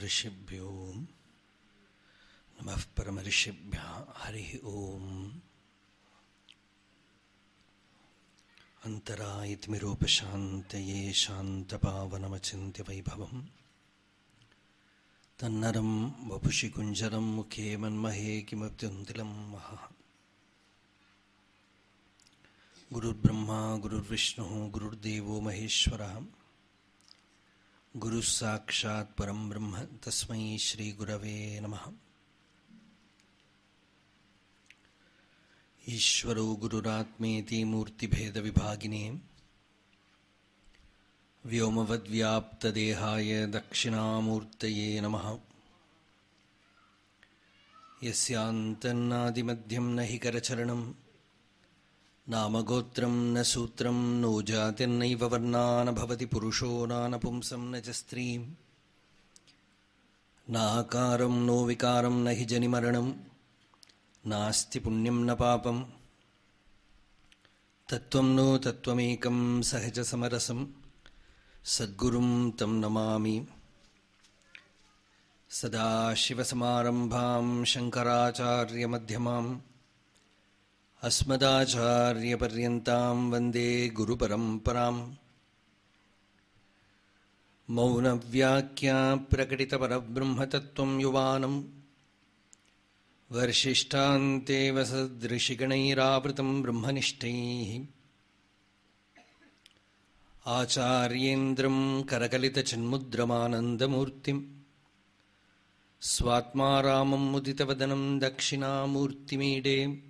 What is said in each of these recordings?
परमऋषिभ्यो नमः परमऋषिभ्यः हरिः ओम्। अन्तरायतिमिरोपशान्तये शान्तपावनमचिन्त्यवैभवम् तन्नरं वपुषि कुञ्जरं मुखे मन्महे किमप्यन्तिलं महः गुरुर्ब्रह्मा, गुरुर्विष्णुः, गुरुर्देवो महेश्वरः। गुरुः साक्षात् परं ब्रह्म, तस्मै श्रीगुरवे नमः। ईश्वरो गुरुरात्मेति मूर्तिभेदविभागिने, व्योमवद्व्याप्तदेहाय दक्षिणामूर्तये नमः। यस्यान्तन्नादिमध्यं न हि करचरणं नामगोत्रं न सूत्रं नो जातिर्नैव वर्णा न भवति पुरुषो नानपुंसं न च स्त्रीं नाकारं नो विकारं न हि जनिमरणं, नास्ति पुण्यं न पापं। तत्त्वं नो तत्त्वमेकं सहजसमरसं सद्गुरुं तं नमामि। सदाशिवसमारम्भां शङ्कराचार्यमध्यमाम्। अस्मदाचार्यपर्यन्तां वंदे गुरुपरम्पराम्। मौनव्याख्या प्रकटितपरब्रह्मतत्त्वं युवानं। वर्षिष्ठान्तेव सदृशिगणैरावृतं ब्रह्मनिष्ठैः। आचार्येन्द्रं करकलितचिन्मुद्रमानन्दमूर्तिं स्वात्मा रामं मुदितवदनं दक्षिणामूर्तिमीडे।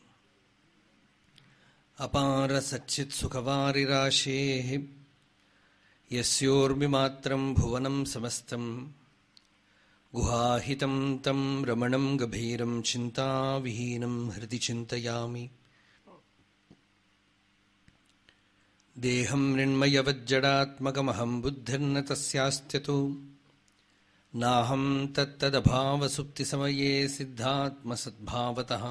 अपारसच्चित्सुखवारिराशेः यस्योर्मिमात्रं भुवनं समस्तं गुहाहितं तं रमणं गभीरं चिन्ताविहीनं हृदि चिन्तयामि देहं मृण्मयवज्जडात्मकमहं बुद्धिर्न तस्यास्त्यतो नाहं तत्तदभावसुप्तिसमये सिद्धात्मसद्भावतः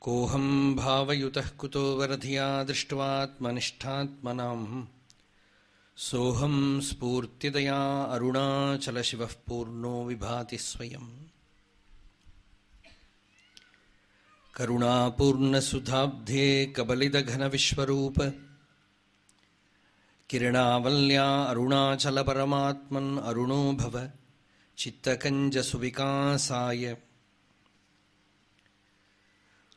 कोऽहं भावयुतः कुतो वरधिया दृष्ट्वात्मनिष्ठात्मनां सोऽहं स्फूर्तितया अरुणाचलशिवः पूर्णो विभाति स्वयम् करुणापूर्णसुधाब्धे कबलिदघनविश्वरूप। किरणावल्या अरुणाचलपरमात्मन् अरुणो भव। चित्तकञ्जसुविकासाय।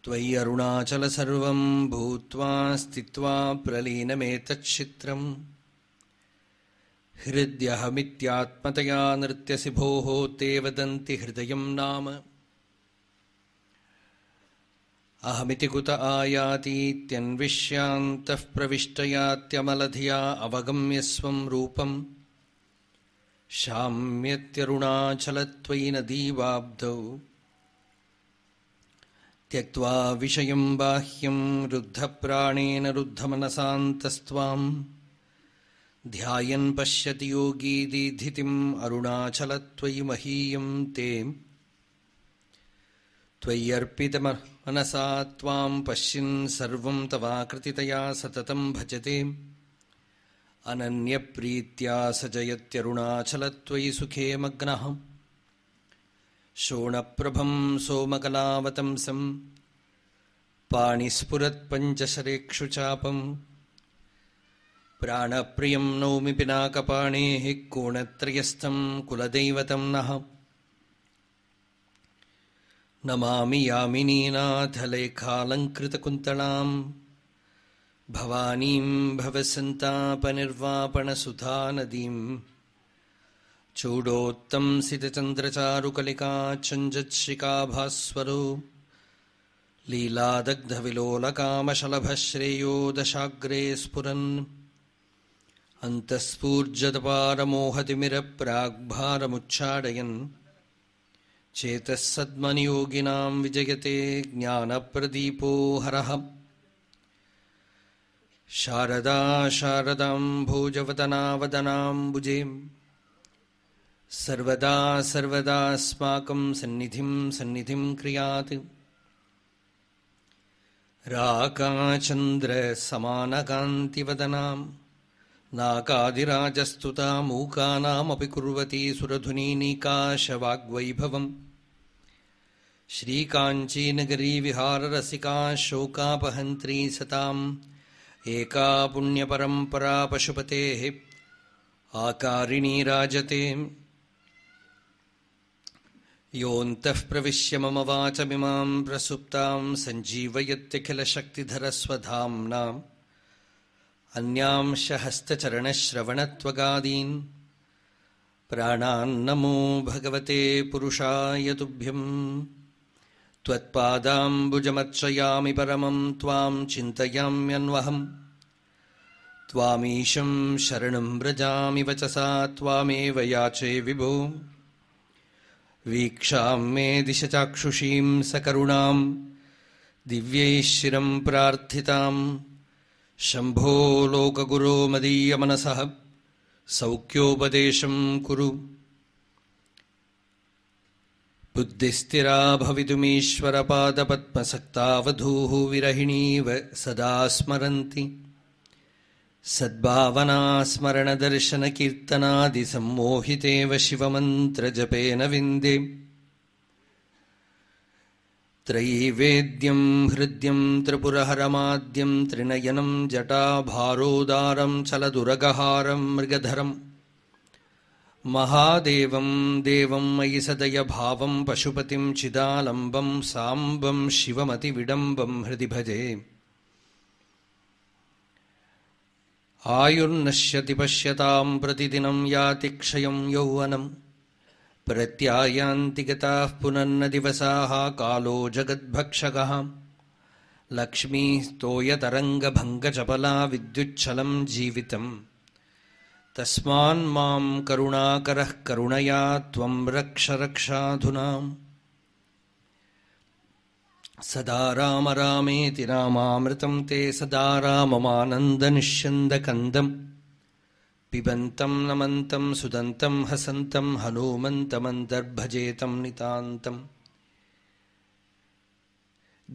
त्वयि अरुणाचल सर्वं भूत्वा स्थित्वा प्रलीनमेतच्छित्रम् हृद्यहमित्यात्मतया नृत्यसि भोः ते वदन्ति हृदयं नाम अहमिति कुत आयातीत्यन्विष्यान्तः प्रविष्टयात्यमलधिया अवगम्य स्वं रूपम् शाम्यत्यरुणाचलत्वयि नदीवाब्धौ त्यक्त्वा विषयं बाह्यं रुद्धप्राणेन रुद्धमनसान्तस्त्वाम्। ध्यायन् पश्यति योगी दीधितिम् अरुणाचलत्वयि महीयं ते। त्वय्यर्पितमनसा त्वां पश्यन् सर्वं तवाकृतितया सततं भजते। अनन्यप्रीत्या स जयत्यरुणाचलत्वयि सुखे मग्नः शोणप्रभं सोमकलावतंसं पाणिस्फुरत्पञ्चशरेक्षुचापम् प्राणप्रियं नौमि पिनाकपाणेः कोणत्रयस्थं कुलदैवतं नः। नमामि यामिनीनाथलेखालङ्कृतकुन्तलां भवानीं भवसन्तापनिर्वापणसुधानदीम् चूडोत्तंसितचन्द्रचारुकलिका चञ्जत्शिकाभास्वरो लीलादग्धविलोलकामशलभश्रेयो दशाग्रे स्फुरन् अन्तःस्फूर्जतपारमोहतिमिरप्राग्भारमुच्चाडयन् चेतः सद्मनियोगिनां विजयते ज्ञानप्रदीपो हरः। शारदा शारदां भोजवदनावदनाम्बुजे सर्वदा सर्वदास्माकं सन्निधिं सन्निधिं क्रियात्। राकाचन्द्रसमानकान्तिवदनां नाकादिराजस्तुता मूकानामपि कुर्वती सुरधुनीनिकाशवाग्वैभवम्। श्रीकाञ्चीनगरी शोकापहन्त्री सताम् एका पुण्यपरम्परा पशुपतेः आकारिणी राजते। योऽन्तः प्रविश्य मम वाचमिमां प्रसुप्तां सञ्जीवयत्यखिलशक्तिधरस्वधाम्नाम् अन्यांश हस्तचरणश्रवणत्वगादीन् प्राणान्नमो भगवते पुरुषाय तुभ्यम् त्वत्पादाम्बुजमर्चयामि परमं त्वां चिन्तयाम्यन्वहम् त्वामीशं शरणं व्रजामि वचसा त्वामेव याचे विभो वीक्षां मे दिशचाक्षुषीं सकरुणां दिव्यैः शिरं प्रार्थितां। शम्भो लोकगुरो मदीयमनसः सौख्योपदेशं कुरु। बुद्धिस्थिरा भवितुमीश्वरपादपद्मसक्तावधूः विरहिणीव सदा स्मरन्ति। सद्भावनास्मरणदर्शनकीर्तनादिसम्मोहितेव शिवमन्त्रजपेन विन्दे। त्रयीवेद्यं हृद्यं त्रिपुरहरमाद्यं त्रिनयनं जटाभारोदारं चलदुरगहारं मृगधरम् महादेवं देवं मयि सदयभावं पशुपतिं चिदालम्बं साम्बं शिवमतिविडम्बं हृदि भजे आयुर्नश्यति पश्यताम् प्रतिदिनम् याति क्षयम् यौवनम् प्रत्यायान्ति गताः पुनन्न दिवसाः कालो जगद्भक्षकः। लक्ष्मीस्तोयतरङ्गभङ्गचपला विद्युच्छलम् जीवितम्। तस्मान् माम् करुणाकरः करुणया त्वम् रक्ष रक्षाधुनाम्। सदा राम रामेति रामामृतं ते सदा राममानन्दनिष्यन्दकन्दम् पिबन्तं नमन्तं सुदन्तं हसन्तं हनूमन्तमन्तर्भजेतं नितान्तम्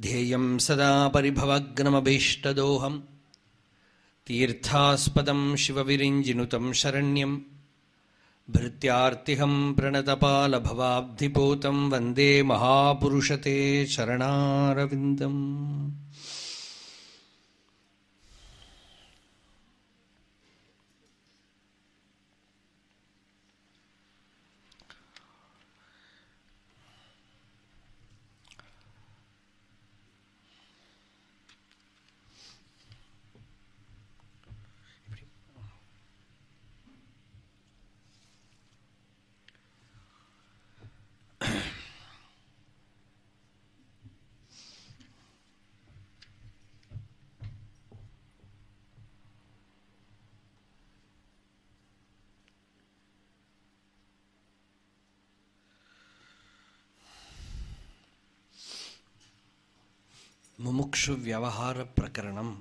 ध्येयं सदा परिभवग्नमभीष्टदोहम्। तीर्थास्पदं शिवविरिञ्जिनुतं शरण्यं भृत्यार्तिहं प्रणतपालभवाब्धिपूतं वंदे महापुरुषते शरणारविन्दम् முமுக்ஷு வியவஹார பிரகரணம்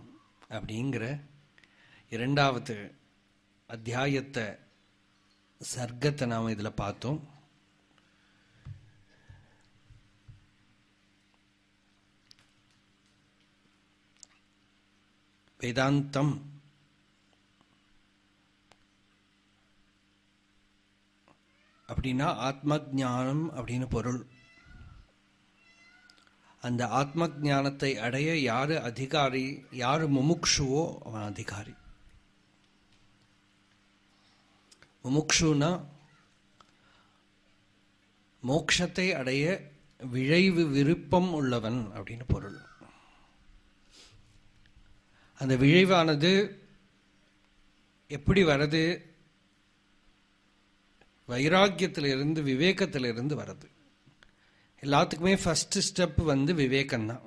அப்படிங்கிற இரண்டாவது அத்தியாயத்தை சர்க்கத்தை நாம் இதில் பார்த்தோம். வேதாந்தம் அப்படின்னா ஆத்ம ஞானம் அப்படின்னு பொருள். அந்த ஆத்ம ஞானத்தை அடைய யாரு அதிகாரி யாரு முமுக்ஷுவோ அவன் அதிகாரி. முமுக்ஷுனா மோக்ஷத்தை அடைய விழைவு விருப்பம் உள்ளவன் அப்படின்னு பொருள். அந்த விழைவானது எப்படி வருது? வைராக்கியத்திலிருந்து விவேகத்திலிருந்து வருது. எல்லாத்துக்குமே ஃபஸ்ட்டு ஸ்டெப் வந்து விவேகம்தான்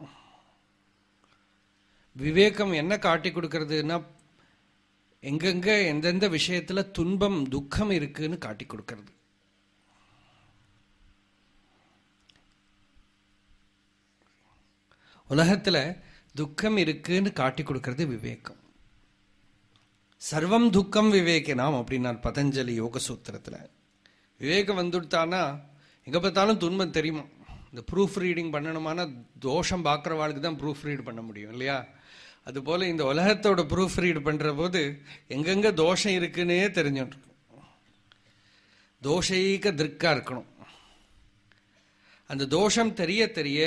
விவேகம் என்ன காட்டி கொடுக்கறதுன்னா எங்கெங்க எந்தெந்த விஷயத்துல துன்பம் துக்கம் இருக்குன்னு காட்டி கொடுக்கறது. உலகத்துல துக்கம் இருக்குன்னு காட்டி கொடுக்கறது விவேகம். சர்வம் துக்கம் விவேகினாம் அப்படின்னார் பதஞ்சலி யோக சூத்திரத்துல விவேகம் வந்துட்டானா எங்க பார்த்தாலும் துன்பம் தெரியுமா இந்த ப்ரூஃப் ரீடிங் பண்ணணுமானா தோஷம் பார்க்குறவாளுக்கு தான் ப்ரூஃப் ரீட் பண்ண முடியும் இல்லையா? அதுபோல் இந்த உலகத்தோட ப்ரூஃப் ரீட் பண்ணுற போது எங்கெங்கே தோஷம் இருக்குன்னே தெரிஞ்சுட்டு தோஷைக்க திருக்கா இருக்கணும். அந்த தோஷம் தெரிய தெரிய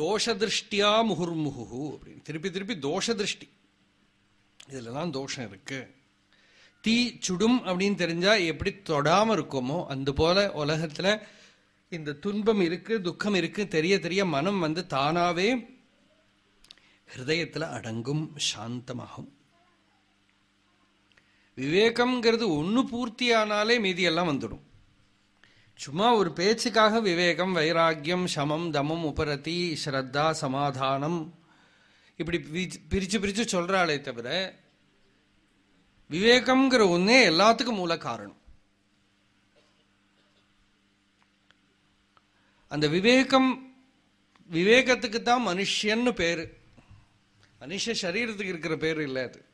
தோஷ திருஷ்டியா முகுர்முகு அப்படின்னு திருப்பி திருப்பி தோஷ திருஷ்டி இதுலலாம் தோஷம் இருக்கு. தீ சுடும் அப்படின்னு தெரிஞ்சா எப்படி தொடாமல் இருக்கோமோ அந்த போல உலகத்தில் இந்த துன்பம் இருக்கு துக்கம் இருக்கு தெரிய தெரிய மனம் வந்து தானாவே ஹிருதயத்துல அடங்கும் சாந்தமாகும். விவேகம்ங்கிறது ஒன்று பூர்த்தியானாலே மீதியெல்லாம் வந்துடும். சும்மா ஒரு பேச்சுக்காக விவேகம் வைராக்கியம் சமம் தமம் உபரதி ஸ்ரத்தா சமாதானம் இப்படி பிரிச்சு பிரிச்சு சொல்றாளே தவிர விவேகம்ங்கிற ஒன்றே எல்லாத்துக்கும் மூல காரணம். அந்த விவேகம் விவேகத்துக்கு தான் மனுஷன்னு பேரு. மனுஷ சரீரத்துக்கு இருக்கிற பேர் இல்லை அது.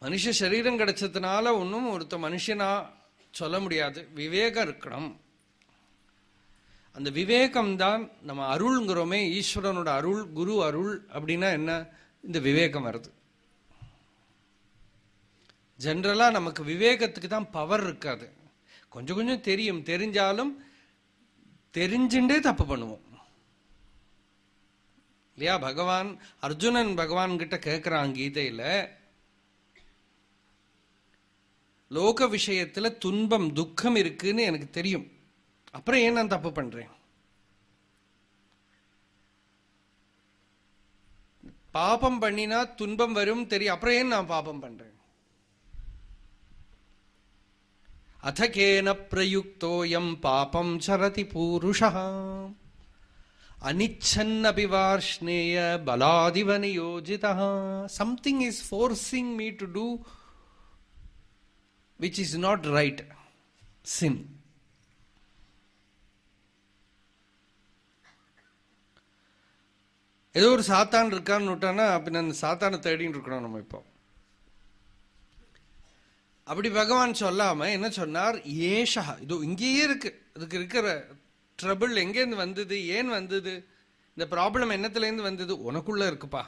மனுஷ சரீரம் கிடைச்சதுனால ஒன்றும் ஒருத்த மனுஷனா சொல்ல முடியாது. விவேகம் இருக்கணும். அந்த விவேகம் தான் நம்ம அருள்ங்கிறோமே ஈஸ்வரனோட அருள் குரு அருள் அப்படின்னா என்ன? இந்த விவேகம் வருது. ஜென்ரலாக நமக்கு விவேகத்துக்கு தான் பவர் இருக்காது. கொஞ்சம் கொஞ்சம் தெரியும். தெரிஞ்சாலும் தெரிஞ்சுட்டே தப்பு பண்ணுவோம். இல்லையா? பகவான் அர்ஜுனன் பகவான் கிட்ட கேட்கிறான் கீதையில. லோக விஷயத்துல துன்பம் துக்கம் இருக்குன்னு எனக்கு தெரியும். அப்புறம் ஏன் நான் தப்பு பண்றேன்? பாபம் பண்ணினா துன்பம் வரும் தெரியும். அப்புறம் ஏன் நான் பாபம் பண்றேன்? அதகேன பிரயுக்தோயம் பாபம் சரதி பூருஷா அனிச்சன்னபி வார்ஷ்ணேய பலாதிவ நியோஜிதா something is forcing me to do which is not right. Sin. ஏதோ ஒரு சாத்தான் இருக்கான்னு விட்டானா பின்ன அந்த சாத்தானை தேடின்னு இருக்கணும் நம்ம இப்போ. அப்படி பகவான் சொல்லாம என்ன சொன்னார்? ஏஷா இது இங்கேயே இருக்கு. அதுக்கு இருக்கிற ட்ரபிள் எங்கேருந்து வந்தது? ஏன் வந்தது? இந்த ப்ராப்ளம் என்னத்துலேருந்து வந்தது? உனக்குள்ள இருக்குப்பா.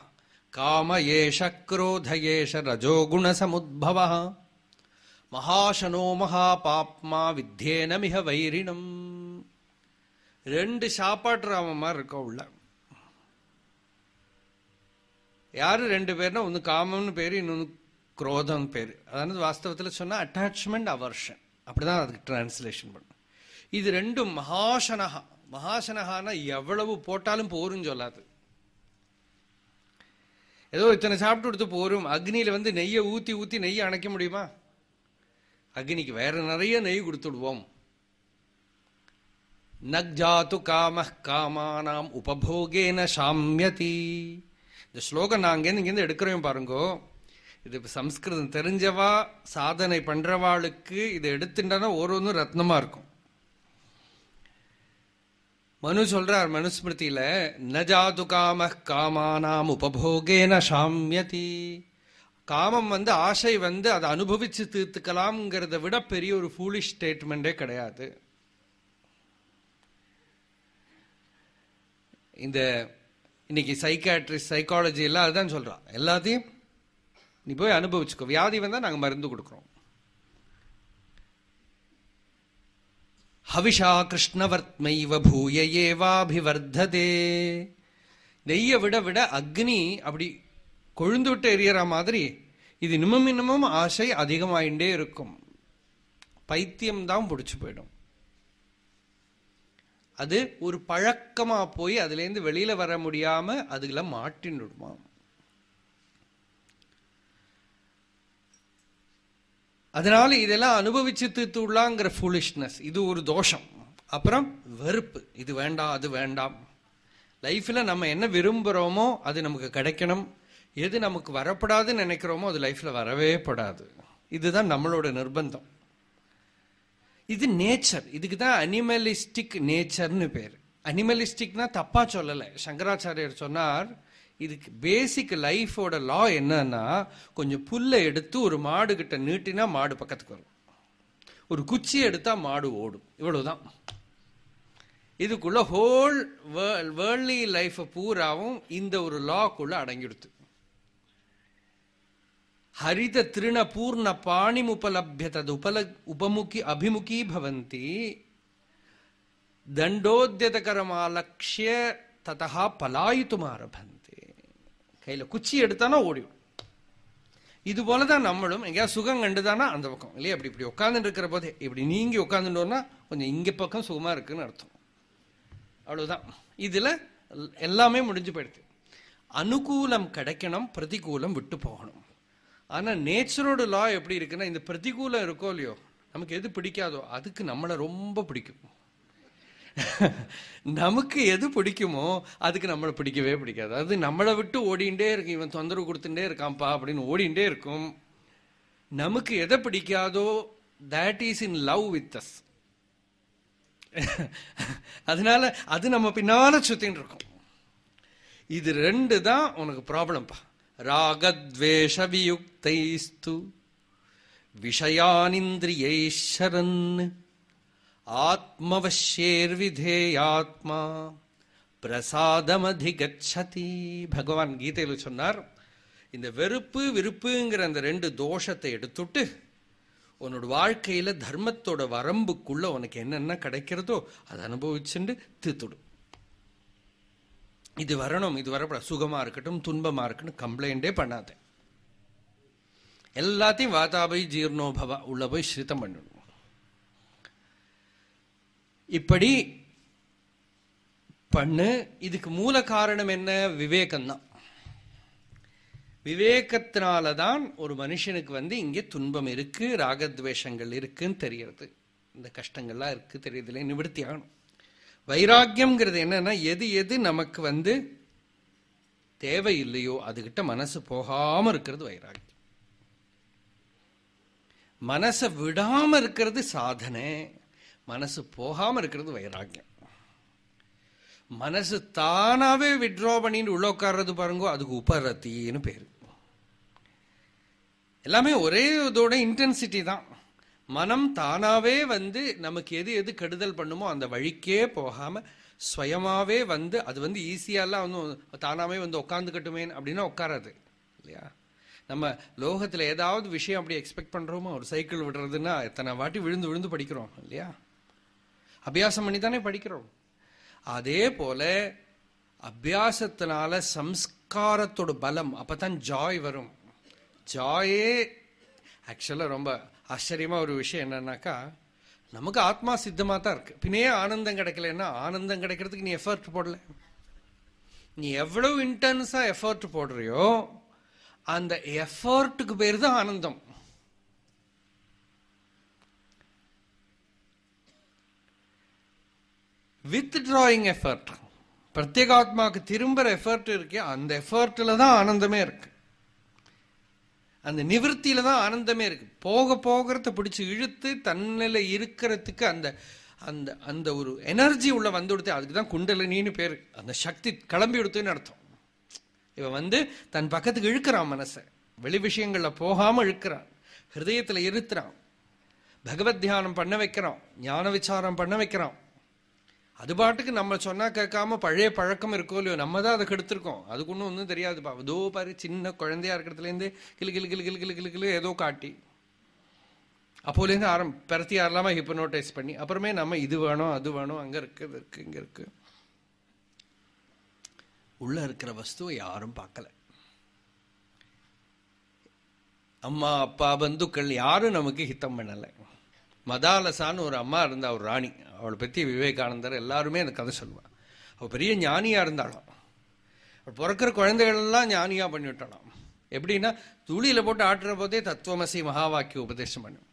காம ஏஷ குரோத ஏஷ ரஜோகுண சமுத்பவா. மகாசனோ மகா பாப்மா வித்யேன மிக வைரினம். ரெண்டு சாப்பாட்டு மாதிரி இருக்க உள்ள. யாரு ரெண்டு பேர்னா? ஒன்னு காமம்னு பேரு இன்னொன்னு குரோதம் பேர். அதாவது வாஸ்தவத்தில் சொன்னால் அட்டாச்மெண்ட் அவர்ஷன் அப்படிதான் அதுக்கு டிரான்ஸ்லேஷன் பண்ணும். இது ரெண்டும் மகாசனகா மகாசனகானா எவ்வளவு போட்டாலும் போரும் சொல்லாது. ஏதோ இத்தனை சாப்பிட்டு கொடுத்து போரும். அக்னியில் வந்து நெய்யை ஊற்றி ஊற்றி நெய்யை அணைக்க முடியுமா? அக்னிக்கு வேற நிறைய நெய் கொடுத்துடுவோம். நக்ஜாத்து காம காமானாம் உபபோகேன சாமியதி. இந்த ஸ்லோகம் நான் அங்கேருந்து இங்கேருந்து எடுக்கிறோம் பாருங்கோ. இது சம்ஸ்கிருதம் தெரிஞ்சவா சாதனை பண்றவாளுக்கு இதை எடுத்துட்டானா ஒரு ரத்னமாக ரத்னமா இருக்கும். மனு சொல்றார் மனுஸ்மிருதியில நஜாது காம காமானாம் உபபோகேன சாமியதி காமம் வந்து ஆசை வந்து அதை அனுபவிச்சு தீர்த்துக்கலாம்ங்கிறத விட பெரிய ஒரு ஃபூலிஷ் ஸ்டேட்மெண்டே கிடையாது. இந்த இன்னைக்கு சைக்காட்ரிஸ்ட் சைக்காலஜி எல்லாம் அதுதான் சொல்றான் எல்லாத்தையும் நீ போய் அனுபவிச்சுக்கோ. வியாதி வந்தால் நாங்கள் மருந்து கொடுக்குறோம். ஹவிஷா கிருஷ்ணவர்த்மைவ பூய ஏவாபிவர்ததே. நெய்ய விட விட அக்னி அப்படி கொழுந்து விட்டு எரியற மாதிரி இது இன்னமும் இன்னமும் ஆசை அதிகமாயிண்டே இருக்கும். பைத்தியம் தான் போயிடும். அது ஒரு பழக்கமா போய் அதுலேருந்து வெளியில் வெளியில வர முடியாமல் அதுல மாட்டின்னுடுமா அதனால இதெல்லாம் அனுபவிச்சு தீர்த்துள்ளாங்கிற ஃபுலிஷ்னஸ் இது ஒரு தோஷம். அப்புறம் வெறுப்பு. இது வேண்டாம் அது வேண்டாம். லைஃப்பில் நம்ம என்ன விரும்புகிறோமோ அது நமக்கு கிடைக்கணும். எது நமக்கு வரப்படாதுன்னு நினைக்கிறோமோ அது லைஃப்பில் வரவே படாது. இதுதான் நம்மளோட நிர்பந்தம். இது நேச்சர் இதுக்கு தான் அனிமலிஸ்டிக் நேச்சர்னு பேர். அனிமலிஸ்டிக்னா தப்பாக சொல்லலை. சங்கராச்சாரியர் சொன்னார் இதுக்கு பேசிக் லைஃபோட லா என்னன்னா கொஞ்சம் புல்லை எடுத்து ஒரு மாடு கிட்ட நீட்டினா மாடு பக்கத்துக்கு வரும். ஒரு குச்சி எடுத்தா மாடு ஓடும். இவ்வளவுதான். இதுக்குள்ள ஹோல் வேர்ல்ட்லி லைஃப் பூராவும் இந்த ஒரு லாக்குள்ள அடங்கிடுத்து. ஹரித திருண பூர்ண பாணிமுபலபிய தது உபல உபமுகி அபிமுகி பவந்தி தண்டோத்தியதகரமாலக்ஷிய ததா பலாயித்தும் ஆரம்பந்தி கையில குச்சி எடுத்தானா ஓடிடும். இது போலதான் நம்மளும் எங்கேயாவது சுகம் கண்டுதானா அந்த பக்கம். இல்லையா? இப்படி இப்படி உட்காந்துட்டு இருக்கிற போதே இப்படி நீங்கி உட்காந்துட்டோம்னா கொஞ்சம் இங்க பக்கம் சுகமா இருக்குன்னு அர்த்தம். அவ்வளவுதான். இதுல எல்லாமே முடிஞ்சு போயிடுது. அனுகூலம் கிடைக்கணும் பிரதிகூலம் விட்டு போகணும். ஆனா நேச்சரோட லா எப்படி இருக்குன்னா இந்த பிரதிகூலம் இருக்கோ இல்லையோ நமக்கு எது பிடிக்காதோ அதுக்கு நம்மளை ரொம்ப பிடிக்கும். நமக்கு எது பிடிக்குமோ அதுக்கு நம்மளை பிடிக்கவே பிடிக்காது. அது நம்மளை விட்டு ஓடிண்டே இருக்கும் இவன் தொந்தரவு கொடுத்துட்டே இருக்கான்ப்பா அப்படின்னு ஓடிண்டே இருக்கும். நமக்கு எதை பிடிக்காதோ that is in love with us அதனால அது நம்ம பின்னால சுத்தின்னு இருக்கும். இது ரெண்டு தான் உனக்கு ப்ராப்ளம்ப்பா ராகத்வேஷவியுக்தைஸ்து விஷயானிந்திரியைஷரன். ஆத்மவசியேர்விதேயாத்மா பிரசாதமதிகச்சதி. பகவான் கீதையில் சொன்னார் இந்த வெறுப்பு விருப்புங்கிற அந்த ரெண்டு தோஷத்தை எடுத்துட்டு உன்னோட வாழ்க்கையில் தர்மத்தோட வரம்புக்குள்ள உனக்கு என்னென்ன கிடைக்கிறதோ அதை அனுபவிச்சுட்டு தீர்த்துடும் இது வரணும் இது வரப்பட சுகமாக இருக்கட்டும் துன்பமாக இருக்கட்டும் கம்ப்ளைண்டே பண்ணாத. எல்லாத்தையும் வாதாபை ஜீர்ணோபவா உள்ள போய் ஸ்ரிதம் பண்ணணும். இப்படி பண்ணு. இதுக்கு மூல காரணம் என்ன? விவேகம்தான். விவேகத்தினாலதான் ஒரு மனுஷனுக்கு வந்து இங்கே துன்பம் இருக்கு ராகத்வேஷங்கள் இருக்குன்னு தெரியறது இந்த கஷ்டங்கள்லாம் இருக்கு தெரியுதுல நிவர்த்தி ஆகணும். வைராக்கியம்ங்கிறது என்னன்னா எது எது நமக்கு வந்து தேவையில்லையோ அதுகிட்ட மனசு போகாம இருக்கிறது வைராக்கியம். மனசை விடாம இருக்கிறது சாதனை. மனசு போகாம இருக்கிறது வைராக்கியம். மனசு தானாவே விட்ரா பண்ணின்னு உள்ள உட்கார்றது பாருங்கோ அதுக்கு உபரத்தின்னு பேரு. எல்லாமே ஒரே இதோட இன்டென்சிட்டி தான். மனம் தானாவே வந்து நமக்கு எது எது கெடுதல் பண்ணுமோ அந்த வழிக்கே போகாம ஸ்வயமாவே வந்து அது வந்து ஈஸியாலாம் வந்து தானாவே வந்து உட்காந்துக்கட்டுமேன் அப்படின்னா உட்காராது இல்லையா? நம்ம லோகத்தில் ஏதாவது விஷயம் அப்படி எக்ஸ்பெக்ட் பண்ணுறோமோ ஒரு சைக்கிள் விடுறதுன்னா எத்தனை வாட்டி விழுந்து விழுந்து படிக்கிறோம் இல்லையா? அபியாசம் பண்ணி தானே படிக்கிறோம். அதே போல அபியாசத்தினால சம்ஸ்காரத்தோட பலம் அப்பதான் ஜாய் வரும். ஜாயே ஆக்சுவலா ரொம்ப ஆச்சரியமா ஒரு விஷயம் என்னன்னாக்கா நமக்கு ஆத்மா சித்தமா தான் இருக்கு. பின்னே ஆனந்தம் கிடைக்கலன்னா ஆனந்தம் கிடைக்கிறதுக்கு நீ எஃபர்ட் போடல. நீ எவ்வளவு இன்டென்ஸா எஃபர்ட் போடுறியோ அந்த எஃபர்ட்டுக்கு பேர் தான் ஆனந்தம். வித்ட்ராயிங் எஃபர்ட் பிரத்யேகாத்மாவுக்கு திரும்புற எஃபர்ட் இருக்கே. அந்த எஃபர்ட்ல தான் ஆனந்தமே இருக்கு. அந்த நிவர்த்தியில தான் ஆனந்தமே இருக்கு. போக போகிறத பிடிச்சு இழுத்து தன்னில இருக்கிறதுக்கு அந்த அந்த அந்த ஒரு எனர்ஜி உள்ள வந்து கொடுத்து அதுக்கு தான் குண்டலினின்னு பேர். அந்த சக்தி கிளம்பி கொடுத்துன்னு அர்த்தம். இவன் வந்து தன் பக்கத்துக்கு இழுக்கிறான் மனசை. வெளி விஷயங்கள்ல போகாம இழுக்கிறான். ஹிருதயத்துல இருத்துறான். பகவத் தியானம் பண்ண வைக்கிறான். ஞான விசாரம் பண்ண வைக்கிறான். அது பாட்டுக்கு நம்ம சொன்னா கேட்காம பழைய பழக்கம் இருக்கோ இல்லையோ நம்ம தான் அதை கெடுத்திருக்கோம். அதுக்கு ஒன்றும் ஒன்றும் தெரியாதுப்பா அதோ பாரு சின்ன குழந்தையா இருக்கிறதுலேருந்து கிளு கிளு கிளு கிளு கிளு கிளு கிளு ஏதோ காட்டி. அப்போலேருந்து ஆரம் பிரத்தி ஆரலாமா ஹிப்பனோட்டைஸ் பண்ணி அப்புறமே நம்ம இது வேணும் அது வேணும் அங்கே இருக்கு இது இருக்கு இங்கே இருக்கு. உள்ள இருக்கிற வஸ்துவை யாரும் பார்க்கல. அம்மா அப்பா பந்துக்கள் யாரும் நமக்கு ஹித்தம் பண்ணலை. மதாலசான்னு ஒரு அம்மா இருந்தா ஒரு ராணி. அவளை பற்றி விவேகானந்தர் எல்லாருமே எனக்கு கதை சொல்லுவாள் அவள் பெரிய ஞானியாக இருந்தாலும் அவள் பிறக்கிற குழந்தைகள் எல்லாம் ஞானியா பண்ணி விட்டாளாம். எப்படின்னா துளியில் போட்டு ஆட்டுற போதே தத்துவமசி மகா வாக்கிய உபதேசம் பண்ணும்.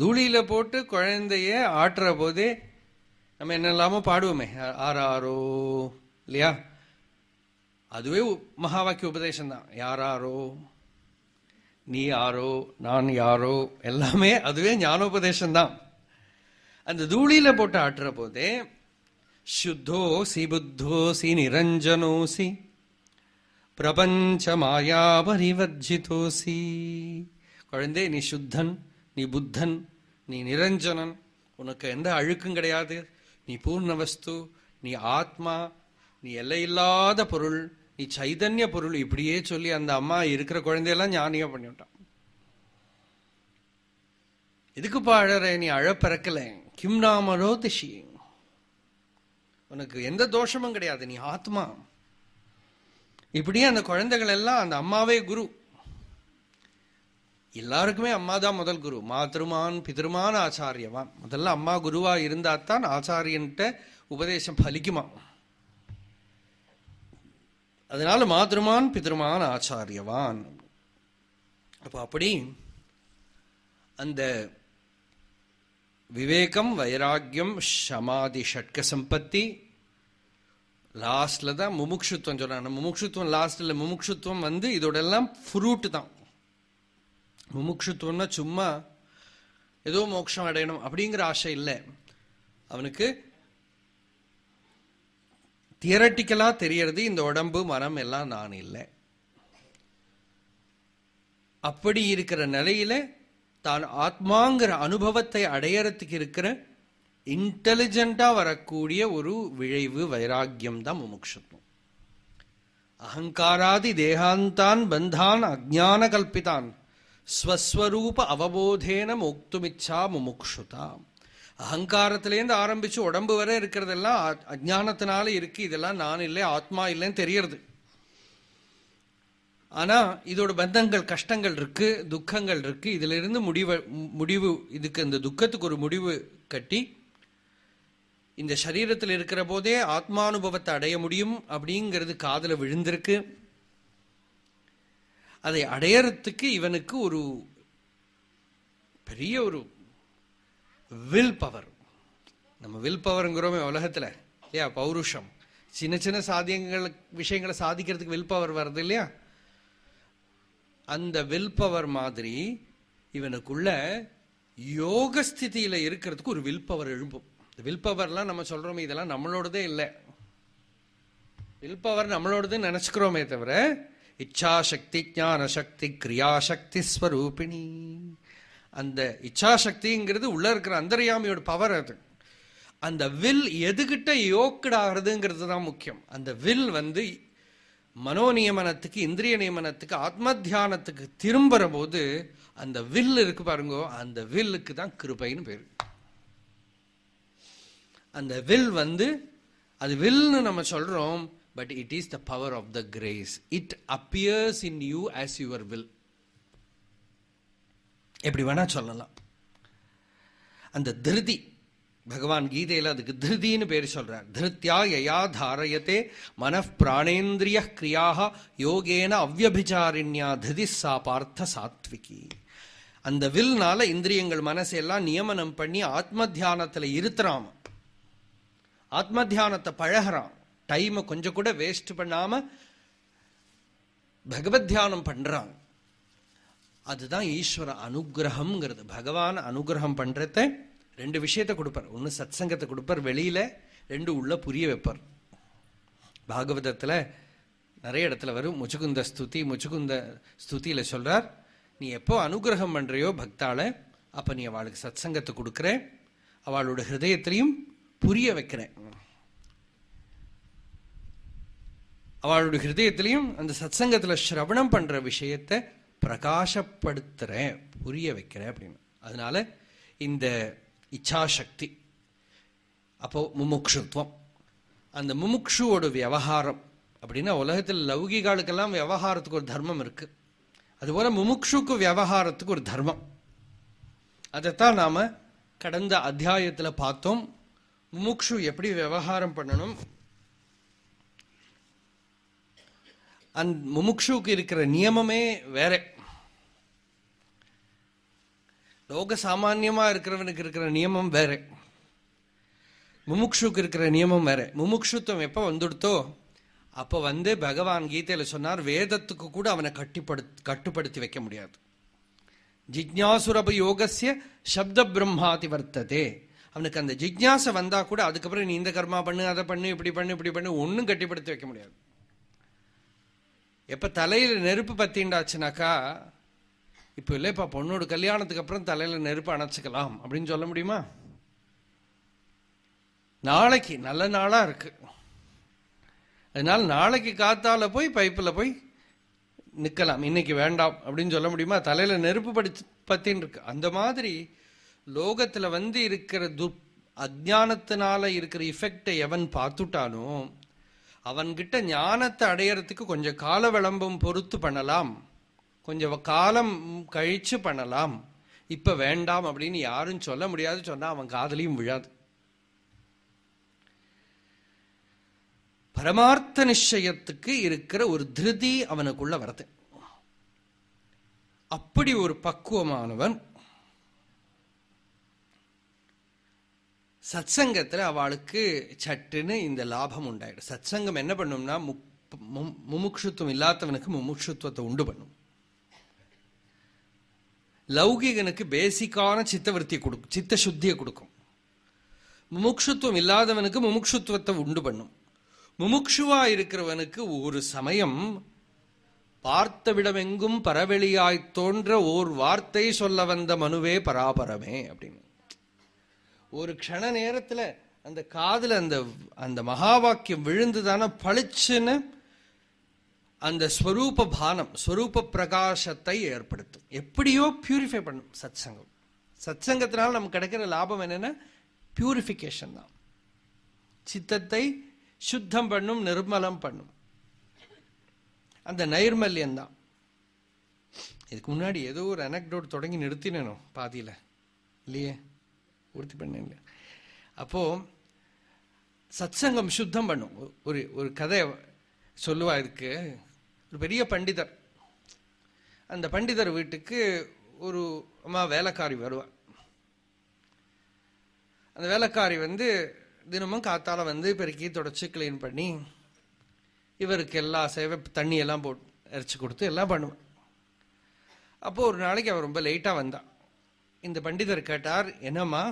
தூளியில் போட்டு குழந்தைய ஆட்டுற போதே நம்ம என்னெல்லாமோ பாடுவோமே. ஆறாரோ இல்லையா? அதுவே மகா வாக்கிய உபதேசம் தான். யாராரோ நீ யாரோ நான் யாரோ எல்லாமே அதுவே ஞானோபதேசம் தான். அந்த தூளியில போட்டு ஆட்டுற போதே சுத்தோசி புத்தோசி நிரஞ்சனோசி பிரபஞ்ச மாயா பரிவர்ஜிதோசி குழந்தை நீ சுத்தன் நீ புத்தன் நீ நிரஞ்சனன் உனக்கு எந்த அழுக்கும் கிடையாது. நீ பூர்ண வஸ்து நீ ஆத்மா நீ எல்லையில்லாத பொருள் நீ சைதன்ய பொருள். இப்படியே சொல்லி அந்த அம்மா இருக்கிற குழந்தையெல்லாம் ஞானியா பண்ணிவிட்டான். எதுக்குப்பா அழற? நீ அழ பிறக்கலை கிம் நாம ரோதிஷி உனக்கு எந்த தோஷமும் கிடையாது நீ ஆத்மா. இப்படியே அந்த குழந்தைகள் எல்லாம் அந்த அம்மாவே குரு. எல்லாருக்குமே அம்மா தான் முதல் குரு. மாத்திருமான் பிதிருமான் ஆச்சாரியவான் முதல்ல அம்மா குருவா இருந்தாத்தான் ஆச்சாரியன்ட்ட உபதேசம் பலிக்குமா? அதனால மாத்திருமான் பிதிருமான் ஆச்சாரியவான் அப்ப அப்படி அந்த விவேகம் வைராக்கியம் சமாதி ஷட்க சம்பத்தி. லாஸ்ட்ல தான் முமுட்சுத்துவம் சொல்றாங்க. முமுட்சுத்துவம் லாஸ்ட்ல முமுட்சுத்துவம் வந்து இதோட எல்லாம் ஃப்ரூட் தான். முமுட்சுத்துவம்னா சும்மா ஏதோ மோட்சம் அடையணும் அப்படிங்கிற ஆசை இல்லை. அவனுக்கு தியரட்டிக்கலா தெரியறது இந்த உடம்பு மனம் எல்லாம் நான் இல்லை. அப்படி இருக்கிற நிலையில தான் ஆத்மாங்கிற அனுபவத்தை அடையறதுக்கு இருக்கிற இன்டெலிஜெண்டா வரக்கூடிய ஒரு விழைவு வைராக்கியம் தான் முமுட்சுத்துவம் அகங்காராதி தேகாந்தான் பந்தான் அஜான கல்பிதான் ஸ்வஸ்வரூப அவபோதேன மோக்துமிச்சா முமுக்ஷுதா. அகங்காரத்திலேருந்து ஆரம்பிச்சு உடம்பு வரை இருக்கிறதெல்லாம் அஜானத்தினால இருக்கு. இதெல்லாம் நான் இல்லை ஆத்மா இல்லைன்னு தெரியறது. ஆனால் இதோட பந்தங்கள் கஷ்டங்கள் இருக்குது துக்கங்கள் இருக்குது இதிலிருந்து முடிவு முடிவு இதுக்கு இந்த துக்கத்துக்கு ஒரு முடிவு கட்டி இந்த சரீரத்தில் இருக்கிற போதே ஆத்மானுபவத்தை அடைய முடியும் அப்படிங்கிறது காதில் விழுந்திருக்கு. அதை அடையறதுக்கு இவனுக்கு ஒரு பெரிய ஒரு வில் பவர் நம்ம வில் பவருங்கிறோமே உலகத்தில் இல்லையா? பௌருஷம். சின்ன சின்ன சாதியங்கள் விஷயங்களை சாதிக்கிறதுக்கு வில் பவர் வருது இல்லையா? அந்த வில் பவர் மாதிரி இவனுக்குள்ள யோக ஸ்திதியில இருக்கிறதுக்கு ஒரு வில் பவர் எழும்பும். இந்த வில் பவர்லாம் நம்ம சொல்றோமே இதெல்லாம் நம்மளோடதே இல்லை. வில் பவர் நம்மளோடதுன்னு நினைச்சுக்கிறோமே தவிர இச்சாசக்தி ஞான சக்தி கிரியாசக்தி ஸ்வரூபிணி. அந்த இச்சாசக்திங்கிறது உள்ள இருக்கிற அந்தரியாமியோட பவர் அது. அந்த வில் எதுகிட்ட யோக்கட் ஆகிறதுங்கிறது தான் முக்கியம். அந்த வில் வந்து மனோ நியமனத்துக்கு இந்திரிய நியமனத்துக்கு ஆத்ம தியானத்துக்கு திரும்புற போது அந்த வில் இருக்கு பாருங்க அந்த வில்லுக்கு தான் கிருபைன்னு பேர். அந்த வில் வந்து அது வில்னு நம்ம சொல்றோம் but it is the power of the grace it appears in you as your will எப்படி வேணா சொல்லலாம். அந்த திருதி பகவான் கீதையில அதுக்கு திருதின்னு பேர் சொல்றார். திருத்தியா யயா தாரயத்தே மனப்பிராணேந்திரிய கிரியாக யோகேன அவ்யபிச்சாரிண்யா திருதி சா பார்த்த சாத்விகி. அந்த வில்னால இந்திரியங்கள் மனசெல்லாம் நியமனம் பண்ணி ஆத்ம தியானத்துல இருத்துறாம? ஆத்ம தியானத்தை பழகிறான். டைமை கொஞ்சம் கூட வேஸ்ட் பண்ணாம பகவத் தியானம் பண்றான். அதுதான் ஈஸ்வர அனுகிரகம்ங்கிறது. பகவான் அனுகிரகம் பண்றத ரெண்டு விஷயத்தை கொடுப்பார். ஒன்று சத்சங்கத்தை கொடுப்பார் வெளியில் ரெண்டு உள்ள புரிய வைப்பார். பாகவதத்தில் நிறைய இடத்துல வரும். முச்சுகுந்த ஸ்துதி முச்சுகுந்த ஸ்துதியில் சொல்கிறார் நீ எப்போ அனுகிரகம் பண்ணுறியோ பக்தால அப்போ நீ அவளுக்கு சத்சங்கத்தை கொடுக்குற அவளோட ஹிருதயத்திலையும் புரிய வைக்கிறேன். அவளுடைய ஹிருதயத்திலையும் அந்த சத்சங்கத்தில் ஸ்ரவணம் பண்ணுற விஷயத்தை பிரகாசப்படுத்துகிறேன் புரிய வைக்கிறேன் அப்படின்னு. அதனால இந்த இச்சாசக்தி. அப்போ முமுக்ஷுத்வம். அந்த முமுக்ஷுவோட விவகாரம் அப்படின்னா உலகத்தில் லௌகிகாலுக்கெல்லாம் விவகாரத்துக்கு ஒரு தர்மம் இருக்கு. அதுபோல முமுக்ஷுக்கு விவகாரத்துக்கு ஒரு தர்மம். அதைத்தான் நாம கடந்த அத்தியாயத்தில் பார்த்தோம். முமுக்ஷு எப்படி விவகாரம் பண்ணணும்? அந் முமுக்ஷுக்கு இருக்கிற நியமமே வேற. லோக சாமான்யமா இருக்கிறவனுக்கு இருக்கிற நியமம் வேற. முமுக்ஷுக்கு இருக்கிற நியமம் வேற. முமுக்ஷுத்துவம் எப்ப வந்துடுத்தோ அப்ப வந்து பகவான் கீதையில சொன்னார் வேதத்துக்கு கூட அவனை கட்டிப்படு கட்டுப்படுத்தி வைக்க முடியாது. ஜிக்ஞாசுரப யோகசிய சப்த பிரம்மாதி வர்த்ததே. அவனுக்கு அந்த ஜிக்ஞாசை வந்தா கூட அதுக்கப்புறம் நீ இந்த கர்மா பண்ணு அதை பண்ணு இப்படி பண்ணு இப்படி பண்ணு ஒன்றும் கட்டிப்படுத்தி வைக்க முடியாது. எப்ப தலையில நெருப்பு பத்தின்டாச்சுனாக்கா இப்போ இல்லைப்பா பொண்ணோட கல்யாணத்துக்கு அப்புறம் தலையில் நெருப்பு அணைச்சிக்கலாம். அப்படின்னு சொல்ல முடியுமா? நாளைக்கு நல்ல நாளாக இருக்கு. அதனால நாளைக்கு காத்தால போய் பைப்பில் போய் நிற்கலாம் இன்னைக்கு வேண்டாம் அப்படின்னு சொல்ல முடியுமா? தலையில் நெருப்பு படிச்சு பத்தின்னு இருக்கு. அந்த மாதிரி லோகத்தில் வந்து இருக்கிற துப் அஜானத்தினால இருக்கிற இஃபெக்டை எவன் பார்த்துட்டானோ அவன்கிட்ட ஞானத்தை அடையறதுக்கு கொஞ்சம் கால விளம்பம் பொறுத்து பண்ணலாம். கொஞ்சம் காலம் கழிச்சு பண்ணலாம். இப்ப வேண்டாம் அப்படின்னு யாரும் சொல்ல முடியாது. சொன்னா அவன் காதலியும் விழாது. பரமார்த்த நிச்சயத்துக்கு இருக்கிற ஒரு திருதி அவனுக்குள்ள வருது. அப்படி ஒரு பக்குவமானவன் சத்சங்கத்துல அவளுக்கு சட்டுன்னு இந்த லாபம் உண்டாயிடும். சத்சங்கம் என்ன பண்ணும்னா முமுட்சுத்துவம் இல்லாதவனுக்கு முமுட்சுத்துவத்தை உண்டு பண்ணும். லௌகிகனுக்கு பேசிக்கான சித்தவருத்தியை கொடுக்கும். சித்த சுத்தியை கொடுக்கும். முமுட்சுத்துவம் இல்லாதவனுக்கு முமுட்சுத்துவத்தை உண்டு பண்ணும். முமுட்சுவா இருக்கிறவனுக்கு ஒரு சமயம் பார்த்தவிடமெங்கும் பரவெளியாய் தோன்ற ஓர் வார்த்தை சொல்ல வந்த மனுவே பராபரமே அப்படின்னு. ஒரு க்ஷண நேரத்தில் அந்த காதில் அந்த அந்த மகா வாக்கியம் விழுந்துதான பளிச்சுன்னு அந்த ஸ்வரூப பானம் ஸ்வரூப பிரகாசத்தை ஏற்படுத்தும். எப்படியோ பியூரிஃபை பண்ணும் சத் சங்கம் சத் சங்கத்தினால நமக்கு கிடைக்கிற லாபம் என்னென்னா பியூரிஃபிகேஷன் தான். சித்தத்தை சுத்தம் பண்ணும் நிர்மலம் பண்ணும். அந்த நைர்மல்யம் தான். இதுக்கு முன்னாடி ஏதோ ஒரு அனக்டோட் தொடங்கி நிறுத்தினோ பாதியில். இல்லையே? உறுதி பண்ணல அப்போ சத்சங்கம் சுத்தம் பண்ணும். ஒரு ஒரு கதை சொல்லுவா இருக்கு ஒரு பெரிய பண்டிதர். அந்த பண்டிதர் வீட்டுக்கு ஒரு அம்மா வேலைக்காரி வருவாள் அந்த வேலைக்காரி வந்து தினமும் காத்தால வந்து பெருக்கி தொடச்சி கிளீன் பண்ணி இவருக்கு எல்லா சேவை தண்ணி எல்லாம் போட்டு இறைச்சி கொடுத்து எல்லாம் பண்ணுவேன் அப்போது ஒரு நாளைக்கு அவர் ரொம்ப லேட்டாக வந்தான் இந்த பண்டிதர் கேட்டார் என்னம்மா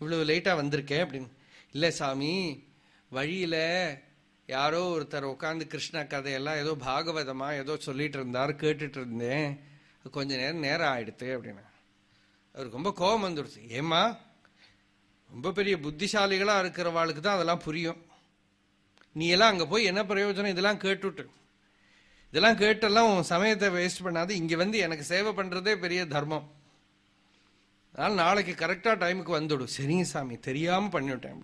இவ்வளவு லேட்டாக வந்திருக்கேன் அப்படின்னு. இல்லை சாமி வழியில் யாரோ ஒருத்தர் உட்காந்து கிருஷ்ண கதையெல்லாம் ஏதோ பாகவதமாக ஏதோ சொல்லிட்டு இருந்தார் கேட்டுட்டு இருந்தேன் கொஞ்ச நேரம் நேரம் ஆயிடுத்து அப்படின்னு. அவருக்கு ரொம்ப கோபம் வந்துடுச்சு ஏம்மா ரொம்ப பெரிய புத்திசாலிகளாக இருக்கிறவாளுக்கு தான் அதெல்லாம் புரியும். நீ எல்லாம் அங்கே போய் என்ன பிரயோஜனம்? இதெல்லாம் கேட்டுட்டு. இதெல்லாம் கேட்டெல்லாம் உன் சமயத்தை வேஸ்ட் பண்ணாது. இங்கே வந்து எனக்கு சேவை பண்ணுறதே பெரிய தர்மம். அதனால் நாளைக்கு கரெக்டாக டைமுக்கு வந்துடும் சரிங்க சாமி தெரியாமல் பண்ணிவிட்டேன்.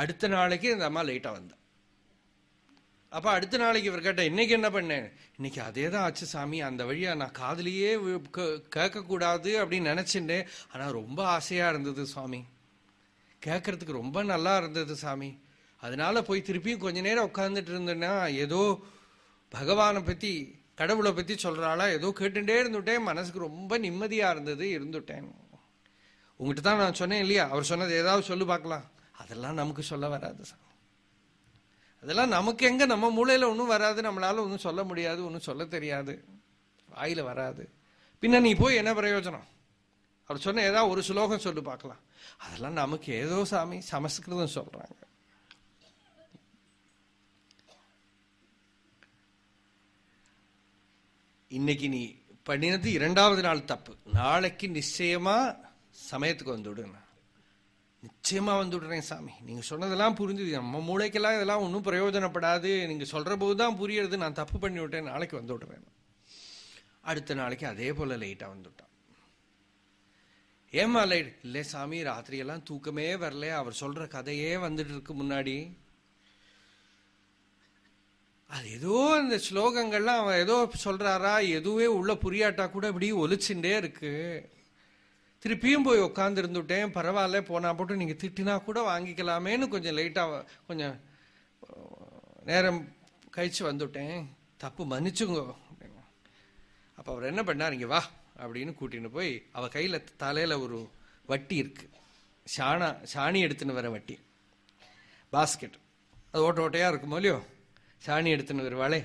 அடுத்த நாளைக்கு இந்த அம்மா லேட்டாக வந்தா. அப்போ அடுத்த நாளைக்கு இவர் கேட்டேன் இன்னைக்கு என்ன பண்ணேன் இன்னைக்கு அதே தான் ஆச்சு சாமி. அந்த வழியாக நான் காதலியே கேட்கக்கூடாது அப்படின்னு நினைச்சுட்டேன் ஆனால் ரொம்ப ஆசையாக இருந்தது சுவாமி கேட்கறதுக்கு ரொம்ப நல்லா இருந்தது சாமி. அதனால போய் திருப்பியும் கொஞ்ச நேரம் உட்காந்துட்டு இருந்தேன்னா ஏதோ பகவானை பற்றி கடவுளை பற்றி சொல்கிறாளா ஏதோ கேட்டுட்டே இருந்துட்டேன். மனசுக்கு ரொம்ப நிம்மதியாக இருந்தது இருந்துட்டேன். உங்கள்கிட்ட தான் நான் சொன்னேன் இல்லையா? அவர் சொன்னது ஏதாவது சொல்லு பார்க்கலாம். அதெல்லாம் நமக்கு சொல்ல வராது சாமி. அதெல்லாம் நமக்கு எங்க? நம்ம மூளையில ஒன்றும் வராது. நம்மளால ஒன்றும் சொல்ல முடியாது. ஒன்றும் சொல்ல தெரியாது. வாயில வராது. பின்ன நீ போய் என்ன பிரயோஜனம்? அவர் சொன்ன ஏதாவது ஒரு சுலோகம் சொல்லி பார்க்கலாம். அதெல்லாம் நமக்கு ஏதோ சாமி சமஸ்கிருதம் சொல்றாங்க. இன்னைக்கு நீ பண்ணினது இரண்டாவது நாள் தப்பு. நாளைக்கு நிச்சயமா சமயத்துக்கு வந்துவிடுங்க நிச்சயமா வந்து விடுறேன் சாமி. நீங்க சொன்னதெல்லாம் புரிஞ்சுது. நம்ம மூளைக்கெல்லாம் இதெல்லாம் ஒன்றும் பிரயோஜனப்படாது. நீங்க சொல்ற போதுதான் புரியறது. நான் தப்பு பண்ணி விட்டேன். நாளைக்கு வந்து விடுறேன். அடுத்த நாளைக்கு அதே போல லைட்டா வந்துட்டான் ஏமா லைட் இல்லை சாமி ராத்திரியெல்லாம் தூக்கமே வரல. அவர் சொல்ற கதையே வந்துட்டு இருக்கு முன்னாடி. அது ஏதோ அந்த ஸ்லோகங்கள்லாம் அவன் ஏதோ சொல்றாரா? எதுவே உள்ள புரியாட்டா கூட இப்படி ஒலிச்சுட்டே இருக்கு. திருப்பியும் போய் உட்காந்து இருந்துட்டேன் பரவாயில்ல போனால் போட்டு நீங்கள் திட்டினா கூட வாங்கிக்கலாமேன்னு கொஞ்சம் லேட்டாக கொஞ்சம் நேரம் கழிச்சு வந்துவிட்டேன் தப்பு மன்னிச்சுங்க அப்போ அவர் என்ன பண்ணார் இங்கே வா அப்படின்னு கூட்டின்னு போய் அவ கையில் தலையில் ஒரு வட்டி இருக்கு. சாணா சாணி எடுத்துன்னு வர வட்டி. பாஸ்கெட். அது ஓட்ட ஓட்டையாக இருக்குமோ இல்லையோ? சாணி எடுத்துன்னு வருவாளே.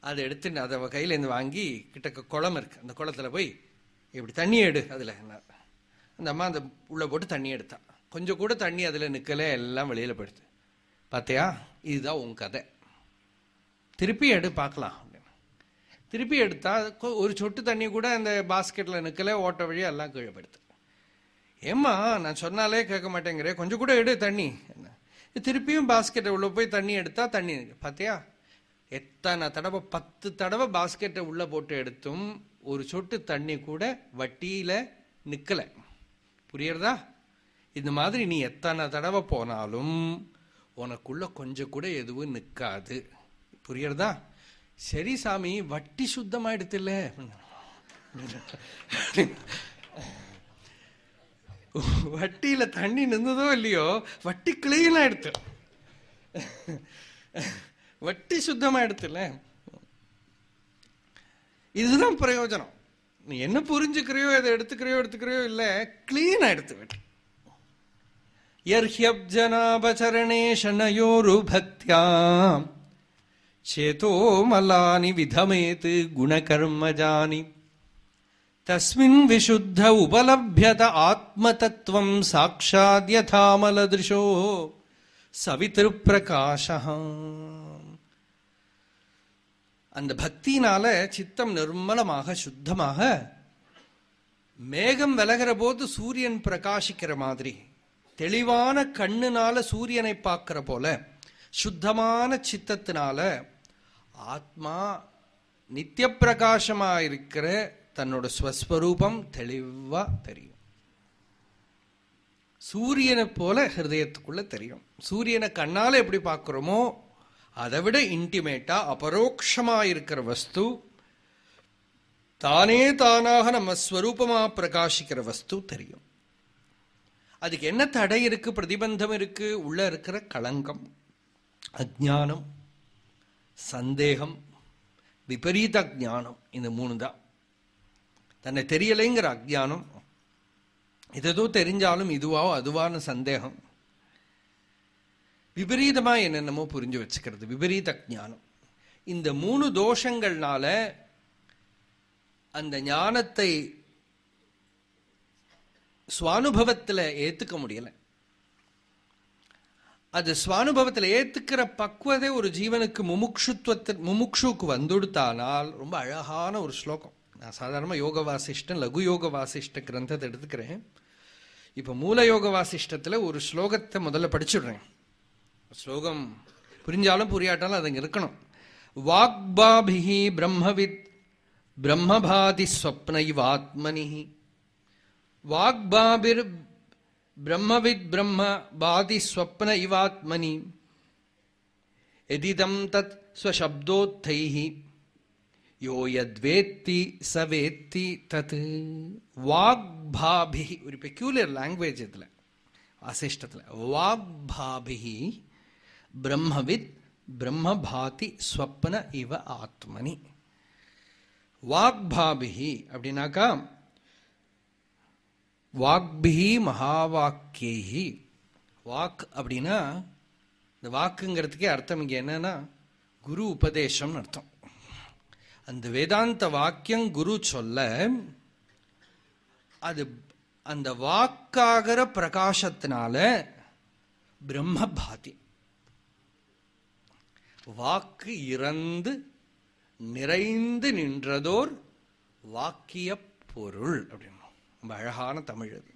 அதை எடுத்துன்னு அதை அவள் கையிலேருந்து வாங்கி கிட்டக்க குளம் இருக்கு. அந்த குளத்துல போய் இப்படி தண்ணி எடு அதில் அந்த அம்மா அந்த உள்ளே போட்டு தண்ணி எடுத்தா. கொஞ்சம் கூட தண்ணி அதில் நிற்கலை எல்லாம் வெளியில் போயிடுது பார்த்தியா இதுதான் உன் கதை. திருப்பி எடு பார்க்கலாம் அப்படின்னு. திருப்பி எடுத்தா கொ- ஒரு சொட்டு தண்ணி கூட அந்த பாஸ்கெட்டில் நிற்கலை ஓட்ட வழியாக எல்லாம் கீழே போயிடுது ஏம்மா நான் சொன்னாலே கேட்க மாட்டேங்கிறே. கொஞ்சம் கூட எடு தண்ணி என்ன? இது திருப்பியும் பாஸ்கெட்டை உள்ளே போய் தண்ணி எடுத்தால் தண்ணி பார்த்தியா எத்தனை தடவை பத்து தடவை பாஸ்கெட்டை உள்ளே போட்டு எடுத்தும் ஒரு சொட்டு தண்ணி கூட வட்டியில நிக்கல. புரியுறதா? இந்த மாதிரி நீ எத்தனை தடவை போனாலும் உனக்குள்ள கொஞ்சம் கூட எதுவும் நிக்காது. புரியுறதா? சரி சாமி வட்டி சுத்தமாயிடுத்து இல்ல வட்டியில தண்ணி நின்றதோ இல்லையோ வட்டி கிளீன் எடுத்து வட்டி சுத்தமாயிடுத்துல இதுதான் பிரயோஜனம். நீ என்ன புரிஞ்சுக்கிறியோ எதை எடுத்துக்கிறியோ எடுத்துக்கிறியோ இல்லை கிளீன் ஆயிடுத்து வட்டி ஷனயோரு பக்தியாம் சேதோ மலானி விதமேத்து குணகர்மஜானி. தஸ்மின் விஷுத்த உபலபியத ஆத்மதத்துவம் சாட்சாத் யதாமலதிருஷோ சவிதிருப்பிரகாஷ அந்த பக்தினால சித்தம் நிர்மலமாக சுத்தமாக மேகம் விலகிற போது சூரியன் பிரகாசிக்கிற மாதிரி தெளிவான கண்ணுனால சூரியனை பார்க்கிற போல சுத்தமான சித்தத்தினால ஆத்மா நித்திய பிரகாசமா இருக்கிற தன்னோட ஸ்வஸ்வரூபம் தெளிவா தெரியும். சூரியனை போல ஹிருதயத்துக்குள்ள தெரியும். சூரியனை கண்ணால எப்படி பார்க்கிறோமோ அதை விட இன்டிமேட்டா அபரோக்ஷமா இருக்கிற வஸ்து தானே தானாக நம்ம ஸ்வரூபமா பிரகாசிக்கிற வஸ்து தெரியும். அதுக்கு என்ன தடை இருக்கு பிரதிபந்தம் இருக்கு உள்ள இருக்கிற களங்கம் அஜானம் சந்தேகம் விபரீத ஞானம் இந்த மூணு தான். தன்னை தெரியலைங்கிற அஜானம் எதோ தெரிஞ்சாலும் இதுவாவோ அதுவான சந்தேகம் விபரீதமா என்னென்னமோ புரிஞ்சு வச்சுக்கிறது விபரீத ஞானம். இந்த மூணு தோஷங்கள்னால அந்த ஞானத்தை சுவானுபவத்தில் ஏற்றுக்க முடியலை. அது சுவானுபவத்தில் ஏற்றுக்கிற பக்குவதே ஒரு ஜீவனுக்கு முமுக்ஷுத்வத்தை முமுக்ஷுக்கு வந்துடுத்தானால் ரொம்ப அழகான ஒரு ஸ்லோகம். நான் சாதாரணமாக யோக வாசிஷ்டன் லகு யோக வாசிஷ்ட கிரந்தத்தை எடுத்துக்கிறேன். இப்போ மூல யோக வாசிஷ்டத்தில் ஒரு ஸ்லோகத்தை முதல்ல படிச்சுடுறேன். ஸ்லோகம் புரிஞ்சாலும் புரியாட்டாலும் அது அங்க இருக்கணும் வாக்பாபிஹி பிரம்மவித் பிரம்மபாதி ஸ்வப்னைவாத்மனி வாக்பாபிர் பிரம்மவித் பிரம்ம பாதி ஸ்வப்ன இவாத்மனி எதிதம் தத் ஸ்வசப்தோத்தைः யோ யத்வேத்தி ச வேத்தி தத் வாக்பாபிஹி ஒரு பெக்யூலர் லாங்குவேஜ் இதுல வாசிஷ்டத்துல வாக்பாபிஹி பிரம்மவித் பிரம்மபாதி ஸ்வப்ன இவ ஆத்மனி. வாக்பாபிஹி அப்படின்னாக்கா வாக்பிஹி மகாவாக்கியி வாக் அப்படின்னா இந்த வாக்குங்கிறதுக்கே அர்த்தம் இங்கே என்னன்னா குரு உபதேசம்னு அர்த்தம். அந்த வேதாந்த வாக்கியம் குரு சொல்ல அது அந்த வாக்காகிற பிரகாசத்தினால பிரம்மபாதி. வாக்கு இறந்து நிறைந்து நின்றதோர் வாக்கிய பொருள் அப்படின்னு ரொம்ப அழகான தமிழ் அது.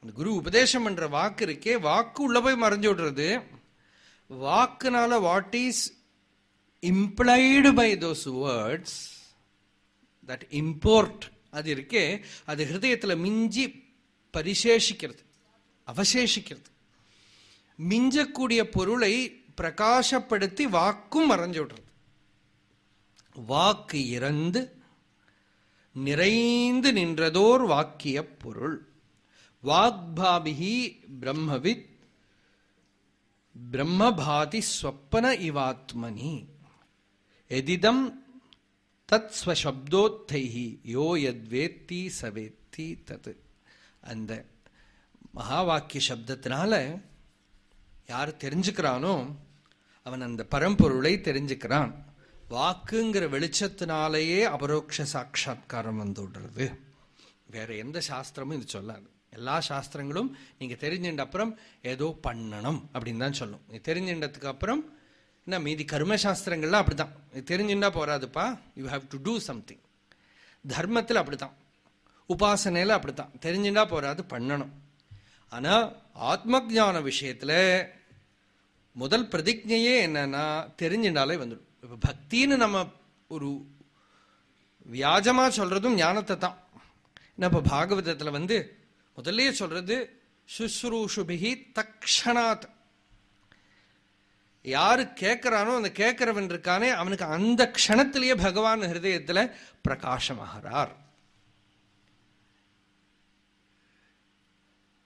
அந்த குரு உபதேசம் என்ற வாக்கு இருக்கே வாக்கு உள்ள போய் மறைஞ்சு விடுறது. வாக்குனால what is implied by those words that import அது இருக்கே அது ஹிருதயத்தில் மிஞ்சி பரிசேஷிக்கிறது அவசேஷிக்கிறது. மிஞ்சக்கூடிய பொருளை பிரகாசப்படுத்தி வாக்கும் மறைஞ்சு விடுறது வாக்கு இறந்து நிறைந்து நின்றதோர் வாக்கிய பொருள். வாக்பாபிகி பிரம்மவித் பிரம்மபாதி ஸ்வப்பன இவாத்மனி. எதிதம் தத் ஸ்வசப்தோத்தைஹி யோ யத்வேத்தி சவேத்தி தத். அந்த மகா வாக்கிய சப்தத்தினால யார் தெரிஞ்சுக்கிறானோ அவன் அந்த பரம்பொருளை தெரிஞ்சுக்கிறான். வாக்குங்கிற வெளிச்சத்தினாலேயே அபரோக்ஷ சாட்சா்காரம் வந்துடுறது வேற எந்த சாஸ்திரமும் இது சொல்லாது. எல்லா சாஸ்திரங்களும் நீங்கள் தெரிஞ்சின்ற அப்புறம் ஏதோ பண்ணணும் அப்படின்னு தான் சொல்லும். நீ தெரிஞ்சின்றதுக்கு அப்புறம் என்ன மீதி கர்மசாஸ்திரங்கள்லாம் அப்படி தான் நீ தெரிஞ்சுட்டா போகாதுப்பா you have to do something தர்மத்தில் அப்படித்தான். உபாசனையில் அப்படி தான் தெரிஞ்சுட்டா போகாது பண்ணணும். ஆனால் ஆத்ம ஞான விஷயத்துல முதல் பிரதிஜையே என்னன்னா தெரிஞ்சுட்டாலே வந்துடும். இப்ப பக்தின்னு நம்ம ஒரு வியாஜமா சொல்றதும் ஞானத்தை தான். என்ன இப்ப பாகவதத்துல வந்து முதல்லயே சொல்றது சுஸ்ரூஷுபிகி தக்ஷணாத். யாரு கேட்கிறானோ அந்த கேட்கிறவன் இருக்கானே அவனுக்கு அந்த க்ஷணத்திலேயே பகவான் ஹிருதயத்துல பிரகாசமாகிறார்.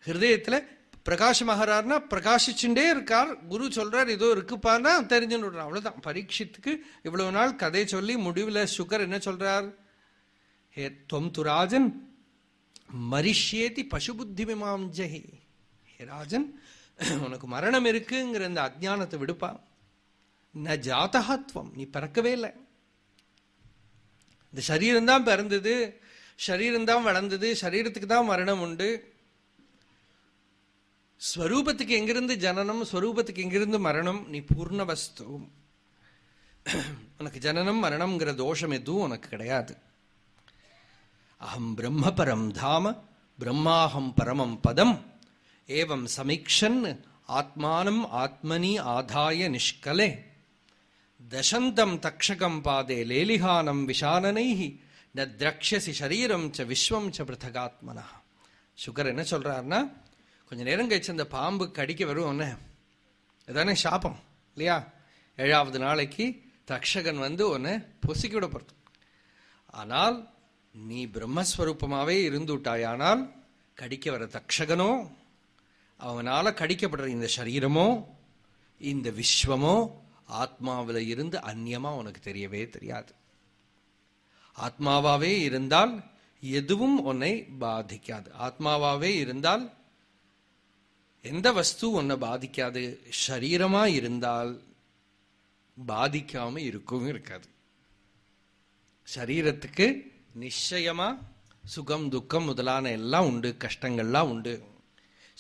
ஹிருதயத்துல பிரகாசமாகிறார்னா பிரகாசிச்சுட்டே இருக்கார். குரு சொல்றார் ஏதோ இருக்குப்பான்னா தெரிஞ்சுன்னு விடுறார் அவ்வளவுதான். பரீட்சித்துக்கு இவ்வளவு நாள் கதை சொல்லி முடிவில் சுகர் என்ன சொல்றார்? ஹே தொம் துராஜன் மரிஷேத்தி பசு பசுபுத்தி மிமாம் ஜெகி ஹே ராஜன் உனக்கு மரணம் இருக்குங்கிற அந்த அஜானத்தை விடுப்பா. ந ஜாத்தகத்துவம் நீ பிறக்கவே இல்லை. இந்த சரீரம் தான் பிறந்தது சரீரம்தான் வளர்ந்தது சரீரத்துக்கு தான் மரணம் உண்டு. ஸ்வரூபத்துக்கு எங்கிருந்து ஜனனம் ஸ்வரூபத்துக்கு எங்கிருந்து மரணம் நீ பூர்ண வஸ்து. உனக்கு ஜனனம் மரணம்ங்கிற தோஷம் எதுவும் உனக்கு கிடையாது. அகம் பிரம்ம பரம் தாம பிரம்மாஹம் பரமம் பதம் ஏவம் சமீக்ஷன் ஆத்மானம் ஆத்மனி ஆதாய நிஷ்கலே. தசந்தம் தக்ஷகம் பாதே லேலிகானம் விஷானனைஹி ந திரக்ஷசி சரீரம் ச விஸ்வம் ச பிருத்தகாத்மனா சுகர் என்ன சொல்றாருன்னா கொஞ்ச நேரம் கழிச்சு அந்த பாம்பு கடிக்க வரும் ஒன்று அதானே சாபம் இல்லையா? ஏழாவது நாளைக்கு தக்ஷகன் வந்து உன்னை பொசுக்கி விட போறது ஆனால் நீ பிரம்மஸ்வரூபமாகவே இருந்துவிட்டாயானால் கடிக்க வர தக்ஷகனோ அவனால் கடிக்கப்படுற இந்த சரீரமோ இந்த விஸ்வமோ ஆத்மாவில் இருந்து அந்நியமாக உனக்கு தெரியவே தெரியாது. ஆத்மாவாகவே இருந்தால் எதுவும் உன்னை பாதிக்காது. ஆத்மாவாகவே இருந்தால் எந்த வஸ்து ஒன்றை பாதிக்காது? சரீரமாக இருந்தால் பாதிக்காமல் இருக்கவும் இருக்காது. சரீரத்துக்கு நிச்சயமாக சுகம் துக்கம் முதலான எல்லாம் உண்டு கஷ்டங்கள்லாம் உண்டு.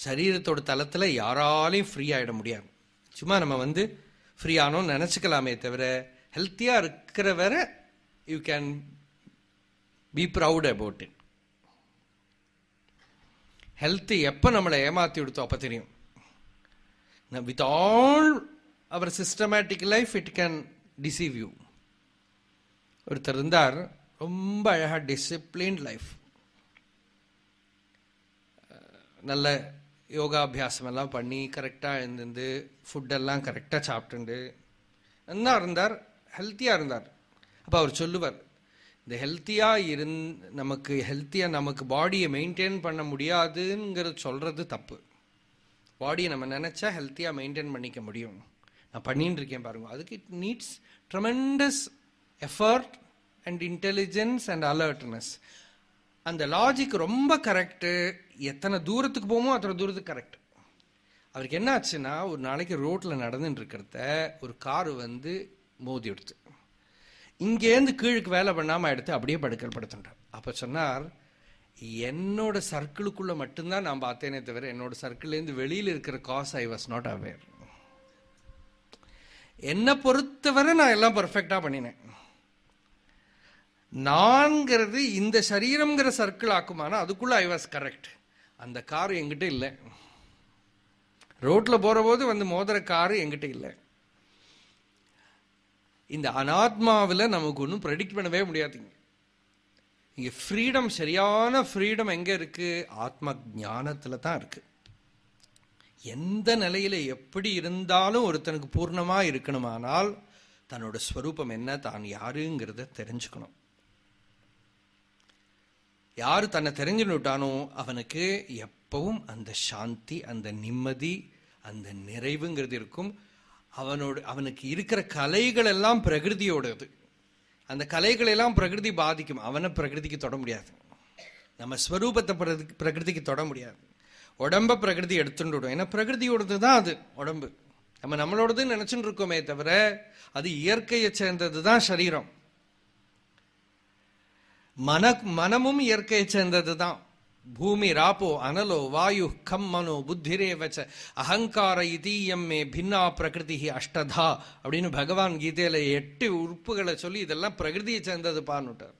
சரீரத்தோட தளத்தில் யாராலையும் ஃப்ரீ ஆகிட முடியாது. சும்மா நம்ம வந்து ஃப்ரீ ஆனோம்னு தவிர ஹெல்த்தியாக இருக்கிற வரை you can be proud about it health எப்போ நம்மளை ஏமாத்தி விடுத்தோம் அப்போ தெரியும். With all our systematic life it can deceive you ஒருத்தர் இருந்தார் ரொம்ப அழகா டிசிப்ளின் லைஃப் நல்ல யோகாபியாசம் எல்லாம் பண்ணி கரெக்டாக எழுந்திருந்து ஃபுட்டெல்லாம் கரெக்டாக சாப்பிட்டுண்டு நல்லா இருந்தார் ஹெல்த்தியாக இருந்தார். அப்போ அவர் சொல்லுவார் இந்த ஹெல்த்தியாக இருந் நமக்கு ஹெல்த்தியாக நமக்கு பாடியை மெயின்டைன் பண்ண முடியாதுங்கிறது சொல்கிறது தப்பு. பாடியை நம்ம நினச்சா ஹெல்த்தியாக மெயின்டைன் பண்ணிக்க முடியும். நான் பண்ணின்னு இருக்கேன் பாருங்கள் அதுக்கு it needs tremendous effort and intelligence and alertness அந்த லாஜிக் ரொம்ப கரெக்டு எத்தனை தூரத்துக்கு போமோ அத்தனை தூரத்துக்கு கரெக்ட் அவருக்கு என்ன ஆச்சுன்னா ஒரு நாளைக்கு ரோட்டில் நடந்துட்டு இருக்கிறத ஒரு காரு வந்து மோதி எடுத்து இங்கேருந்து கீழுக்கு வேலை பண்ணாமல் எடுத்து அப்படியே படுக்கல் படுத்துட்டார் அப்போ சொன்னார் என்னோட சர்க்கிளுக்குள்ளே மட்டும்தான் நான் பார்த்தேனே தவிர என்னோட சர்க்கிள்லேருந்து வெளியில் இருக்கிற cause I was not aware என்னை பொறுத்தவரை நான் எல்லாம் பர்ஃபெக்டாக பண்ணினேன். நான்கிறது இந்த சரீரம்ங்கிற சர்க்கிள் ஆக்குமானா அதுக்குள்ளே ஐ வாஸ் கரெக்ட் அந்த கார் எங்கிட்ட இல்லை. ரோட்டில் போகிற போது வந்து மோதிர காரு எங்கிட்ட இல்லை. இந்த அனாத்மாவில் நமக்கு ஒன்றும் ப்ரெடிக்ட் பண்ணவே முடியாதுங்க. இங்கே ஃப்ரீடம் சரியான ஃப்ரீடம் எங்கே இருக்குது ஆத்ம ஜானத்தில் தான் இருக்குது எந்த நிலையில் எப்படி இருந்தாலும் ஒருத்தனுக்கு பூர்ணமாக இருக்கணுமானால் தன்னோட ஸ்வரூபம் என்ன? தான் யாருங்கிறத தெரிஞ்சுக்கணும். யார் தன்னை தெரிஞ்சுட்டானோ அவனுக்கு எப்பவும் அந்த சாந்தி அந்த நிம்மதி அந்த நிறைவுங்கிறது இருக்கும். அவனோட அவனுக்கு இருக்கிற கலைகள் எல்லாம் பிரகிருதியோடது. அந்த கலைகள் எல்லாம் பிரகிருதி பாதிக்கும். அவனை பிரகிருதிக்கு தொட முடியாது. நம்ம ஸ்வரூபத்தை பிரகிருதிக்கு தொட முடியாது. உடம்ப பிரகிருதி எடுத்துட்டு விடும். ஏன்னா பிரகிருதியோடது தான் அது உடம்பு. நம்ம நம்மளோடதுன்னு நினைச்சுட்டு இருக்கோமே தவிர அது இயற்கையை சேர்ந்தது தான் சரீரம். மன மனமும் இயற்கையை சேர்ந்தது தான் பூமி ராப்போ அனலோ வாயு கம் மனோ புத்திரேவச்ச அகங்கார இதீயம் மே பின்னா பிரகிருதி அஷ்டதா அப்படின்னு பகவான் கீதையில எட்டு உறுப்புகளை சொல்லி இதெல்லாம் பிரகிருதியை சேர்ந்தது பான்னுட்டார்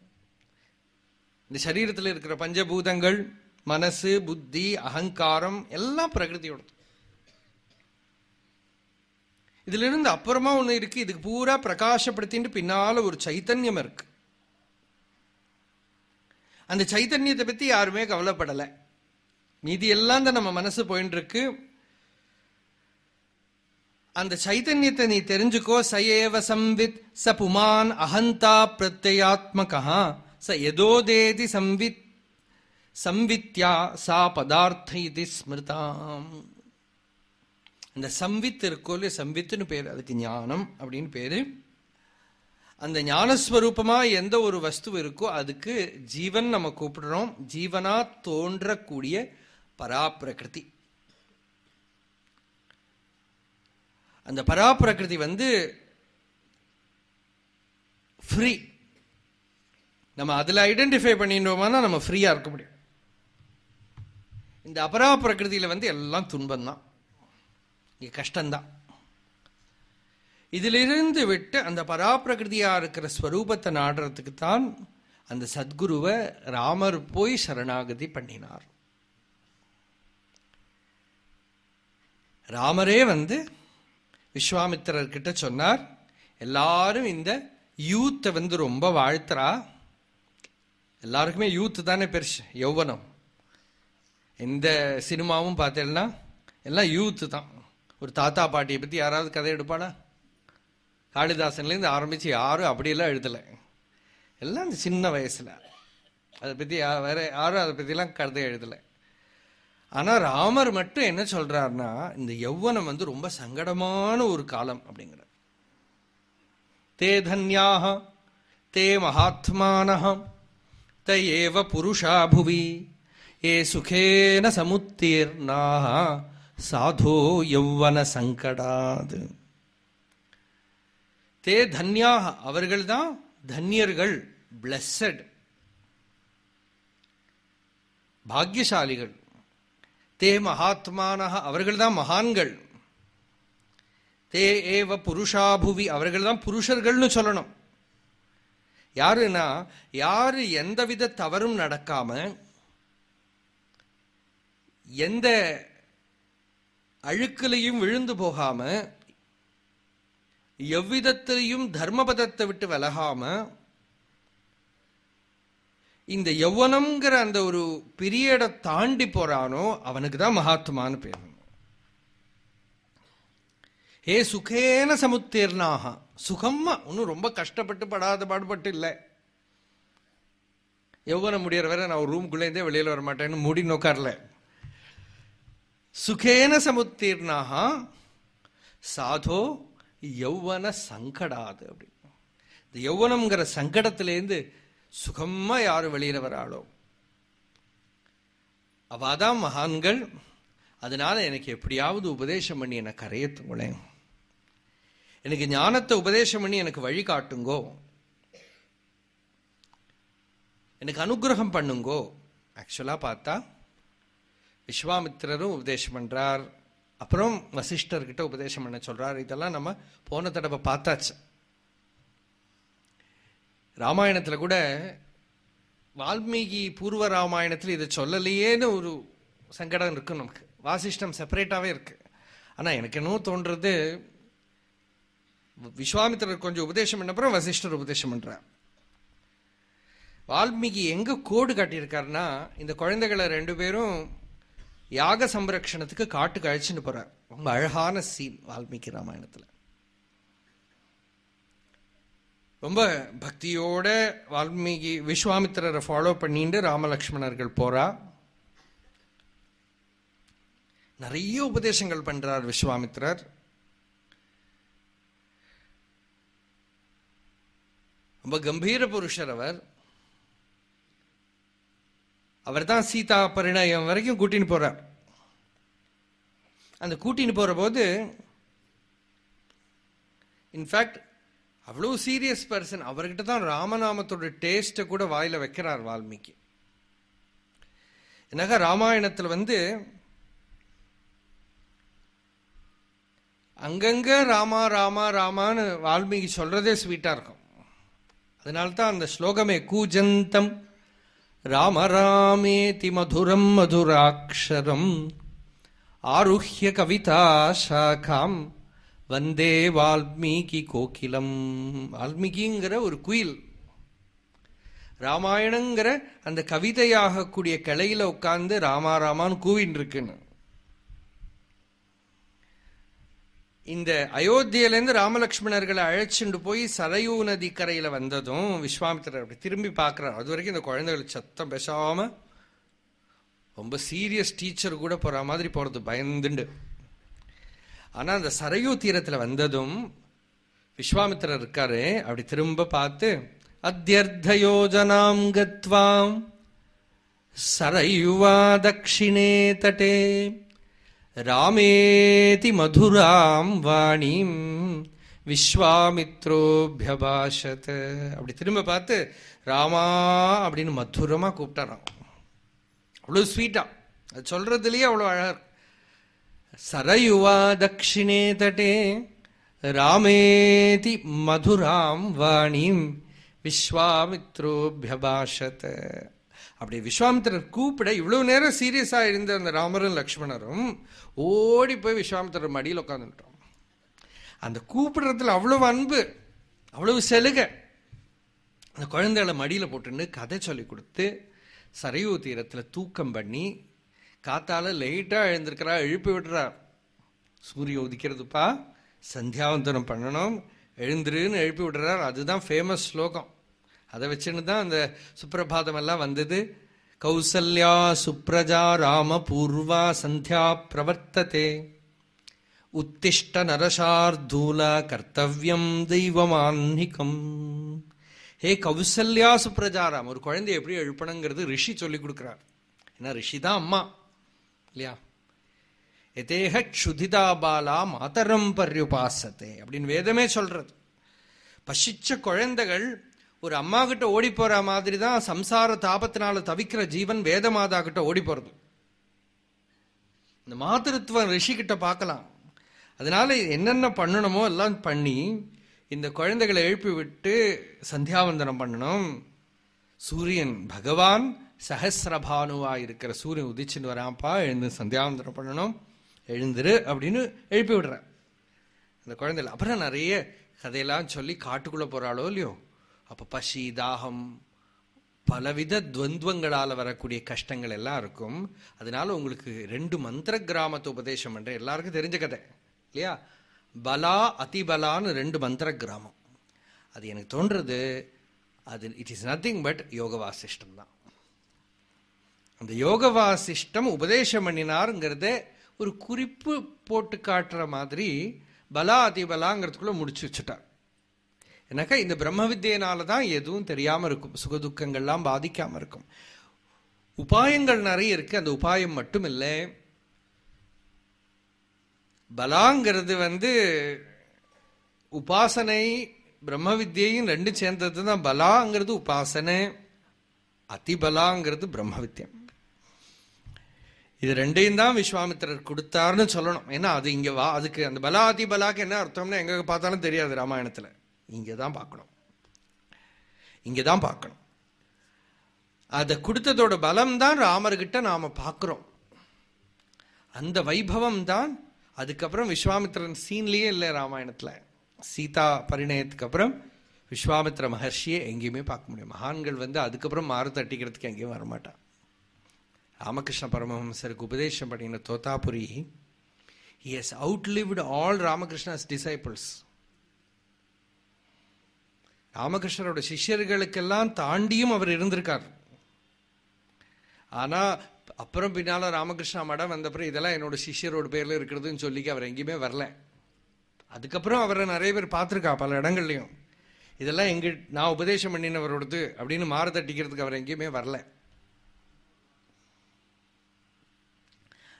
இந்த சரீரத்தில் இருக்கிற பஞ்சபூதங்கள் மனசு புத்தி அகங்காரம் எல்லாம் பிரகிருதியோடது. இதுல இருந்து அப்புறமா ஒண்ணு இருக்கு. இதுக்கு பூரா பிரகாசப்படுத்திட்டு பின்னால ஒரு சைத்தன்யம் இருக்கு. அந்த சைத்தன்யத்தை பத்தி யாருமே கவலைப்படலை. மீதி எல்லாம் தான் நம்ம மனசு போயிட்டு இருக்கு அந்த சைத்தன்யத்தை நீ தெரிஞ்சுக்கோ. சயேவ சம்வித் ச புமான் அகந்தா பிரத்யாத்மகா ச எதோதேதி சம்வித் சம்வித்யா சா பதார்த்த இது ஸ்மிருதாம். அந்த சம்வித் இருக்கோ இல்லையா? சம்வித்துன்னு பேர் அதுக்கு ஞானம் அப்படின்னு பேரு. அந்த ஞானஸ்வரூபமா எந்த ஒரு வஸ்து இருக்கோ அதுக்கு ஜீவன் நம்ம கூப்பிடுறோம். ஜீவனா தோன்றக்கூடிய பராப்பிரகிருதி அந்த பராப்பிரகிருதி வந்து ஃப்ரீ நம்ம அதுல ஐடென்டிஃபை பண்ணிட்டோம்னா நம்ம ஃப்ரீயா இருக்க முடியும். இந்த அபரா பிரகிருதியில் வந்து எல்லாம் துன்பம் தான் இங்க கஷ்டம்தான். இதிலிருந்து விட்டு அந்த பராப்பிரகிருதியாக இருக்கிற ஸ்வரூபத்தை நாடுறதுக்கு தான் அந்த சத்குருவை ராமர் போய் சரணாகதி பண்ணினார். ராமரே வந்து விஸ்வாமித்திரர்கிட்ட சொன்னார் எல்லாரும் இந்த யூத்தை வந்து ரொம்ப வாழ்த்துறா. எல்லாருக்குமே யூத்து தானே பெருசு யௌவனம். எந்த சினிமாவும் பார்த்தேன்னா எல்லாம் யூத்து தான். ஒரு தாத்தா பாட்டியை பற்றி யாராவது கதை எடுப்பானா காளிதாசன்லேருந்து ஆரம்பித்து யாரும் அப்படியெல்லாம் எழுதலை. எல்லாம் இந்த சின்ன வயசில். அதை பற்றி வேற யாரும் அதை பற்றிலாம் கதை எழுதலை. ஆனால் ராமர் மட்டும் என்ன சொல்கிறாருன்னா இந்த யௌவனம் வந்து ரொம்ப சங்கடமான ஒரு காலம் அப்படிங்கிறார். தே தன்யாக தே மகாத்மானகம் த ஏவ புருஷா புவி ஏ சுகேன சமுத்தீர்ணாக சாதோ யௌவன சங்கடாது. தே தன்யாக. அவர்கள்தான் தன்யர்கள் பிளஸட் பாக்யசாலிகள். தே மகாத்மான அவர்கள்தான் மகான்கள். தே ஏவ புருஷாபுவி அவர்கள் தான் புருஷர்கள்னு சொல்லணும். யாருன்னா யாரு எந்தவித தவறும் நடக்காம எந்த அழுக்கிலையும் விழுந்து போகாம எவ்விதத்திலையும் தர்மபதத்தை விட்டு விலகாம இந்த யௌவனம்ங்கிற அந்த ஒரு பீரியடை தாண்டி போறானோ அவனுக்கு தான் மகாத்மான்னு பேர். ஏ சுகேன சமுத்தீர்ணாக சுகமா ஒன்றும் ரொம்ப கஷ்டப்பட்டு படாத பாடுபட்டு இல்லை. யௌவனம் முடியற வரை நான் ஒரு ரூம்குள்ளேருந்தே வெளியில் வர மாட்டேன்னு மூடி நோக்கார்ல சுகேன சமுத்தீர்ணாக சாதோ யௌவன சங்கடாது அப்படி இந்த யௌவனம்ங்கிற சங்கடத்திலேருந்து சுகமாக யார் வெளியில வராளோ? அவாதான் மகான்கள். அதனால எனக்கு எப்படியாவது உபதேசம் பண்ணி என்னை கரையத்துங்களேன். எனக்கு ஞானத்தை உபதேசம் பண்ணி எனக்கு வழி காட்டுங்கோ. எனக்கு அனுகிரகம் பண்ணுங்கோ. ஆக்சுவலாக பார்த்தா விஸ்வாமித்திரரும் உபதேசம் பண்றார். அப்புறம் வசிஷ்டர்கிட்ட உபதேசம் பண்ண சொல்றார். இதெல்லாம் நம்ம போன தடவை பார்த்தாச்சு. ராமாயணத்துல கூட வால்மீகி பூர்வ ராமாயணத்துல இதை சொல்லலையேன்னு ஒரு சங்கடம் இருக்கு நமக்கு. வாசிஷ்டம் செப்பரேட்டாவே இருக்கு. ஆனா எனக்கு என்ன தோன்றது விஸ்வாமித்திரர் கொஞ்சம் உபதேசம் பண்ணப்புறம் வசிஷ்டர் உபதேசம் பண்றார். வால்மீகி எங்க கோடு காட்டியிருக்காருன்னா இந்த குழந்தைகளை ரெண்டு பேரும் யாக சம்ரக்ஷணத்துக்கு காட்டுக்கு அழைச்சிட்டு போறார். ரொம்ப அழகான சீன் வால்மீகி ராமாயணத்துல. ரொம்ப பக்தியோட வால்மீகி விஸ்வாமித்திரரை ஃபாலோ பண்ணிட்டு ராமலக்ஷ்மணர்கள் போறா. நிறைய உபதேசங்கள் பண்றார் விஸ்வாமித்திரர். ரொம்ப கம்பீர புருஷர் அவர். அவர் தான் சீதா பரிணயம் வரைக்கும் கூட்டின்னு போறார். அந்த கூட்டின்னு போற போது இன்ஃபேக்ட் அவ்வளோ சீரியஸ் பர்சன் அவர்கிட்ட தான் ராமநாமத்தோட டேஸ்ட்டை கூட வாயில வைக்கிறார் வால்மீகி. என்னக்கா ராமாயணத்தில் வந்து அங்கங்க ராமா ராமா ராமான்னு வால்மீகி சொல்றதே ஸ்வீட்டா இருக்கும். அதனால தான் அந்த ஸ்லோகமே கூஜந்தம். ராமராமேதி மதுரம் மதுராட்சரம் ஆருஹ்ய கவிதா சாகாம். வந்தே வால்மீகி கோகிலம். வால்மீகிங்கிற ஒரு குயில். ராமாயணங்கிற அந்த கவிதையாகக்கூடிய கிளையில உட்கார்ந்து ராமா ராமான்னு கூவின்னு இருக்குன்னு இந்த அயோத்தியிலேருந்து ராமலக்ஷ்மணர்களை அழைச்சிட்டு போய் சரையூ நதி கரையில் வந்ததும் விஸ்வாமித்திரர் அப்படி திரும்பி பார்க்குறார். அது வரைக்கும் இந்த குழந்தைகள் சத்தம் பேசாமல் ரொம்ப சீரியஸ் டீச்சர் கூட போகிற மாதிரி போகிறது பயந்துண்டு. ஆனால் அந்த சரையூ தீரத்தில் வந்ததும் விஸ்வாமித்திரர் இருக்காரு. அப்படி திரும்ப பார்த்து அத்தியர்த்தயோஜனாம் கத்வாம் சரையுவா தட்சிணே தட்டே. ராமேதி மதுராம் வாணிம் விஸ்வாமித்ரோபியபாஷத் அப்படி திரும்ப பார்த்து ராமா அப்படின்னு மதுரமாக கூப்பிட்டாராம். அவ்வளோ ஸ்வீட்டா அது சொல்றதுலயே அவ்வளோ அழகா சரயுவா தட்சிணே தட்டே ராமேதி மதுராம் வாணிம் விஸ்வாமித்ரோபியபாஷத் அப்படி விஸ்வாமித்திரர் கூப்பிட இவ்வளவு நேரம் சீரியஸா இருந்த அந்த ராமரும் லக்ஷ்மணரும் ஓடி போய் விஸ்வாமித்திரர் மடியில் உட்காந்துட்டோம் அந்த கூப்பிடுறதுல அவ்வளவு அன்பு அவ்வளவு செலுக அந்த குழந்தைகளை மடியில போட்டுன்னு கதை சொல்லி கொடுத்து சரையூ தீரத்தில் தூக்கம் பண்ணி காத்தால லைட்டாக எழுந்திருக்கிறா எழுப்பி விடுறார் சூரிய உதிக்கிறதுப்பா சந்தியாவந்தனம் பண்ணணும் எழுந்துருன்னு எழுப்பி விடுறார். அதுதான் ஃபேமஸ் ஸ்லோகம். அதை வச்சுன்னு தான் அந்த சுப்பிரபாதம் எல்லாம் வந்தது. கௌசல்யா சுப்ரஜா ராம பூர்வா சந்தியா பிரவர்த்ததே. உத்திஷ்ட நரசார்தூல கர்த்தவியம் தெய்வமான்னிகம். ஹே கௌசல்யா சுப்ரஜாராம் ஒரு குழந்தை எப்படி எழுப்பணுங்கிறது ரிஷி சொல்லி கொடுக்குறார். ஏன்னா ரிஷி தான் அம்மா இல்லையா? எதேக க்ஷுதிதா பாலா மாதரம் பர்யுபாசத்தே அப்படின்னு வேதமே சொல்றது. பசிச்ச குழந்தைகள் ஒரு அம்மா கிட்ட ஓடி போற மாதிரி தான் சம்சார தாபத்தினால தவிக்கிற ஜீவன் வேத மாதா கிட்ட ஓடி போறது. இந்த மாத்திருத்துவம் ரிஷி கிட்ட பார்க்கலாம். அதனால என்னென்ன பண்ணணுமோ எல்லாம் பண்ணி இந்த குழந்தைகளை எழுப்பி விட்டு சந்தியாவந்தனம் பண்ணணும். சூரியன் பகவான் சஹசிரபானுவா இருக்கிற சூரியன் உதிச்சுன்னு வராப்பா எழுந்து சந்தியாவந்தனம் பண்ணணும். எழுந்துரு அப்படின்னு எழுப்பி விடுறேன். அந்த குழந்தைகள் அப்புறம் நிறைய கதையெல்லாம் சொல்லி காட்டுக்குள்ளே போகிறாளோ இல்லையோ? அப்போ பசி தாகம் பலவித துவந்தங்களால் வரக்கூடிய கஷ்டங்கள் எல்லாம் இருக்கும். அதனால உங்களுக்கு ரெண்டு மந்திர கிராமத்தை உபதேசம் பண்றேன் எல்லாருக்கும் தெரிஞ்ச கதை. இல்லையா? பலா அதிபலான்னு ரெண்டு மந்திர கிராமம் அது எனக்கு தோன்றது. அது இட் இஸ் நத்திங் பட் யோக வாசிஷ்டம் தான். அந்த யோக வாசிஷ்டம் உபதேசம் பண்ணினாருங்கிறத ஒரு குறிப்பு போட்டு காட்டுற மாதிரி பலா அதிபலாங்கிறதுக்குள்ள முடிச்சு வச்சுட்டார். எனக்கா இந்த பிரம்ம வித்தியனால தான் எதுவும் தெரியாம இருக்கும். சுகதுக்கங்கள்லாம் பாதிக்காம இருக்கும். உபாயங்கள் நிறைய இருக்கு. அந்த உபாயம் மட்டும் இல்லை பலாங்கிறது வந்து உபாசனை பிரம்ம வித்தியையும் ரெண்டு சேர்ந்தது தான். பலாங்கிறது உபாசனை அதிபலாங்கிறது பிரம்ம வித்தியம் இது ரெண்டையும் தான் விஸ்வாமித்திரர் கொடுத்தாருன்னு சொல்லணும். ஏன்னா அது இங்க வா அதுக்கு அந்த பலா அதிபலாக்கு என்ன அர்த்தம்னு எங்க பார்த்தாலும் தெரியாது ராமாயணத்துல. இங்கே தான் பார்க்கணும். இங்கே தான் பார்க்கணும். அதை கொடுத்ததோட பலம் தான் ராமர்கிட்ட நாம் பார்க்குறோம். அந்த வைபவம் தான் அதுக்கப்புறம் விஸ்வாமித்திரன் சீன்லேயே இல்லை ராமாயணத்தில். சீதா பரிணயத்துக்கு அப்புறம் விஸ்வாமித்திர மகர்ஷியை எங்கேயுமே பார்க்க முடியும். மகான்கள் வந்து அதுக்கப்புறம் மாறு தட்டிக்கிறதுக்கு எங்கேயும் வரமாட்டான் ராமகிருஷ்ண பரமஹம்சருக்கு உபதேசம் பண்ணின Totapuri he has outlived all Ramakrishna's disciples ராமகிருஷ்ணரோட சிஷ்யர்களுக்கெல்லாம் தாண்டியும் அவர் இருந்திருக்கார். ஆனா அப்புறம் பின்னால ராமகிருஷ்ணா மடம் வந்தப்புறம் இதெல்லாம் என்னோட சிஷ்யரோட பேர்ல இருக்கிறதுன்னு சொல்லிக்க அவர் எங்கேயுமே வரல. அதுக்கப்புறம் அவரை நிறைய பேர் பார்த்துருக்கா பல இடங்கள்லையும். இதெல்லாம் எங்க நான் உபதேசம் பண்ணினவரோடது அப்படின்னு மாறு தட்டிக்கிறதுக்கு அவர் எங்கேயுமே வரல.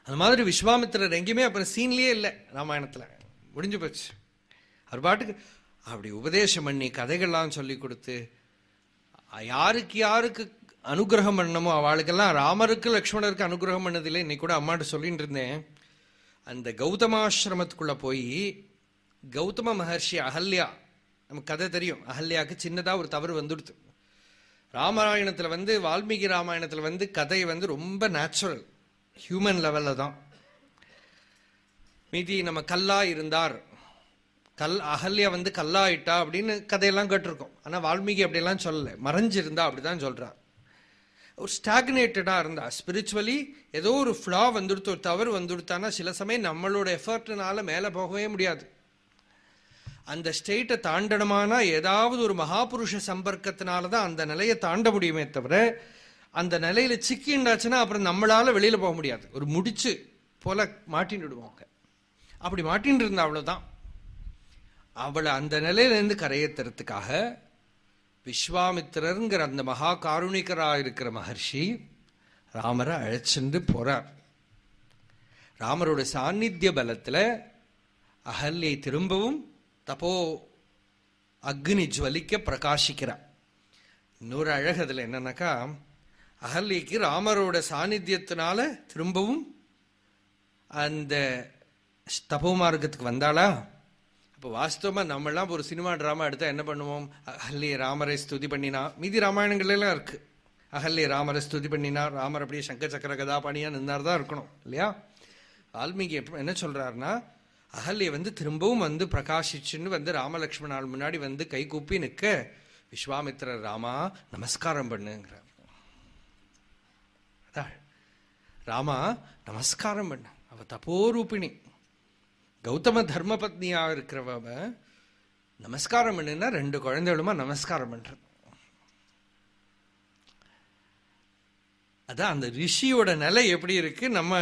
அந்த மாதிரி விஸ்வாமித்திரர் எங்கேயுமே அப்புறம் சீன்லயே இல்லை ராமாயணத்துல. முடிஞ்சு போச்சு. அவர் பாட்டுக்கு அப்படி உபதேசம் பண்ணி கதைகள்லாம் சொல்லி கொடுத்து யாருக்கு யாருக்கு அனுகிரகம் பண்ணமோ அவளுக்கெல்லாம் ராமருக்கு லக்ஷ்மணருக்கு அனுகிரகம் பண்ணதில்லை. இன்னைக்கு கூட அம்மாட்ட சொல்லிட்டு இருந்தேன். அந்த கௌதமாசிரமத்துக்குள்ள போய் கௌதம மகர்ஷி அகல்யா நமக்கு கதை தெரியும். அகல்யாவுக்கு சின்னதாக ஒரு தவறு வந்துடுது. ராமராயணத்தில் வந்து வால்மீகி ராமாயணத்தில் வந்து கதை வந்து ரொம்ப நேச்சுரல் ஹியூமன் லெவலில் தான். மீதி நம்ம கல்லா இருந்தார். கல் அகல்யா வந்து கல்லாயிட்டா அப்படின்னு கதையெல்லாம் கேட்டிருக்கோம். ஆனால் வால்மீகி அப்படியெல்லாம் சொல்லலை. மறைஞ்சிருந்தா அப்படிதான் சொல்றார் ஒரு ஸ்டாக்னேட்டடாக இருந்தா ஸ்பிரிச்சுவலி ஏதோ ஒரு ஃப்ளா வந்துடுத்து ஒரு தவறு வந்துடுத்தானா சில சமயம் நம்மளோட எஃபர்ட்னால மேலே போகவே முடியாது. அந்த ஸ்டேட்டை தாண்டனமானா ஏதாவது ஒரு மகாபுருஷ சம்பர்க்கத்தினால தான் அந்த நிலையை தாண்ட முடியுமே தவிர அந்த நிலையில சிக்கிண்டாச்சுன்னா அப்புறம் நம்மளால வெளியில போக முடியாது. ஒரு முடிச்சு போல மாட்டின்னு விடுவாங்க அப்படி மாட்டின்னு இருந்தா அவ்வளவுதான். அவளை அந்த நிலையிலேருந்து கரையேற்றுறதுக்காக விஸ்வாமித்திரருங்கிற அந்த மகா காருணிகராக இருக்கிற மகர்ஷி ராமரை அழைச்சிட்டு போகிறார் ராமரோட சாநித்திய பலத்தில் அகல்யை திரும்பவும் தப்போ அக்னி ஜுவலிக்க பிரகாசிக்கிறார். இன்னொரு அழகு அதில் என்னன்னாக்கா அகல்யக்கு ராமரோட சாநித்தியத்தினால திரும்பவும் அந்த தபோ மார்க்கத்துக்கு வந்தாளா? அப்போ வாஸ்தவமாக நம்மளாம் ஒரு சினிமா ட்ராமா எடுத்தால் என்ன பண்ணுவோம்? அகல்ய ராமரை ஸ்துதி பண்ணினா மீதி ராமாயணங்கள்லாம் இருக்குது இருக்கு ராமரை ஸ்துதி பண்ணினா ராமர் அப்படியே சங்க சக்கர கதாபாணியாக நின்னார் தான் இருக்கணும் இல்லையா? வால்மீகி எப்ப- என்ன சொல்கிறாருன்னா அகல்ய வந்து திரும்பவும் வந்து பிரகாசிச்சுன்னு வந்து ராமலக்ஷ்மணால் முன்னாடி வந்து கை கூப்பி நிற்க விஸ்வாமித்ர ராமா நமஸ்காரம் பண்ணுங்கிறார். அதான். ராமா நமஸ்காரம் பண்ண. அவ தபோரூபிணி கௌதம தர்மபத்னியா இருக்கிறவ நமஸ்காரம் பண்ணுன்னா ரெண்டு குழந்தைகளுமா நமஸ்காரம் பண்றது. அதான் அந்த ரிஷியோட நிலை எப்படி இருக்கு? நம்ம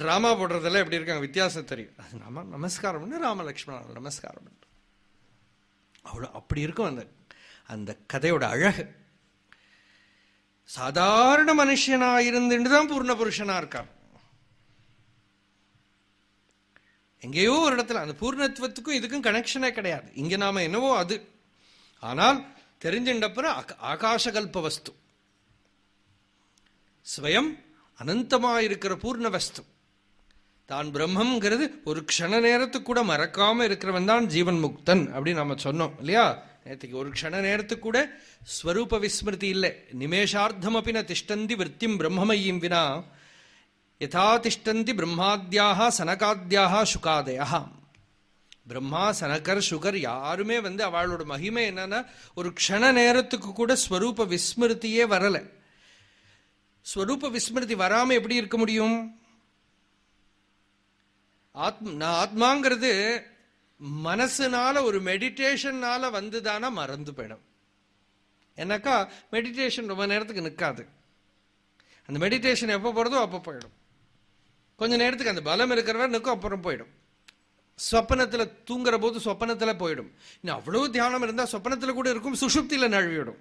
டிராமா போடுறதெல்லாம் எப்படி இருக்காங்க? வித்தியாசம் தெரியும். அது நம்ம நமஸ்காரம் பண்ணு ராமலக்ஷ்மணன் நமஸ்காரம் பண்ணு. அவ்வளோ அப்படி இருக்கும் அந்த அந்த கதையோட அழகு. சாதாரண மனுஷனா இருந்துட்டு தான் பூர்ண புருஷனா இருக்கார் எங்கேயோ ஒரு இடத்துல அந்த பூர்ணத்துவத்துக்கும் இதுக்கும் கனெக்ஷனே கிடையாது. இங்கே நாம் என்னவோ அது. ஆனால் தெரிஞ்சின்றப்புறம் ஆகாசகல்ப வஸ்து. ஸ்வயம் அனந்தமாயிருக்கிற பூர்ண வஸ்து. தான் பிரம்மங்கிறது ஒரு க்ஷண நேரத்துக்கு கூட மறக்காம இருக்கிறவன் தான் ஜீவன் முக்தன் அப்படின்னு நம்ம சொன்னோம் இல்லையா? நேற்றுக்கு ஒரு க்ஷண நேரத்துக்கு கூட ஸ்வரூப விஸ்மிருதி இல்லை. நிமேஷார்த்தம் அப்படின்னா திஷ்டந்தி விற்த்தியும் பிரம்மமையும் வினா யதா திஷ்டந்தி பிரம்மாத்யாக சனகாத்யாக சுகாதயா பிரம்மா சனகர் சுகர் யாருமே வந்து அவளோட மகிமை என்னன்னா ஒரு க்ஷண நேரத்துக்கு கூட ஸ்வரூப விஸ்மிருதியே வரல ஸ்வரூப விஸ்மிருதி வராம எப்படி இருக்க முடியும் ஆத்ம நான் ஆத்மாங்கிறது மனசுனால ஒரு மெடிடேஷன்னால வந்துதானா மறந்து போயிடும் ஏன்னாக்கா மெடிடேஷன் ரொம்ப நேரத்துக்கு நிற்காது அந்த மெடிடேஷன் எப்போ போகிறதோ அப்போ போயிடும் கொஞ்ச நேரத்துக்கு அந்த பலம் இருக்கிறவர் நிற்கும் அப்புறம் போயிடும். சொப்பனத்தில் தூங்குற போது சொப்பனத்தில் போயிடும். இன்னும் அவ்வளவு தியானம் இருந்தால் சொப்பனத்தில் கூட இருக்கும் சுஷுப்தியில் நழுவிடும்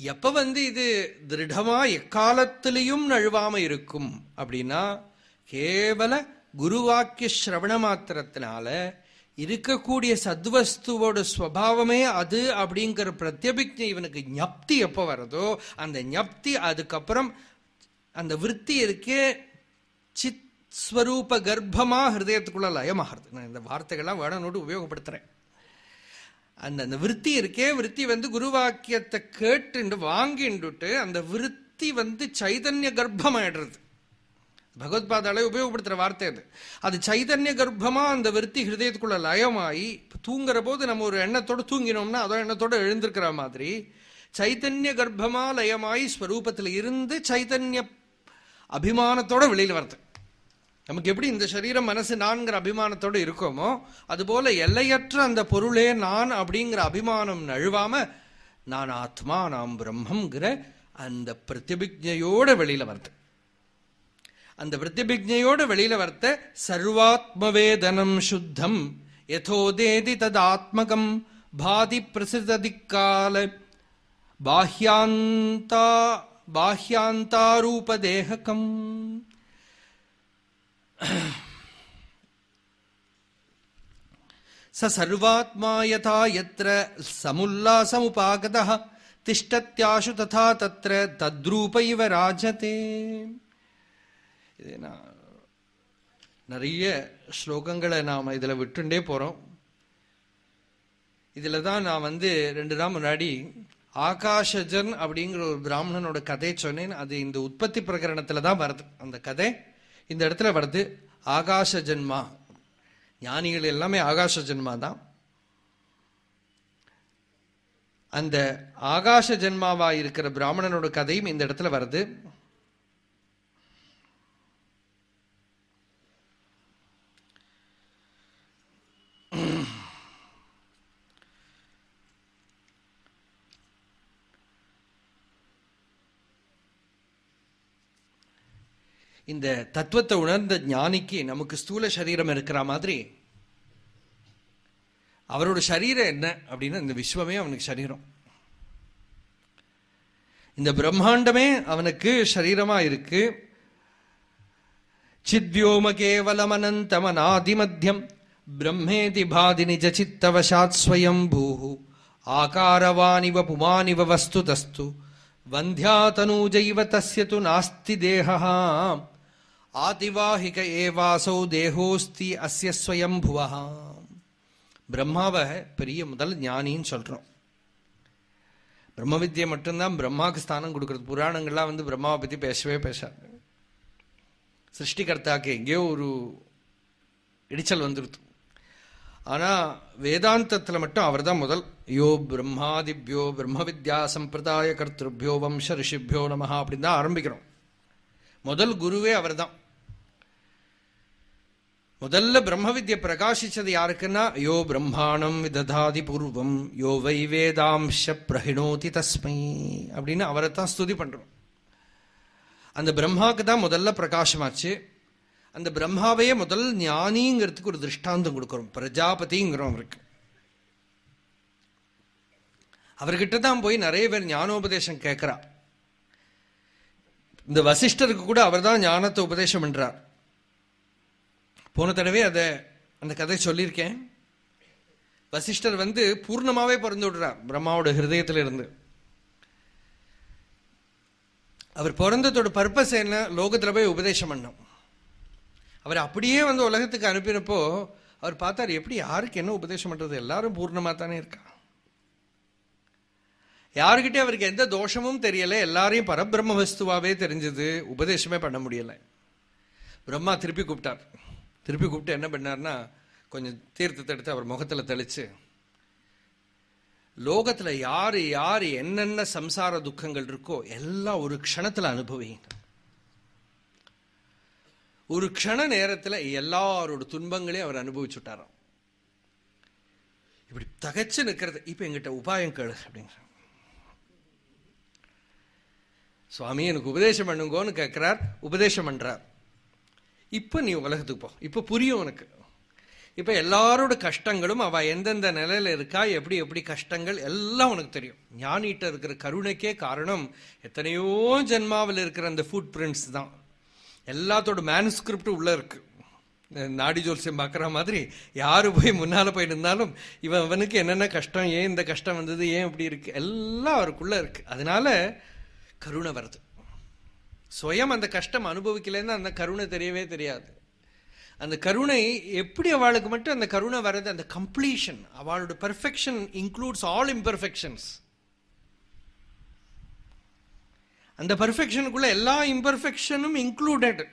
எப்போ வந்து இது திருடமாக எக்காலத்திலையும் நழுவாமல் இருக்கும் அப்படின்னா கேவல குருவாக்கிய சிரவண மாத்திரத்தினால இருக்கக்கூடிய சத்வஸ்துவோட ஸ்வபாவமே அது அப்படிங்கிற பிரத்யபிக்ஞை இவனுக்கு ஞப்தி எப்போ வருதோ அந்த ஞப்தி அதுக்கப்புறம் அந்த விற்பி இருக்கே சித் ஸ்வரூப கர்ப்பமா ஹிருதயத்துக்குள்ள லயமாகிறது. நான் இந்த வார்த்தைகள்லாம் வேடனோடு உபயோகப்படுத்துறேன். அந்த அந்த விற்பி இருக்கே விற்பி வந்து குருவாக்கியத்தை கேட்டு வாங்கிண்டுட்டு அந்த விற்பி வந்து சைதன்ய கர்ப்பமாயிடுறது. பகவத்பாதாலே உபயோகப்படுத்துற வார்த்தை அது. அது சைதன்ய கர்ப்பமா அந்த விற்பி ஹிருதயத்துக்குள்ள லயமாயி தூங்குற போது நம்ம ஒரு எண்ணத்தோட தூங்கினோம்னா அதோ எண்ணத்தோடு எழுந்திருக்கிற மாதிரி சைதன்ய கர்ப்பமா லயமாயி ஸ்வரூபத்தில் இருந்து சைதன்ய அபிமானத்தோட வெளியில் வருது. நமக்கு எப்படி இந்த சரீரம் மனசு நான்கிற அபிமானத்தோடு இருக்கோமோ அதுபோல எல்லையற்ற அந்த பொருளே நான் அப்படிங்கிற அபிமானம் நழுவாம நான் ஆத்மா நாம் பிரம்மங்கிற அந்த பிரதிபிஜையோட வெளியில வருது. அந்த பிரதிபிஜையோட வெளியில வர்த்த சர்வாத்மவேதனம் சுத்தம் யதோதேதி ததாத்மகம் பாதி பிரசிததிக்கால பாஹ்யாந்தா பாஹ்யாந்தாரூபதேககம். ச சர்வாத்மா யதா யத்ர சமுல்லாசமுபாகதः திஷ்டத்யாஷு ததா தத்ர தத்ரூப இவ ராஜதே. இது நான் நிறைய ஸ்லோகங்களை நாம் இதில் விட்டுண்டே போகிறோம். இதில் தான் நான் வந்து ரெண்டு நாள் முன்னாடி ஆகாஷஜன் அப்படிங்கிற ஒரு பிராமணனோட கதை சொன்னேன். அது இந்த உற்பத்தி பிரகரணத்தில் தான் வருது. அந்த கதை இந்த இடத்துல வருது. ஆகாஷ ஜென்மா ஞானிகள் எல்லாமே ஆகாஷ ஜென்மா தான். அந்த ஆகாஷ ஜென்மாவா இருக்கிற பிராமணனோட கதையும் இந்த இடத்துல வருது. இந்த தத்துவத்தை உணர்ந்த ஞானிக்கு நமக்கு ஸ்தூல சரீரம் இருக்கிற மாதிரி அவரோட சரீரம் என்ன அப்படின்னா இந்த விஸ்வமே அவனுக்கு சரீரம். இந்த பிரம்மாண்டமே அவனுக்கு சரீரமா இருக்கு. சித்யோம கேவலமனந்தமனாதிமத்தியம் பிரம்மேதி பாதி நிஜ சித்தவசாத் ஸ்வயம் பூஹு ஆகாரவானிவ புமானிவ வஸ்து தஸ்து வந்தியாதனூஜைவ தஸ்ய து நாஸ்தி தேகாம் ஆதிவாஹிக ஏவாசௌ தேகோஸ்தி அஸ்ய ஸ்வயம்புவா பிரம்மாவை பெரிய முதல் ஞானின்னு சொல்றோம். பிரம்ம வித்யை மட்டும்தான் பிரம்மாவுக்கு ஸ்தானம் கொடுக்கறது. புராணங்கள்லாம் வந்து பிரம்மாவை பத்தி பேசவே பேசாது. சிருஷ்டிகர்த்தாக்கு எங்கேயோ ஒரு இடிச்சல் வந்துருது. ஆனால் வேதாந்தத்தில் மட்டும் அவர் தான் முதல். யோ பிரம்மாதிபியோ பிரம்ம வித்யா சம்பிரதாய கர்த்திருபியோ வம்ச ரிஷிபியோ நமஹா அப்படின்னு தான் ஆரம்பிக்கிறோம். முதல் குருவே அவர் தான் முதல்ல பிரம்ம வித்யை பிரகாசிச்சது யாருக்குன்னா யோ பிரம்மாணம் விததாதி பூர்வம் யோ வை வேதாம்ச பிரகிணோதி தஸ்மை அப்படின்னு அவரை தான் ஸ்துதி பண்றோம். அந்த பிரம்மாவுக்கு தான் முதல்ல பிரகாசமாச்சு. அந்த பிரம்மாவையே முதல் ஞானிங்கிறதுக்கு ஒரு திருஷ்டாந்தம் கொடுக்குறோம். பிரஜாபதிங்கிறோம் அவருக்கு. அவர்கிட்ட தான் போய் நிறைய பேர் ஞானோபதேசம் கேட்கிறா இந்த வசிஷ்டருக்கு கூட அவர் தான் ஞானத்தை உபதேசம் பண்றார். போன தடவை அதை அந்த கதை சொல்லியிருக்கேன். வசிஷ்டர் வந்து பூர்ணமாவே பிறந்து விடுறார் பிரம்மாவோட ஹிருதயத்துல இருந்து அவர் பிறந்ததோட பர்பஸ் என்ன? லோகத்தில் போய் உபதேசம் பண்ணோம். அவர் அப்படியே வந்து உலகத்துக்கு அனுப்பினப்போ அவர் பார்த்தார் எப்படி யாருக்கு என்ன உபதேசம் பண்ணுறது எல்லாரும் பூர்ணமாக தானே இருக்கா? யாருக்கிட்டே அவருக்கு எந்த தோஷமும் தெரியலை எல்லாரையும் பரபிரம்ம வஸ்துவாகவே தெரிஞ்சது உபதேசமே பண்ண முடியலை. பிரம்மா திருப்பி கூப்பிட்டார். திருப்பி கூப்பிட்டு என்ன பண்ணார்னா கொஞ்சம் தீர்த்தத்தை எடுத்து அவர் முகத்தில் தெளித்து லோகத்தில் யார் யார் என்னென்ன சம்சார துக்கங்கள் இருக்கோ எல்லாம் ஒரு க்ஷணத்தில் அனுபவிங்க. ஒரு க்ஷண நேரத்தில் எல்லாரோட துன்பங்களையும் அவர் அனுபவிச்சுட்டாராம். இப்படி தகச்சு நிற்கிறது இப்போ எங்கிட்ட உபாயம் கேளு அப்படிங்கிற சுவாமி எனக்கு உபதேசம் பண்ணுங்கோன்னு கேட்கிறார் உபதேசம் பண்ணுறார் இப்போ நீ உலகத்துக்கு போ. இப்போ புரியும் உனக்கு. இப்போ எல்லாரோட கஷ்டங்களும் அவள் எந்தெந்த நிலையில இருக்கா எப்படி எப்படி கஷ்டங்கள் எல்லாம் உனக்கு தெரியும். ஞானிகிட்ட இருக்கிற கருணைக்கே காரணம் எத்தனையோ ஜென்மாவில் இருக்கிற அந்த ஃபுட் பிரிண்ட்ஸ் தான். எல்லாத்தோட மேனுஸ்கிரிப்டும் உள்ளே இருக்கு. நாடி ஜோல்சியம் பார்க்குற மாதிரி யார் போய் முன்னால் போய் இவன் அவனுக்கு என்னென்ன கஷ்டம் ஏன் இந்த கஷ்டம் வந்தது ஏன் இப்படி இருக்குது எல்லாம் அவருக்குள்ளே இருக்குது அதனால கருணை வருது. சுயம் அந்த கஷ்டம் அனுபவிக்கலன்னு அந்த கருணை தெரியவே தெரியாது. அந்த கருணை எப்படி அவளுக்கு மட்டும் அந்த கருணை வர்றது? அந்த கம்ப்ளீஷன் அவளோட பெர்ஃபெக்ஷன் இன்க்ளூட்ஸ் ஆல் இம்பர்ஃபெக்ஷன்ஸ் அந்த பர்ஃபெக்ஷனுக்குள்ள எல்லா இம்பர்ஃபெக்ஷனும் இன்க்ளூடட்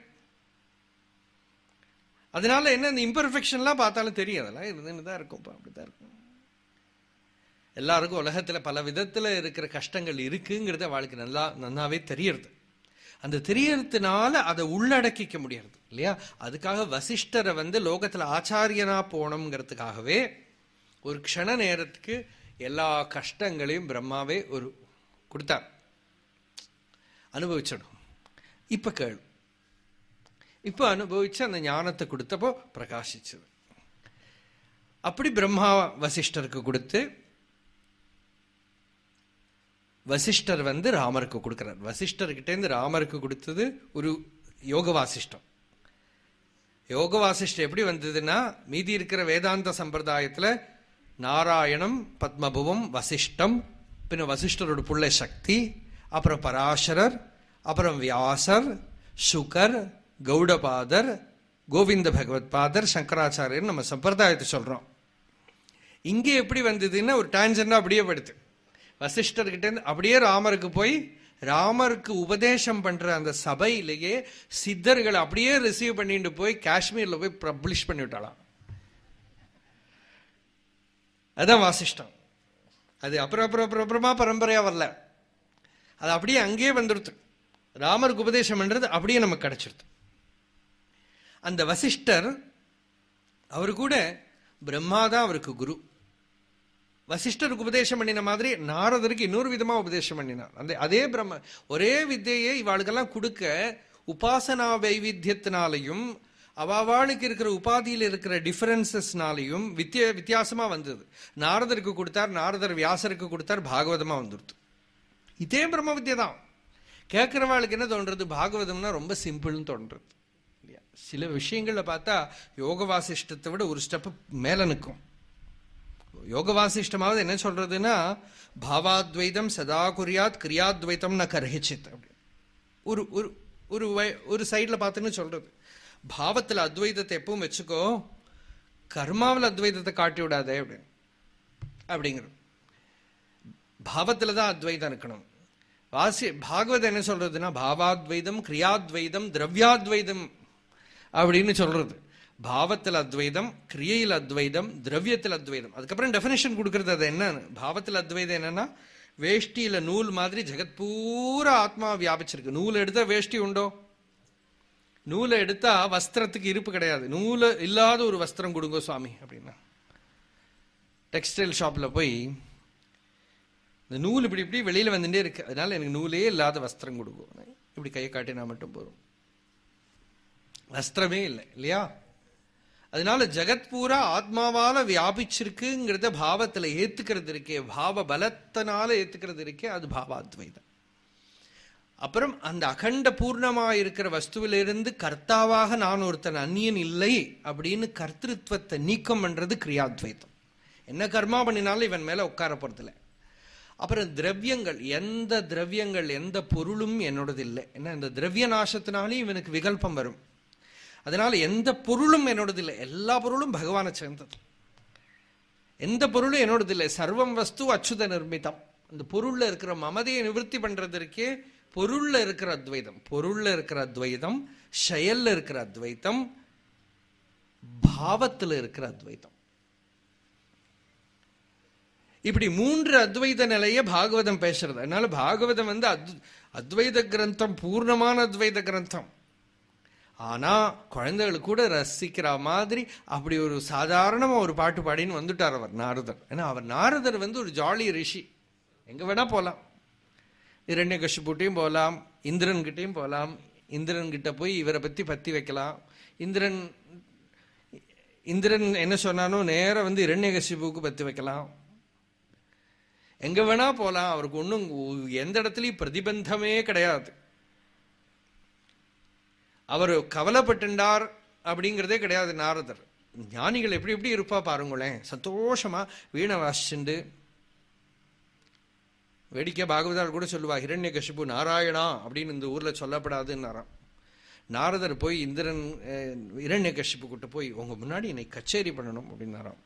அதனால என்ன இந்த இம்பர்ஃபெக்ஷன்லாம் பார்த்தாலும் தெரியும். அதெல்லாம் இருந்துன்னு தான் இருக்கும். அப்படிதான் இருக்கும். எல்லாருக்கும் உலகத்தில் பல விதத்தில் இருக்கிற கஷ்டங்கள் இருக்குங்கிறது அவளுக்கு நல்லா நல்லாவே தெரியறது. அந்த தெரியறதுனால அதை உள்ளடக்கிக்க முடியறது இல்லையா? அதுக்காக வசிஷ்டரை வந்து லோகத்துல ஆச்சாரியனா போனோங்கிறதுக்காகவே ஒரு க்ஷண நேரத்துக்கு எல்லா கஷ்டங்களையும் பிரம்மாவே ஒரு கொடுத்தார். அனுபவிச்சிடும் இப்ப கேளு. இப்ப அனுபவிச்சு அந்த ஞானத்தை கொடுத்தப்போ பிரகாசிச்சது. அப்படி பிரம்மா வசிஷ்டருக்கு கொடுத்து வசிஷ்டர் வந்து ராமருக்கு கொடுக்கிறார். வசிஷ்டர்கிட்டேருந்து ராமருக்கு கொடுத்தது ஒரு யோக வாசிஷ்டம் யோக வாசிஷ்டம் எப்படி வந்ததுன்னா மீதி இருக்கிற வேதாந்த சம்பிரதாயத்தில் நாராயணம் பத்மபுவம் வசிஷ்டம் பின்ன வசிஷ்டரோட புள்ள சக்தி அப்புறம் பராசரர் அப்புறம் வியாசர் சுகர் கௌடபாதர் கோவிந்த பகவத் பாதர் சங்கராச்சாரியர் நம்ம சம்பிரதாயத்தை சொல்கிறோம் இங்கே எப்படி வந்ததுன்னா ஒரு டான்ஜெண்டா அப்படியே படுத்து. வசிஷ்டர்கிட்டேருந்து அப்படியே ராமருக்கு போய் ராமருக்கு உபதேசம் பண்ற அந்த சபையிலேயே சித்தர்களை அப்படியே ரிசீவ் பண்ணிட்டு போய் காஷ்மீர்ல போய் பப்ளிஷ் பண்ணி விட்டாலாம் அதுதான் வாசிஷ்டம். அது அப்புறம் அப்புறம் அப்புறம் அப்புறமா பரம்பரையா வரல. அது அப்படியே அங்கேயே வந்துடுது ராமருக்கு உபதேசம் பண்றது அப்படியே நமக்கு கிடைச்சிருது. அந்த வசிஷ்டர் அவர் கூட பிரம்மா தான் அவருக்கு குரு. வசிஷ்டருக்கு உபதேசம் பண்ணின மாதிரி நாரதருக்கு இன்னொரு விதமாக உபதேசம் பண்ணினார். அந்த அதே பிரம்ம ஒரே வித்தையை இவாளுக்கெல்லாம் கொடுக்க உபாசனா வைவித்தியத்தினாலையும் அவாவாளுக்கு இருக்கிற உபாதியில் இருக்கிற டிஃபரன்சஸ்னாலையும் வித்திய வித்தியாசமாக வந்தது. நாரதருக்கு கொடுத்தார் நாரதர் வியாசருக்கு கொடுத்தார் பாகவதமாக வந்துடுது இதே பிரம்ம வித்தியை தான். கேட்குறவாளுக்கு என்ன தோன்றது பாகவதம்னா ரொம்ப சிம்பிள்னு தோன்றது இல்லையா? சில விஷயங்களில் பார்த்தா யோக வாசிஷ்டத்தை விட ஒரு ஸ்டெப் மேலே நிற்கும். யோக வாசிஷ்டமாவது என்ன சொல்றதுன்னா பாவாத்வைதம் சதா குறியாத் கிரியாத்வைத்தம் ந கர்ஹிச்சித் அப்படி ஒரு ஒரு ஒரு ஒரு சைடில் பார்த்துன்னு சொல்றது. பாவத்தில் அத்வைதத்தை எப்பவும் வச்சுக்கோ கர்மாவில் அத்வைதத்தை காட்டி விடாதே அப்படின்னு. அப்படிங்கிறது. பாவத்தில் தான் அத்வைதம் இருக்கணும். வாசி பாகவதம் என்ன சொல்றதுன்னா பாவாத்வைதம் கிரியாத்வைதம் திரவியாத்வைதம் அப்படின்னு சொல்றது. பாவத்தில் அத்வைதம் கிரியையில் அத்வைதம் திரவியத்தில் அத்வைதம். அதுக்கப்புறம் டெஃபினேஷன் கொடுக்கறது அது என்னன்னு பாவத்தில் அத்வைதம் என்னன்னா வேஷ்டியில நூல் மாதிரி ஜெகத் பூரா ஆத்மா வியாபிச்சிருக்கு. நூல் எடுத்தா வேஷ்டி உண்டோ? நூலை எடுத்தா வஸ்திரத்துக்கு இருப்பு கிடையாது. நூலை இல்லாத ஒரு வஸ்திரம் கொடுங்க சுவாமி அப்படின்னா. டெக்ஸ்டைல் ஷாப்ல போய் இந்த நூல் இப்படி இப்படி வெளியில வந்துட்டே இருக்கு. அதனால எனக்கு நூலே இல்லாத வஸ்திரம் கொடுக்கும் இப்படி கையை காட்டினா மட்டும் போதும். வஸ்திரமே இல்லை இல்லையா? அதனால ஜெகத் பூரா ஆத்மாவால வியாபிச்சிருக்குங்கிறத பாவத்துல ஏத்துக்கிறது இருக்கே பாவ பலத்தினால ஏத்துக்கிறது இருக்கே அது பாவாத்வைதம். அப்புறம் அந்த அகண்ட பூர்ணமா இருக்கிற வஸ்துவிலிருந்து கர்த்தாவாக நான் ஒருத்தன் அந்நியன் இல்லை அப்படின்னு கர்த்திருவத்தை நீக்கம் பண்றது கிரியாத்வைத்தம் என்ன கர்மா பண்ணினாலும் இவன் மேல உட்கார போறதில்லை. அப்புறம் திரவியங்கள் எந்த திரவியங்கள் எந்த பொருளும் என்னோடது இல்லை ஏன்னா இந்த திரவிய நாசத்தினாலே இவனுக்கு விகல்பம் வரும். அதனால எந்த பொருளும் என்னோடது இல்லை எல்லா பொருளும் பகவானை சேர்ந்தது. எந்த பொருளும் என்னோடது இல்லை சர்வம் வஸ்து அச்சுத நிர்மிதம். அந்த பொருள்ல இருக்கிற மமதையை நிவர்த்தி பண்றதற்கே பொருள்ல இருக்கிற அத்வைதம். பொருள்ல இருக்கிற அத்வைதம் செயல்ல இருக்கிற அத்வைத்தம் பாவத்தில் இருக்கிற அத்வைத்தம் இப்படி மூன்று அத்வைத நிலைய பாகவதம் பேசுறது. அதனால பாகவதம் வந்து அத்- அத்வைத கிரந்தம் பூர்ணமான அத்வைத கிரந்தம். ஆனா குழந்தைகள் கூட ரசிக்கிற மாதிரி அப்படி ஒரு சாதாரணமா ஒரு பாட்டு பாடின்னு வந்துட்டார் அவர் நாரதர். ஏன்னா அவர் நாரதர் வந்து ஒரு ஜாலி ரிஷி. எங்க வேணா போலாம். இரண்ய கஷிப்புட்டையும் போகலாம் இந்திரன்கிட்டையும் போகலாம் இந்திரன்கிட்ட போய் இவரை பத்தி பத்தி வைக்கலாம். இந்திரன் இந்திரன் என்ன சொன்னானோ நேரம் வந்து இரண்யகசிபுக்கு பத்தி வைக்கலாம். எங்க வேணா போலாம் அவருக்கு ஒன்றும் எந்த இடத்துலயும் பிரதிபந்தமே கிடையாது. அவர் கவலைப்பட்டுண்டார் அப்படிங்கிறதே கிடையாது நாரதர். ஞானிகள் எப்படி எப்படி இருப்பா பாருங்களேன். சந்தோஷமா வீணை வாசிச்சுண்டு வேடிக்கை பாகவதால் கூட சொல்லுவா ஹிரண்ய கஷிபு நாராயணா அப்படின்னு இந்த ஊர்ல சொல்லப்படாதுன்னாராம். நாரதர் போய் இந்திரன் இரண்ய கஷிப்பு கூட்ட போய் உங்க முன்னாடி என்னை கச்சேரி பண்ணணும் அப்படின்னாராம்.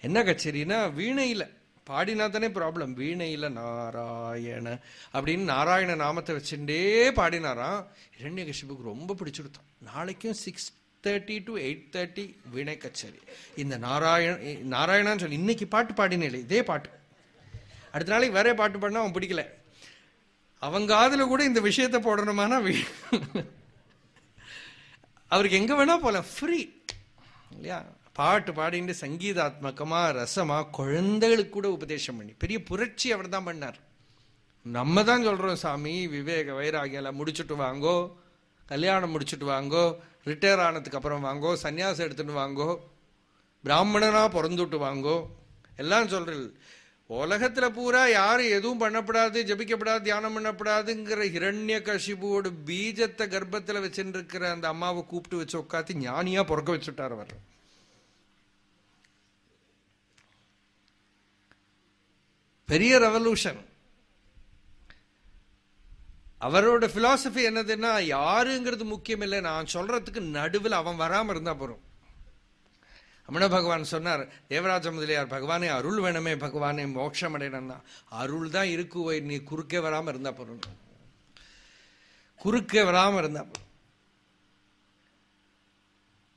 என்ன கச்சேரின்னா வீணையில பாடினா தானே ப்ராப்ளம் வீணையில நாராயண அப்படின்னு நாராயண நாமத்தை வச்சுட்டே பாடினாராம். இரண்ய கஷிப்புக்கு ரொம்ப பிடிச்சிருத்தான் நாளைக்கும் six thirty to eight thirty வீணை கச்சேரி. இந்த நாராயண நாராயணான்னு சொல்லி இன்னைக்கு பாட்டு பாடினே இதே பாட்டு. அடுத்த நாளைக்கு வேற பாட்டு பாடினா அவன் பிடிக்கல. அவங்க அதில் கூட இந்த விஷயத்த போடணுமானா அவருக்கு எங்க வேணா போலாம். ஃப்ரீ இல்லையா? பாட்டு பாடிட்டு சங்கீதாத்மகமாக ரசமாக குழந்தைகளுக்கு கூட உபதேசம் பண்ணி. பெரிய புரட்சி அவர் தான் பண்ணார். நம்ம தான் சொல்கிறோம் சாமி விவேக வைராகியெல்லாம் முடிச்சுட்டு வாங்கோ. கல்யாணம் முடிச்சுட்டு வாங்கோ. ரிட்டையர் ஆனதுக்கு அப்புறம் வாங்கோ. சன்னியாசம் எடுத்துட்டு வாங்கோ. பிராமணனாக பிறந்துட்டு வாங்கோ. எல்லாம் சொல்றீங்க உலகத்தில் பூரா யாரும் எதுவும் பண்ணப்படாது ஜபிக்கப்படாது தியானம் பண்ணப்படாதுங்கிற ஹிரண்ய கஷிபுவோட பீஜத்தை கர்ப்பத்தில் வச்சுருக்கிற இருக்கிற அந்த அம்மாவை கூப்பிட்டு வச்சு உட்காந்து ஞானியாக பிறக்க வச்சுட்டார் அவர். பெரிய ரெவல்யூஷன் அவரோட பிலாசபி என்னதுன்னா யாருங்கிறது முக்கியம் இல்லை நான் சொல்றதுக்கு நடுவில் அவன் வராமல் இருந்தா போறோம். ரமண பகவான் சொன்னார் தேவராஜ முதலியார் பகவானே அருள் வேணுமே பகவானே மோட்சம் அடையணும்னா. அருள் தான் இருக்கு நீ குறுக்கே வராமல் இருந்தா போறோம். குறுக்கே வராமல் இருந்தா போறோம்.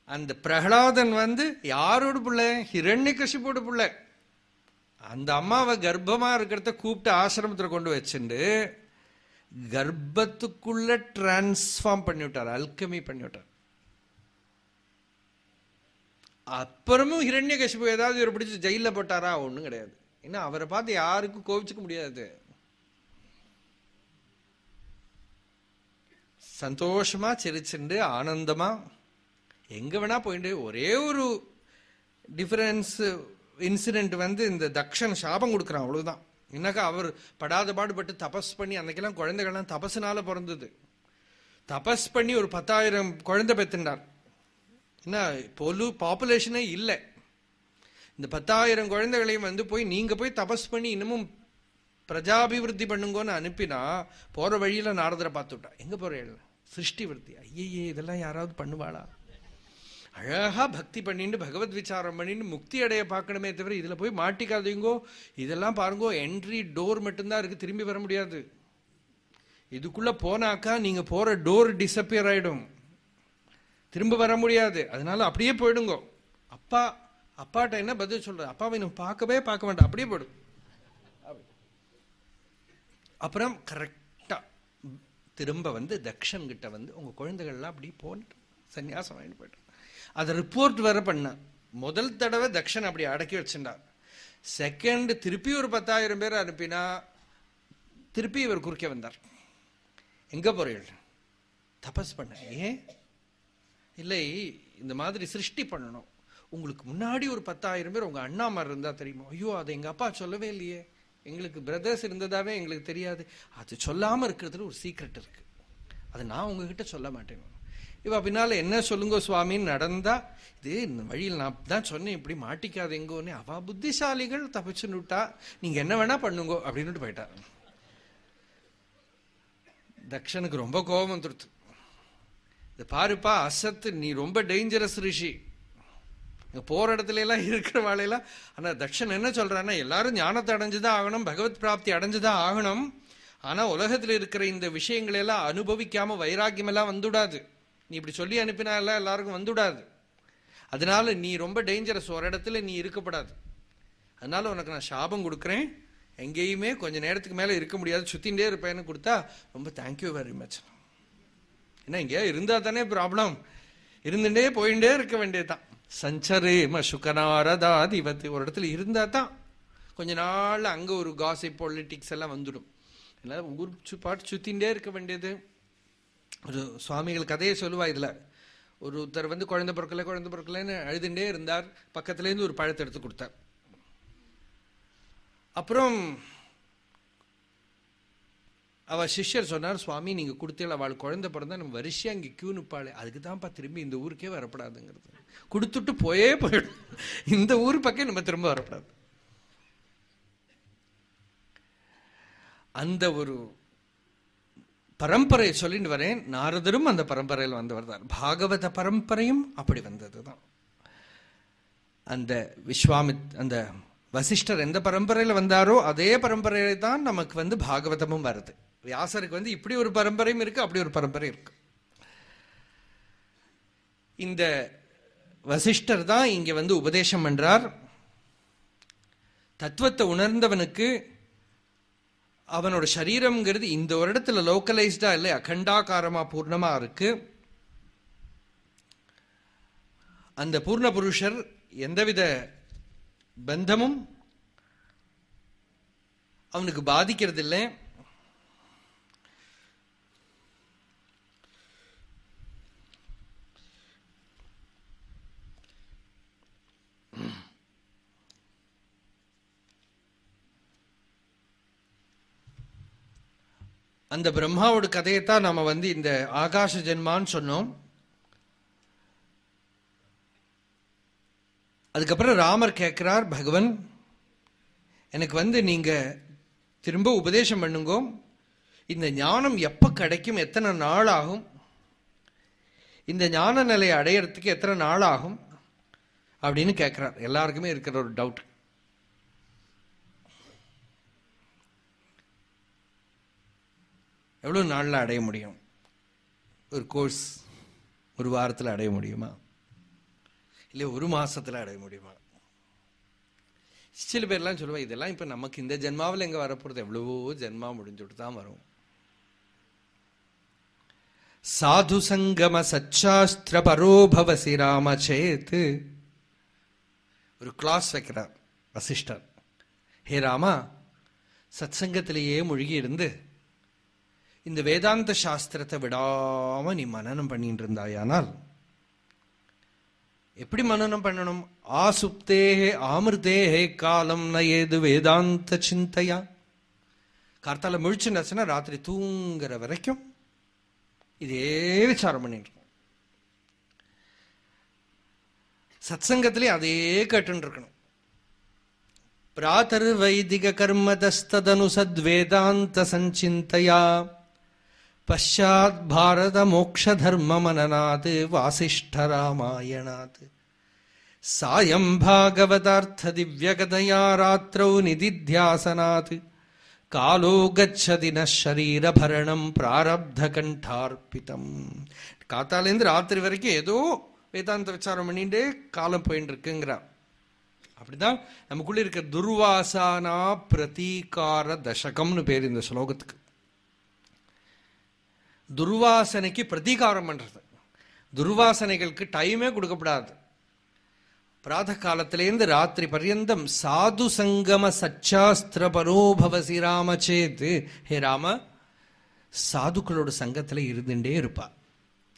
அந்த பிரகலாதன் வந்து யாரோட பிள்ளை? ஹிரண்ய கசிப்போட பிள்ளை. அந்த அம்மாவை கர்ப்பமாக இருக்கிறத கூப்பிட்டு ஆசிரமத்தில் கொண்டு வச்சுட்டு கர்ப்பத்துக்குள்ள டிரான்ஸ்ஃபார்ம் பண்ணிவிட்டார் அல்கமி பண்ணிவிட்டார் அப்புறமும் ஹிரண்ய கசிப்பு ஏதாவது இவர் பிடிச்சி ஜெயிலில் போட்டாரா? ஒன்றும் கிடையாது. ஏன்னா அவரை பார்த்து யாருக்கும் கோவிச்சுக்க முடியாது. சந்தோஷமா சிரிச்சுண்டு ஆனந்தமா எங்க வேணா போயிட்டு ஒரே ஒரு டிஃபரன்ஸ் இன்சிடென்ட் வந்து இந்த தக்ஷன் சாபம் கொடுக்குறான் அவ்வளவுதான். என்னக்கா அவர் படாத பாடுபட்டு தபஸ் பண்ணி அன்னைக்கெல்லாம் குழந்தைகள்லாம் தபஸ்னால பிறந்தது. தபஸ் பண்ணி ஒரு பத்தாயிரம் குழந்தை பெற்றுண்டார். என்ன பொலு பாப்புலேஷனே இல்லை. இந்த பத்தாயிரம் குழந்தைகளையும் வந்து போய் நீங்கள் போய் தபஸ் பண்ணி இன்னமும் பிரஜாபிவிருத்தி பண்ணுங்கன்னு அனுப்பினா போகிற வழியில் நாரதரை பார்த்துட்டா எங்க போறேன் சிருஷ்டி விருத்தி ஐயே இதெல்லாம் யாராவது பண்ணுவாளா? அழகா பக்தி பண்ணிட்டு பகவத் விசாரம் பண்ணிட்டு முக்தி அடைய பார்க்கணுமே தவிர இதுல போய் மாட்டிக்காதீங்கோ. இதெல்லாம் பாருங்கோ என்ட்ரி டோர் மட்டும்தான் இருக்கு திரும்பி வர முடியாது. இதுக்குள்ள போனாக்கா நீங்க போற டோர் டிசப்பியர் ஆயிடும். திரும்ப வர முடியாது. அதனால அப்படியே போயிடுங்கோ. அப்பா அப்பாட்ட என்ன பதில் சொல்ற அப்பாவை நம்ம பார்க்கவே பார்க்க வேண்டாம் அப்படியே போயிடும். அப்புறம் கரெக்டா திரும்ப வந்து தக்ஷன் கிட்ட வந்து உங்க குழந்தைகள்லாம் அப்படி போன்ட்டு சன்னியாசம் வாங்கிட்டு போயிட்டு. அதை ரிப்போர்ட் வேற பண்ண. முதல் தடவை தக்ஷன் அப்படி அடக்கி வச்சுட்டார் செகண்ட் திருப்பி ஒரு பத்தாயிரம் பேர் அனுப்பினா திருப்பி இவர் குறுக்கே வந்தார். எங்க போறீர்கள்? தபஸ் பண்ண. ஏன்? இல்லை இந்த மாதிரி சிருஷ்டி பண்ணணும். உங்களுக்கு முன்னாடி ஒரு பத்தாயிரம் பேர் உங்க அண்ணா மாதிரி இருந்தா தெரியுமா? ஐயோ அதை எங்க அப்பா சொல்லவே இல்லையே. எங்களுக்கு பிரதர்ஸ் இருந்ததாவே எங்களுக்கு தெரியாது. அது சொல்லாம இருக்கிறதுல ஒரு சீக்ரெட் இருக்கு. அது நான் உங்ககிட்ட சொல்ல மாட்டேன். இவ பின்னால என்ன சொல்லுங்க சுவாமின்னு நடந்தா இது இந்த வழியில் நான் தான் சொன்னேன் இப்படி மாட்டிக்காதீங்கன்னு அவ புத்திசாலிகள் தப்பிச்சுன்னு விட்டா நீங்க என்ன வேணா பண்ணுங்க அப்படின்னுட்டு போயிட்டா. தக்ஷனுக்கு ரொம்ப கோபம் வந்துருத்து இதை பாருப்பா அசத்து நீ ரொம்ப டேஞ்சரஸ் ரிஷி. போற இடத்துல எல்லாம் இருக்கிற வாழையெல்லாம் ஆனா தக்ஷன் என்ன சொல்றான்னா எல்லாரும் ஞானத்தை அடைஞ்சுதான் ஆகணும் பகவத் பிராப்தி அடைஞ்சுதான் ஆகணும். ஆனா உலகத்துல இருக்கிற இந்த விஷயங்களெல்லாம் அனுபவிக்காமல் அனுபவிக்காம வைராக்கியம் எல்லாம் வந்துடாது. நீ இப்படி சொல்லி அனுப்பினா எல்லாம் எல்லாருக்கும் வந்துவிடாது அதனால நீ ரொம்ப டேஞ்சரஸ் ஒரு இடத்துல நீ இருக்கப்படாது. அதனால உனக்கு நான் சாபம் கொடுக்குறேன். எங்கேயுமே கொஞ்ச நேரத்துக்கு மேலே இருக்க முடியாது. சுத்தின்டே இருப்பேன்னு கொடுத்தா ரொம்ப தேங்க்யூ வெரி மச் ஏன்னா இங்கே இருந்தா தானே ப்ராப்ளம் இருந்துட்டே போயிட்டே இருக்க வேண்டியதுதான். சஞ்சரேம சுகனாரதாதிபத்து ஒரு இடத்துல இருந்தா தான் கொஞ்ச நாள் அங்கே ஒரு காசி பொலிட்டிக்ஸ் எல்லாம் வந்துடும். எல்லாம் ஊர் பாட்டு சுத்தின்டே இருக்க வேண்டியது. ஒரு சுவாமிகள் கதையை சொல்லுவா ஒரு ஒருத்தர் வந்து குழந்தை பிறக்கல குழந்தை பிறக்கலன்னு அழுதுண்டே இருந்தார். பக்கத்துலேருந்து ஒரு பழத்தை எடுத்து கொடுத்தார். அப்புறம் அவ சிஷ்யர் சொன்னார் சுவாமி நீங்கள் கொடுத்தீங்களா அவள் குழந்தை பிறந்தா நம்ம வரிசையாக இங்கே கியூ நிப்பாளே. அதுக்கு தான்ப்பா திரும்பி இந்த ஊருக்கே வரப்படாதுங்கிறது. கொடுத்துட்டு போயே போயிடும். இந்த ஊர் பக்கம் நம்ம திரும்ப வரப்படாது. அந்த ஒரு பரம்பரையை சொல்லிட்டு வரேன். நாரதரும் அந்த பரம்பரையில் வந்தவர் தான். பாகவத பரம்பரையும் அப்படி வந்ததுதான். அந்த விஸ்வாமித் அந்த வசிஷ்டர் எந்த பரம்பரையில் வந்தாரோ அதே பரம்பரையை தான் நமக்கு வந்து பாகவதமும் வருது. வியாசருக்கு வந்து இப்படி ஒரு பரம்பரையும் இருக்கு அப்படி ஒரு பரம்பரை இருக்கு. இந்த வசிஷ்டர் தான் இங்க வந்து உபதேசம் பண்றார். தத்துவத்தை உணர்ந்தவனுக்கு அவனோட சரீரம்ங்கிறது இந்த வருடத்துல லோக்கலைஸ்டா இல்லை அகண்டாகாரமா பூர்ணமா இருக்கு. அந்த பூர்ண புருஷர் எந்தவித பந்தமும் அவனுக்கு பாதிக்கிறது இல்லை அந்த பிரம்மாவோட கதையைத்தான் நம்ம வந்து இந்த ஆகாச ஜென்மான்னு சொன்னோம். அதுக்கப்புறம் ராமர் கேட்கிறார் பகவன் எனக்கு வந்து நீங்க திரும்ப உபதேசம் பண்ணுங்கோ. இந்த ஞானம் எப்ப கிடைக்கும்? எத்தனை நாள் ஆகும்? இந்த ஞான நிலையை அடையறதுக்கு எத்தனை நாள் ஆகும்? அப்படின்னு கேட்கிறார். எல்லாருக்குமே இருக்கிற ஒரு டவுட் எவ்வளோ நாளில் அடைய முடியும்? ஒரு கோர்ஸ் ஒரு வாரத்தில் அடைய முடியுமா? இல்லை ஒரு மாதத்தில் அடைய முடியுமா? சில பேர்லாம் சொல்லுவேன் இதெல்லாம் இப்போ நமக்கு இந்த ஜென்மாவில் எங்கே வரப்போகிறது எவ்வளவோ ஜென்மா முடிஞ்சுட்டு தான் வரும். சாது சங்கம சச்சாஸ்திர பரோபவசி சேத்து ஒரு கிளாஸ் வைக்கிறார் வசிஷ்டர் ஹே ராமா சத்சங்கத்திலேயே மூழ்கி இருந்து இந்த வேதாந்த சாஸ்திரத்தை விடாம நீ மனனம் பண்ணிட்டு இருந்தாயானால் எப்படி மனனம் பண்ணணும்? ஆசுப்தேகே ஆமிருதேஹே காலம் நயேது வேதாந்த சிந்தையா? கார்த்தால முழிச்சுன்னு ராத்திரி தூங்குற வரைக்கும் இதே விசாரம் பண்ணிட்டு இருக்கணும் சத்சங்கத்திலே அதே கேட்டு இருக்கணும் பிராத்தர் வைதிக கர்மதஸ்ததனு சத்வேதாந்த சஞ்சிந்தையா? பஷாத் பாரத மோக்ஷ தர்ம வாசிஷ்ட ராமாயணாத் சாயம் பாகவதார்த்த திவ்யகதையா ராத்திரௌ நிதித்தியாசனாத் காலோ கச்சதி நரீரபரணம் பிராரப்த கண்டார்பிதம் காத்தாலேருந்து ராத்திரி வரைக்கும் ஏதோ வேதாந்த விசாரம் பண்ணிட்டு காலம் போயின்னு இருக்குங்கிறான் அப்படிதான் நமக்குள்ள இருக்க துர்வாசானா பிரதீகார தசகம்னு பேர் இந்த ஸ்லோகத்துக்கு. துர்வாசனைக்கு பிரதீகாரம் பண்ணுறது துர்வாசனைகளுக்கு டைமே கொடுக்கப்படாது. பிராத காலத்திலேருந்து ராத்திரி பர்யந்தம் சாது சங்கம சச்சாஸ்திர பரோபவசி சேது ஹே ராம சாதுக்களோட சங்கத்தில் இருந்துட்டே இருப்பா.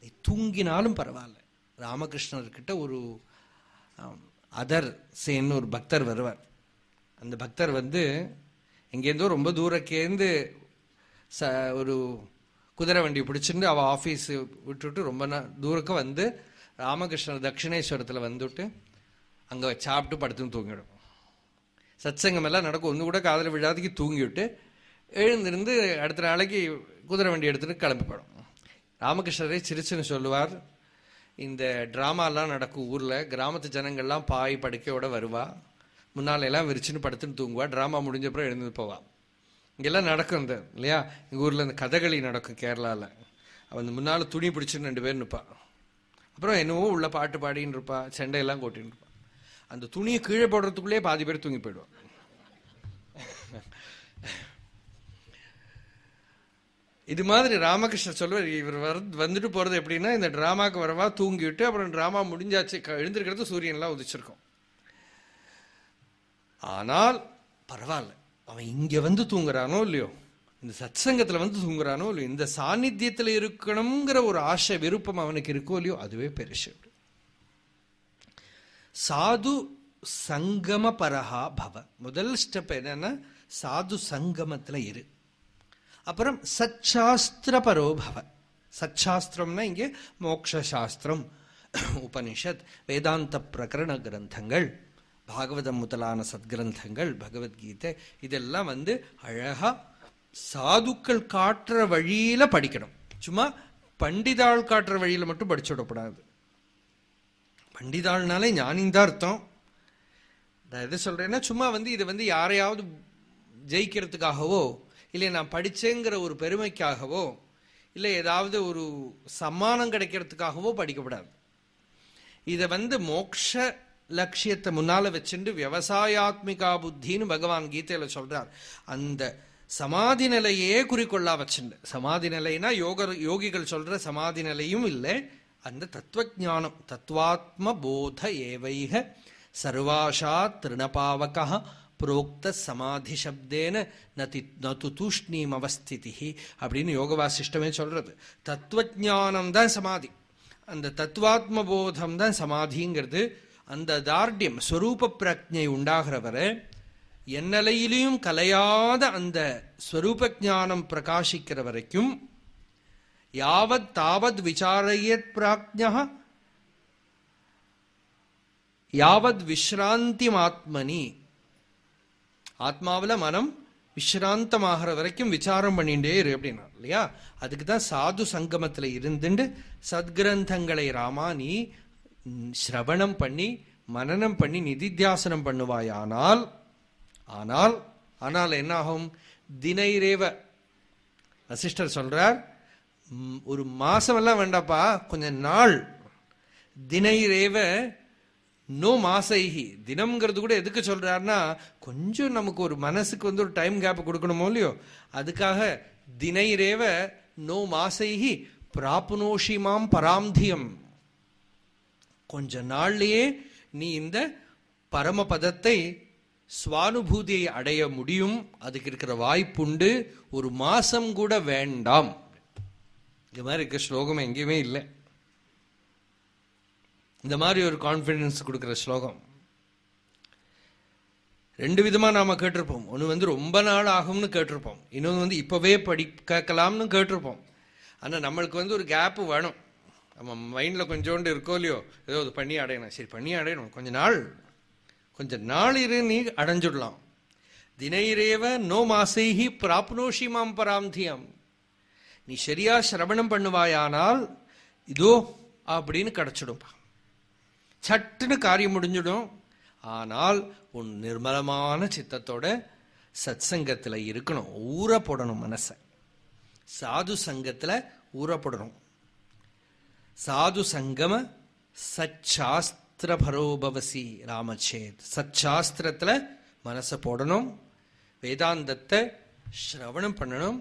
நீ தூங்கினாலும் பரவாயில்ல. ராமகிருஷ்ணர்கிட்ட ஒரு அதர் சேன்னு ஒரு பக்தர் வருவார். அந்த பக்தர் வந்து எங்கேருந்தோ ரொம்ப தூரக்கேந்து ச ஒரு குதிரை வண்டி பிடிச்சிட்டு அவள் ஆஃபீஸ் விட்டுட்டு ரொம்ப தூரக்க வந்து ராமகிருஷ்ணர் தட்சிணேஸ்வரத்தில் வந்துட்டு அங்கே சாப்பிட்டு படுத்துன்னு தூங்கிடும். சத்சங்கம் எல்லாம் நடக்கும். ஒன்று கூட காதல் விழாதுக்கு தூங்கிவிட்டு எழுந்திருந்து அடுத்த நாளைக்கு குதிரை வண்டி எடுத்துகிட்டு கிளம்பி போயிடும் ராமகிருஷ்ணரே சிரிச்சுன்னு சொல்லுவார். இந்த ட்ராமாலாம் நடக்கும் ஊரில் கிராமத்து ஜனங்கள்லாம் பாய் படுக்கையோடு வருவா. முன்னால் எல்லாம் விரிச்சுன்னு படுத்துன்னு தூங்குவா. ட்ராமா முடிஞ்சப்பறம் எழுந்து போவாள் இங்கெல்லாம் நடக்கும் இந்த இல்லையா? எங்கள் ஊரில் இந்த கதகளி நடக்கும் கேரளாவில் அவன் முன்னால் துணி பிடிச்சுன்னு ரெண்டு பேர் நிற்பா அப்புறம் என்னவோ உள்ள பாட்டு பாடின்னு இருப்பா செண்டையெல்லாம் கொட்டின்னு இருப்பாள் அந்த துணியை கீழே போடுறதுக்குள்ளேயே பாதி பேர் தூங்கி போயிடுவான் இது மாதிரி ராமகிருஷ்ணர் சொல்லுவார் இவர் வர வந்துட்டு போகிறது எப்படின்னா இந்த ட்ராமாவுக்கு வரவா தூங்கிவிட்டு அப்புறம் ட்ராமா முடிஞ்சாச்சு எழுந்திருக்கிறது சூரியன்லாம் உதிச்சிருக்கும். ஆனால் பரவாயில்ல. அவன் இங்க வந்து தூங்குறானோ இல்லையோ? இந்த சத்சங்கத்துல வந்து தூங்குறானோ இல்லையோ? இந்த சாநித்தியத்துல இருக்கணுங்கிற ஒரு ஆசை விருப்பம் அவனுக்கு இருக்கோ இல்லையோ? அதுவே பெருசு. சாது சங்கம பரஹா பவ. முதல் ஸ்டெப் என்னன்னா சாது சங்கமத்துல இரு. அப்புறம் சச்சாஸ்திர பரோபவ சச்சாஸ்திரம்னா இங்கே மோக்ஷாஸ்திரம் உபனிஷத் வேதாந்த பிரகரண கிரந்தங்கள். பாகவதம் முதலான சத்கிரந்தங்கள் பகவத்கீதை இதெல்லாம் வந்து அழகா சாதுக்கள் காட்டுற வழியில படிக்கணும். சும்மா பண்டிதாள் காட்டுற வழியில மட்டும் படிச்சு விடக்கூடாது. பண்டிதாள்னாலே ஞானிந்தா அர்த்தம். நான் எது சொல்றேன்னா சும்மா வந்து இதை வந்து யாரையாவது ஜெயிக்கிறதுக்காகவோ இல்லை நான் படிச்சேங்கிற ஒரு பெருமைக்காகவோ இல்லை ஏதாவது ஒரு சம்மானம் கிடைக்கிறதுக்காகவோ படிக்கப்படாது இதை வந்து மோக்ஷ லட்சியத்தை முன்னால வச்சுட்டு விவசாயாத்மிகா புத்தின்னு பகவான் கீதையில சொல்றார். அந்த சமாதி நிலையே குறிக்கொள்ளா வச்சுண்டு. சமாதி நிலைனா யோக யோகிகள் சொல்ற சமாதி நிலையும் இல்லை. அந்த தத்துவஜானம் தத்துவாத்ம போத ஏவைக சர்வாஷா திருணபாவகா புரோக்த சமாதி சப்தேன நதி நது தூஷ்ணீம் அவஸ்திதி அப்படின்னு யோகவாசிஷ்டமே சொல்றது. தத்துவஜானம் தான் சமாதி. அந்த தத்துவாத்ம போதம் தான் சமாதிங்கிறது அந்த தார்டியம் ஸ்வரூப பிரஜை உண்டாகிறவர் என்னலையிலையும் கலையாத அந்த ஸ்வரூப ஞானம் பிரகாசிக்கிற வரைக்கும் யாவத் தாவத் விசாரையத் பிராஜ்யா யாவத் விஸ்ராந்திமாத்மனி ஆத்மாவில் மனம் விஸ்ராந்தமாகிற வரைக்கும் விசாரம் பண்ணிட்டே இரு அப்படின்னா இல்லையா? அதுக்கு தான் சாது சங்கமத்தில் இருந்துட்டு சத்கிரந்தங்களை ராமா நீ சிரவணம் பண்ணி மனனம் பண்ணி நிதித்தியாசனம் பண்ணுவாயானால் ஆனால் ஆனால் என்ன ஆகும் தினைரேவ. வசிஷ்டர் சொல்றார் ஒரு மாசம் எல்லாம் வேண்டாப்பா கொஞ்சம் நாள். தினைரேவ நோ மாசைகி தினம்ங்கிறது கூட எதுக்கு சொல்றாருன்னா கொஞ்சம் நமக்கு ஒரு மனசுக்கு வந்து ஒரு டைம் கேப் கொடுக்கணுமோ இல்லையோ? அதுக்காக தினைரேவ நோ மாசைகி பிராப்னோஷிமாம் பராம்தியம். கொஞ்ச நாள்லயே நீ இந்த பரமபதத்தை சுவானுபூதியை அடைய முடியும். அதுக்கு இருக்கிற வாய்ப்புண்டு. ஒரு மாசம் கூட வேண்டாம். இது மாதிரி இருக்க ஸ்லோகம் எங்கேயுமே இல்லை. இந்த மாதிரி ஒரு கான்ஃபிடன்ஸ் கொடுக்குற ஸ்லோகம். ரெண்டு விதமா நாம கேட்டிருப்போம். ஒன்று வந்து ரொம்ப நாள் ஆகும்னு கேட்டிருப்போம். இன்னொன்று வந்து இப்பவே படி கேட்கலாம்னு கேட்டிருப்போம். ஆனால் நம்மளுக்கு வந்து ஒரு கேப்பு வேணும். நம்ம மைண்டில் கொஞ்சோண்டு இருக்கோ இல்லையோ ஏதோ இது பண்ணி அடையணும். சரி பண்ணி அடையணும். கொஞ்ச நாள். கொஞ்ச நாள் இரு நீ அடைஞ்சுடலாம். தினைரேவ நோ மாசைஹி பிராப்னோஷி மாம் பராம்தியம். நீ சரியா சிரவணம் பண்ணுவாயானால் இதோ அப்படின்னு கிடச்சிடும்பா. சட்டுன்னு காரியம் முடிஞ்சிடும். ஆனால் உன் நிர்மலமான சித்தத்தோட சத்சங்கத்துல இருக்கணும். ஊற போடணும் மனச. சாது சங்கத்தில் ஊற போடணும் சாது சங்கம சச்சாஸ்திர பரோபவசி ராமச்சேத். சச்சாஸ்திரத்துல மனசை போடணும் வேதாந்தத்தை ஸ்ரவணம் பண்ணணும்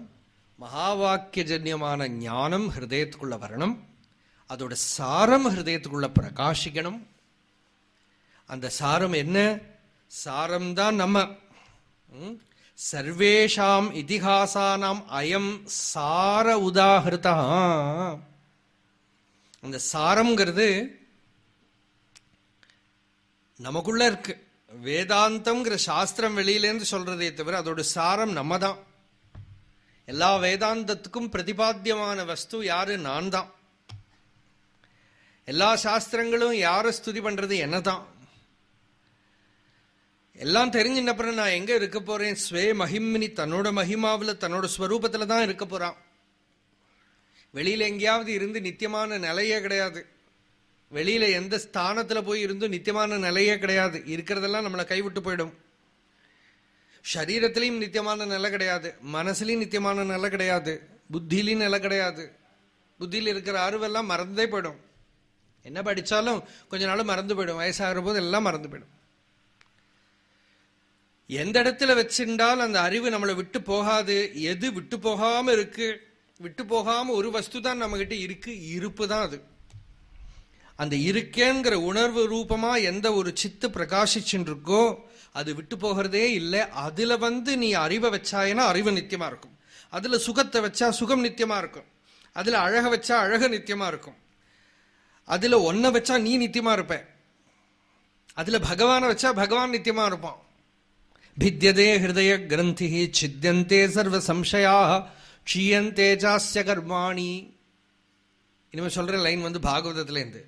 மகாவாக்கியஜன்யமான ஞானம் ஹிருதயத்துக்குள்ள வரணும் அதோட சாரம் ஹிருதயத்துக்குள்ள பிரகாஷிக்கணும் அந்த சாரம் என்ன? சாரம்தான் நம்ம சர்வேஷாம் இதிகாசானாம் அயம் சார உதாகிருதா அந்த சாரம்ங்கிறது நமக்குள்ள இருக்கு. வேதாந்தம்ங்கிற சாஸ்திரம் வெளியிலேருந்து சொல்றதே தவிர அதோட சாரம் நம்ம தான் எல்லா வேதாந்தத்துக்கும் பிரதிபாத்தியமான வஸ்து யாரு? நான் தான் எல்லா சாஸ்திரங்களும் யாரை ஸ்துதி பண்றது? என்னதான். எல்லாம் தெரிஞ்சின்னப்புறம் நான் எங்க இருக்க போறேன்? ஸ்வே மகிமினி தன்னோட மகிமாவில் தன்னோட ஸ்வரூபத்துல தான் இருக்க போறான். வெளியில எங்கேயாவது இருந்து நித்தியமான நிலையே கிடையாது. வெளியில எந்த ஸ்தானத்துல போய் இருந்தும் நித்தியமான நிலையே கிடையாது. இருக்கிறதெல்லாம் நம்மளை கைவிட்டு போயிடும். சரீரத்திலையும் நித்தியமான நிலை கிடையாது. மனசுலையும் நித்தியமான நிலை கிடையாது. புத்தியிலையும் நிலை கிடையாது. புத்தியில் இருக்கிற அறிவெல்லாம் மறந்தே போயிடும். என்ன படித்தாலும் கொஞ்ச நாள் மறந்து போயிடும். வயசாகிற போது எல்லாம் மறந்து போயிடும். எந்த இடத்துல வச்சிருந்தால் அந்த அறிவு நம்மளை விட்டு போகாது. எது விட்டு போகாமல் இருக்குது விட்டு போகாம ஒரு வஸ்து தான் நம்ம கிட்ட இருக்கு இருப்பு தான் அது அந்த இருக்கேங்கிற உணர்வு ரூபமா எந்த ஒரு சித்து பிரகாசிச்சுட்டு இருக்கோ அது விட்டு போகிறதே இல்லை அதுல வந்து நீ அறிவை வச்சாயனா அறிவு நித்தியமா இருக்கும் அதுல சுகத்தை வச்சா சுகம் நித்தியமா இருக்கும் அதுல அழக வச்சா அழக நித்தியமா இருக்கும் அதுல ஒன்ன வச்சா நீ நித்தியமா இருப்ப அதுல பகவானை வச்சா பகவான் நித்தியமா இருப்பான் भिद्यते हृदय ग्रंथि छिद्यन्ते सर्व संशया க்ஷியந்தேஜாஸ்ய கர்மாணி இனிமேல் சொல்கிற லைன் வந்து பாகவதத்துலேருந்து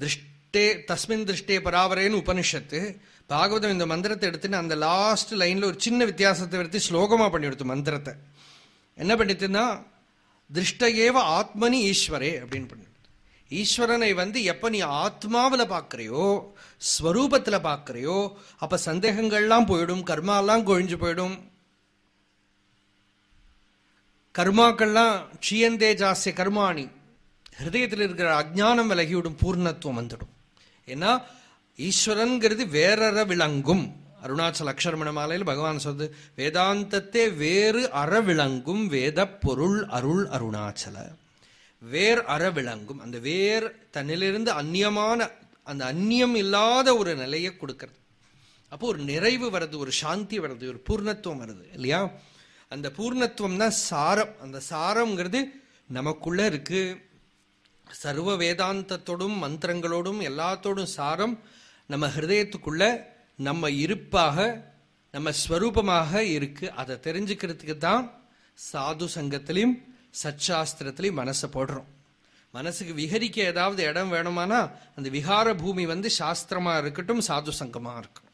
திருஷ்டே தஸ்மின் திருஷ்டே பராவரேன்னு உபனிஷத்து பாகவதம் இந்த மந்திரத்தை எடுத்துன்னு அந்த லாஸ்ட் லைனில் ஒரு சின்ன வித்தியாசத்தை எடுத்து ஸ்லோகமாக பண்ணி எடுத்து மந்திரத்தை. என்ன பண்ணிட்டுன்னா திருஷ்டையேவ ஆத்மனி ஈஸ்வரே அப்படின்னு பண்ணி ஈஸ்வரனை வந்து எப்போ நீ ஆத்மாவில் பார்க்குறையோ ஸ்வரூபத்தில் பார்க்குறையோ அப்போ சந்தேகங்கள்லாம் போயிடும் கர்மாலாம் கொழிஞ்சு போயிடும். கர்மாக்கள்லாம் க்ஷியந்தே ஜாஸ்ய கர்மாணி. ஹிருதயத்தில் இருக்கிற அஜ்ஞானம் விலகிவிடும் பூர்ணத்துவம் வந்துடும். ஏன்னா ஈஸ்வரன்கிறது வேறற விளங்கும். அருணாச்சல அக்ஷரமண மாலையில் பகவான் சொல்றது வேதாந்தத்தை வேறு அற விளங்கும் வேத பொருள் அருள் அருணாச்சல. வேர் அற விளங்கும். அந்த வேர் தன்னிலிருந்து அந்நியமான அந்த அந்நியம் இல்லாத ஒரு நிலையை கொடுக்கறது. அப்போ ஒரு நிறைவு வருது ஒரு சாந்தி வருது ஒரு பூர்ணத்துவம் வருது இல்லையா? அந்த பூர்ணத்துவம் தான் சாரம். அந்த சாரம்ங்கிறது நமக்குள்ள இருக்கு. சர்வ வேதாந்தத்தோடும் மந்திரங்களோடும் எல்லாத்தோடும் சாரம் நம்ம ஹிருதயத்துக்குள்ள நம்ம இருப்பாக நம்ம ஸ்வரூபமாக இருக்கு. அதை தெரிஞ்சுக்கிறதுக்கு தான் சாது சங்கத்திலையும் சச்சாஸ்திரத்திலையும் மனசை போடுறோம். மனசுக்கு விஹரிக்க ஏதாவது இடம் வேணுமானா அந்த விகார பூமி வந்து சாஸ்திரமா இருக்கட்டும் சாது சங்கமா இருக்கும்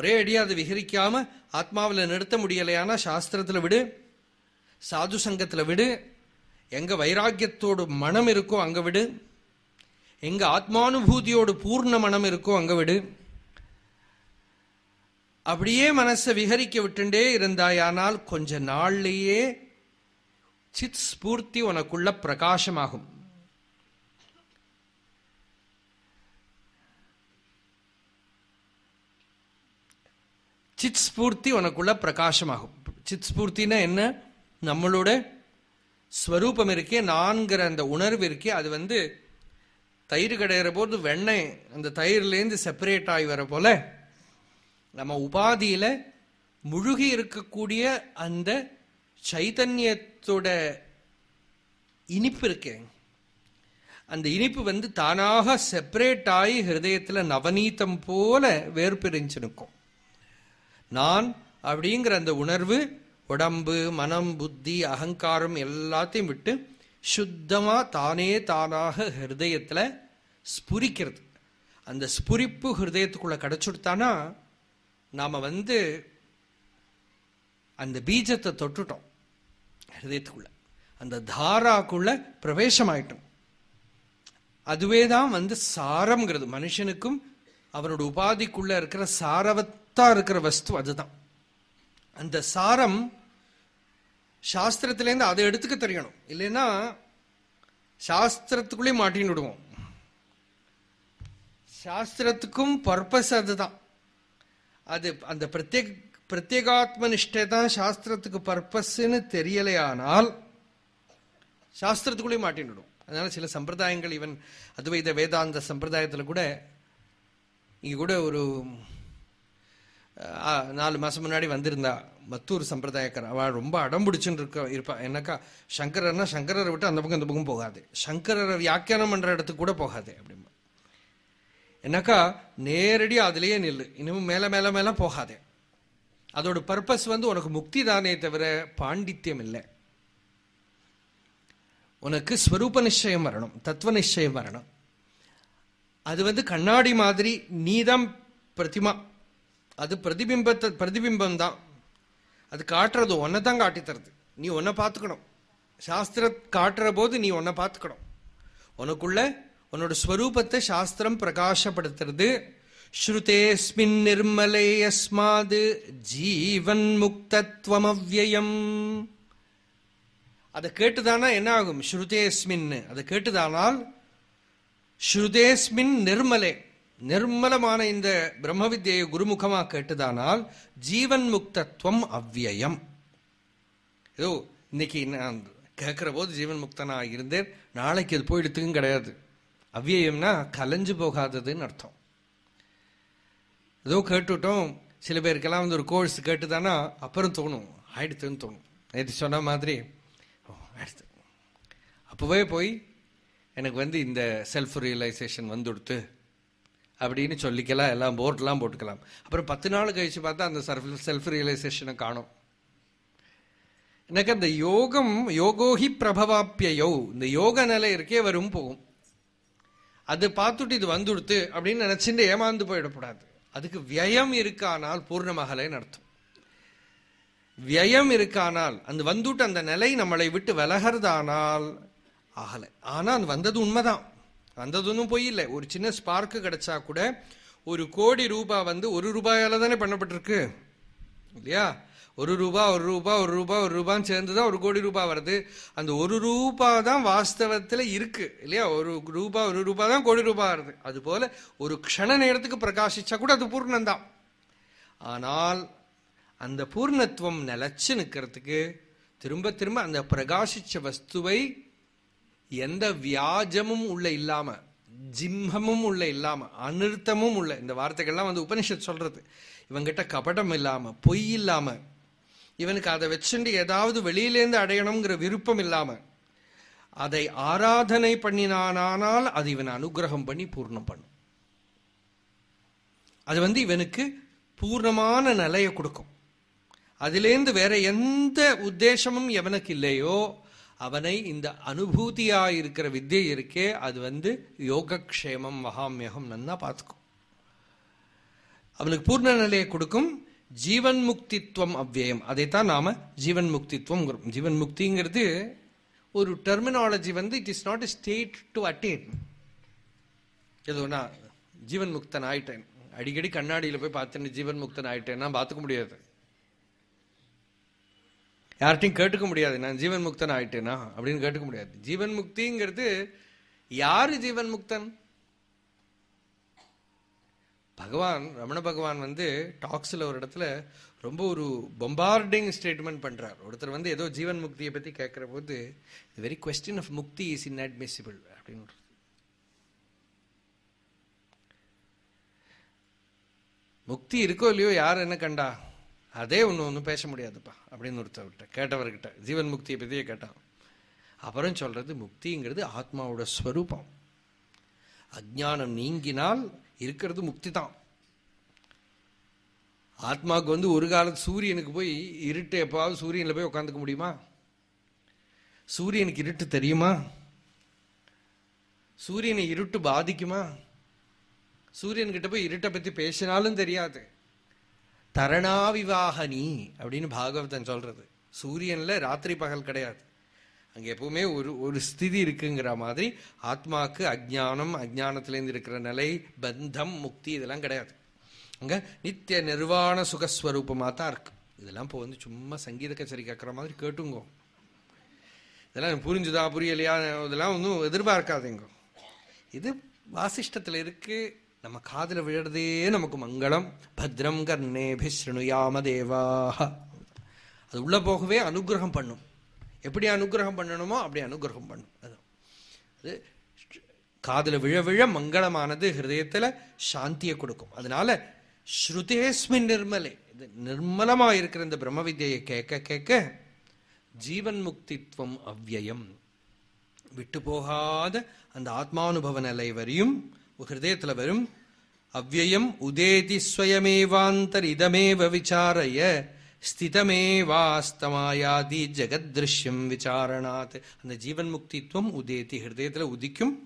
ஒரே அடியாக அதை விகரிக்காமல் ஆத்மாவில் நிறுத்த முடியலையானா சாஸ்திரத்தில் விடு சாது சங்கத்தில் விடு எங்கே வைராக்கியத்தோடு மனம் இருக்கோ அங்கே விடு எங்கே ஆத்மானுபூதியோடு பூர்ண மனம் இருக்கோ அங்கே விடு. அப்படியே மனசை விகரிக்க விட்டுண்டே இருந்தாயானால் கொஞ்ச நாள்லேயே சித் ஸ்பூர்த்தி உனக்குள்ள பிரகாசமாகும். சித் ஸ்பூர்த்தி உனக்குள்ள பிரகாசமாகும். சித் ஸ்பூர்த்தினா என்ன? நம்மளோட ஸ்வரூபம் இருக்கே நான்கிற அந்த உணர்வு இருக்கே அது வந்து தயிர் கிடையிற போது வெண்ணெய் அந்த தயிர்லேருந்து செப்பரேட் ஆகி வர போல நம்ம உபாதியில முழுகி இருக்கக்கூடிய அந்த சைத்தன்யத்தோட இனிப்பு இருக்கேன் அந்த இனிப்பு வந்து தானாக செப்பரேட் ஆகி ஹிருதயத்தில் நவநீதம் போல வேர்பிரிஞ்சு நிற்கும். நான் அப்படிங்கிற அந்த உணர்வு உடம்பு மனம் புத்தி அகங்காரம் எல்லாத்தையும் விட்டு சுத்தமாக தானே தானாக ஹிருதயத்தில் ஸ்புரிக்கிறது. அந்த ஸ்புரிப்பு ஹிருதயத்துக்குள்ளே கிடச்சுடுத்தானா நாம் வந்து அந்த பீஜத்தை தொட்டுட்டோம் ஹிருதயத்துக்குள்ள. அந்த தாராக்குள்ள பிரவேசமாயிட்டோம். அதுவே தான் வந்து சாரம்ங்கிறது. மனுஷனுக்கும் அவனோட உபாதிக்குள்ளே இருக்கிற சாரவத் சாரவத்தா இருக்கிற வஸ்து அதுதான். அந்த சாரம் சாஸ்திரத்திலேருந்து அதை எடுத்துக்க தெரியணும். இல்லைன்னா சாஸ்திரத்துக்குள்ளே மாட்டின்னு விடுவோம். சாஸ்திரத்துக்கும் பர்பஸ் அதுதான். அது அந்த பிரத்யேக பிரத்யேகாத்ம நிஷ்டை தான் சாஸ்திரத்துக்கு பர்பஸ்ன்னு தெரியலையானால் சாஸ்திரத்துக்குள்ளே மாட்டின்னுடும் அதனால சில சம்பிரதாயங்கள் ஈவன் அதுவைத வேதாந்த சம்பிரதாயத்தில் கூட இங்கே கூட ஒரு நாலு மாதம் முன்னாடி வந்திருந்தா மத்தூர் சம்பிரதாயக்கர் அவள் ரொம்ப அடம் பிடிச்சுன்னு இருக்க இருப்பா. என்னக்கா சங்கரர்னா சங்கரரை விட்டு அந்த பக்கம் இந்த பக்கம் போகாது. சங்கரரை வியாக்கியானம் பண்ணுற இடத்துக்கு கூட போகாது அப்படிம்பா. என்னக்கா நேரடி அதுலேயே நில்லு. இன்னமும் மேலே மேலே மேலே போகாதே. அதோட பர்பஸ் வந்து உனக்கு முக்தி தானே தவிர பாண்டித்யம் இல்லை. உனக்கு ஸ்வரூப நிச்சயம் வரணும் தத்துவ நிச்சயம் வரணும். அது வந்து கண்ணாடி மாதிரி நீதான் பிரதிமா. அது பிரதிபிம்பத்தை பிரதிபிம்பம் தான் அது காட்டுறது ஒன்னை தான் காட்டி தருது. நீ ஒன்னை பார்த்துக்கணும். சாஸ்திர காட்டுற போது நீ ஒன்னை பார்த்துக்கணும். உனக்குள்ள உன்னோட ஸ்வரூபத்தை சாஸ்திரம் பிரகாசப்படுத்துறது. ஸ்ருதேஸ்மின் நிர்மலே அஸ்மாது ஜீவன் முக்தத்வம் அவ்வயம் அதை கேட்டுதானா என்ன ஆகும்? ஸ்ருதேஸ்மின் அதை கேட்டுதானால் ஸ்ருதேஸ்மின் நிர்மலே. நிர்மலமான இந்த பிரம்ம வித்தியை குருமுகமாக கேட்டுதானால் ஜீவன் முக்தத்துவம் அவ்வியம். ஏதோ இன்னைக்கு நான் கேட்கிற போது ஜீவன் முக்தனா இருந்தேன் நாளைக்கு அது போயிடுத்துக்கும் கிடையாது. அவ்வியம்னா கலைஞ்சு போகாததுன்னு அர்த்தம். ஏதோ கேட்டுட்டோம் சில பேருக்கெல்லாம் வந்து ஒரு கோர்ஸ் கேட்டுதானா அப்புறம் தோணும் ஆயிடுத்துன்னு தோணும். நேற்று சொன்ன மாதிரி ஓ ஆயிடுத்து. அப்போவே போய் எனக்கு வந்து இந்த செல்ஃப் ரியலைசேஷன் வந்துடுத்து. அப்படின்னு சொல்லிக்கலாம். எல்லாம் போர்ட்லாம் போட்டுக்கலாம். அப்புறம் பத்து நாள் கழிச்சு பார்த்தா அந்த செல்ஃப் ரியலைசேஷனை காணும். எனக்கு அந்த யோகம் யோகோஹி பிரபவாப்பியோ இந்த யோக நிலை இருக்கே வரும் போகும். அது பார்த்துட்டு இது வந்துடுத்து அப்படின்னு நினச்சிட்டு ஏமாந்து போயிடக்கூடாது. அதுக்கு வியம் இருக்கானால் பூர்ணமகலைன்னு அர்த்தம் வியம் இருக்கானால் அந்த வந்துட்டு அந்த நிலை நம்மளை விட்டு விலகிறதானால் ஆகலை. ஆனால் அது வந்தது உண்மைதான். வந்ததுன்னு போய் இல்லை. ஒரு சின்ன ஸ்பார்க்கு கிடைச்சா கூட ஒரு கோடி ரூபாய் வந்து ஒரு ரூபாயால தானே பண்ணப்பட்டிருக்கு. இல்லையா? ஒரு ரூபா ஒரு ரூபா ஒரு ரூபா ஒரு ரூபான்னு சேர்ந்து தான் ஒரு கோடி ரூபாய் வருது. அந்த ஒரு ரூபா தான் வாஸ்தவத்தில் இருக்கு. இல்லையா? ஒரு ரூபா ஒரு ரூபா தான் கோடி ரூபாய் வருது. அது போல ஒரு க்ஷண நேரத்துக்கு பிரகாசிச்சா கூட அது பூர்ணம்தான். ஆனால் அந்த பூர்ணத்துவம் நிலைச்சு நிற்கிறதுக்கு திரும்ப திரும்ப அந்த பிரகாசிச்ச வஸ்துவை எந்த வியாஜமும் உள்ள இல்லாம ஜிம்மமும் உள்ள இல்லாம அனிருத்தமும் உள்ள இந்த வார்த்தைகள்லாம் வந்து உபனிஷத் சொல்றது. இவங்கிட்ட கபடம் இல்லாம பொய் இல்லாம இவனுக்கு அதை வச்சுட்டு ஏதாவது வெளியிலேருந்து அடையணுங்கிற விருப்பம் இல்லாம அதை ஆராதனை பண்ணினானால் அது இவனை அனுகிரகம் பண்ணி பூர்ணம் பண்ணும். அது வந்து இவனுக்கு பூர்ணமான நிலையை கொடுக்கும். அதுலேருந்து வேற எந்த உத்தேசமும் எவனுக்கு இல்லையோ அவனை இந்த அனுபூதியா இருக்கிற வித்தியை இருக்கே அது வந்து யோகக்ஷேமம் மகாமியகம் நன்னா பார்த்துக்கும் அவனுக்கு பூர்ண நிலையை கொடுக்கும் ஜீவன் முக்தித்வம் அவ்வியம். அதைத்தான் நாம ஜீவன் முக்தித்வம் ஜீவன் முக்திங்கிறது ஒரு டெர்மினாலஜி வந்து it is not a state to attain ஏதோ நான் ஜீவன் முக்தன் ஆயிட்டேன் அடிக்கடி கண்ணாடியில் போய் பார்த்துன்னு ஜீவன் முக்தன் ஆயிட்டேன்னா பார்த்துக்க முடியாது. யார்கிட்டையும் கேட்டுக்க முடியாது. நான் ஜீவன் முக்தன் ஆயிட்டேனா? அப்படின்னு கேட்டுக்க முடியாது. ஜீவன் முக்திங்கிறது யாரு ஜீவன் முக்தன் பகவான் ரமண பகவான் வந்து டாக்ஸில் ஒரு இடத்துல ரொம்ப ஒரு பொம்பார்டிங் ஸ்டேட்மெண்ட் பண்ணுறார் ஒருத்தர் வந்து ஏதோ ஜீவன் முக்தியை பற்றி கேட்குற போது very question of Mukti is inadmissible அப்படின்னு முக்தி இருக்கோ இல்லையோ யார் என்ன கண்டா? அதே ஒன்று ஒன்றும் பேச முடியாதுப்பா அப்படின்னு ஒருத்தவர்கிட்ட கேட்டவர்கிட்ட. ஜீவன் முக்தியை பற்றியே கேட்டான். அப்புறம் சொல்கிறது முக்திங்கிறது ஆத்மாவோட ஸ்வரூபம். அஜானம் நீங்கினால் இருக்கிறது முக்தி தான். ஆத்மாவுக்கு வந்து ஒரு காலத்து சூரியனுக்கு போய் இருட்டு எப்பாவது சூரியனில் போய் உட்காந்துக்க முடியுமா? சூரியனுக்கு இருட்டு தெரியுமா? சூரியனை இருட்டு பாதிக்குமா? சூரியன்கிட்ட போய் இருட்டை பற்றி பேசினாலும் தெரியாது. தரணாவிவாகனி அப்படின்னு பாகவதன் சொல்றது. சூரியன்ல ராத்திரி பகல் கிடையாது. அங்க எப்பவுமே ஒரு ஒரு ஸ்திதி இருக்குங்கிற மாதிரி ஆத்மாக்கு அஜ்ஞானம் அஜானத்திலேருந்து இருக்கிற நிலை பந்தம் முக்தி இதெல்லாம் கிடையாது. அங்க நித்திய நிர்வாண சுகஸ்வரூபமாக தான் இருக்கு. இதெல்லாம் இப்போ வந்து சும்மா சங்கீத கச்சேரி கேட்குற மாதிரி கேட்டுங்கோ. இதெல்லாம் புரிஞ்சுதா புரியலையா இதெல்லாம் ஒன்றும் எதிர்பார்க்காதீங்க. இது வாசிஷ்டத்தில் இருக்குது நம்ம காதில் விழறதே நமக்கு மங்களம். பத்ரம் கர்ணேபி ஸ்ருணுயாம தேவாக அது உள்ள போகவே அனுகிரகம் பண்ணும். எப்படி அனுகிரகம் பண்ணணுமோ அப்படி அனுகிரகம் பண்ணும். அது. அது காதில் விழ விழ மங்களமானது ஹிருதயத்தில் சாந்தியை கொடுக்கும். அதனால ஸ்ருதேஸ்மின் நிர்மலே. இது நிர்மலமா இருக்கிற இந்த பிரம்ம வித்தியை கேட்க கேட்க ஜீவன் முக்தித்வம் அவ்வயம். விட்டு போகாத அந்த ஆத்மானுபவ நிலை வரையும் ஹிருதயத்தில் வரும் அவ்வயம் உதேதி ஸ்வயமேவாந்தர் இதமேவ விசாரய ஸ்திதமேவாஸ்தமாயாதி ஜெகத்ருஷ்யம் விசாரணாத். அந்த ஜீவன் முக்தித்வம் உதேதி ஹிருதயத்தில் உதிக்கும்.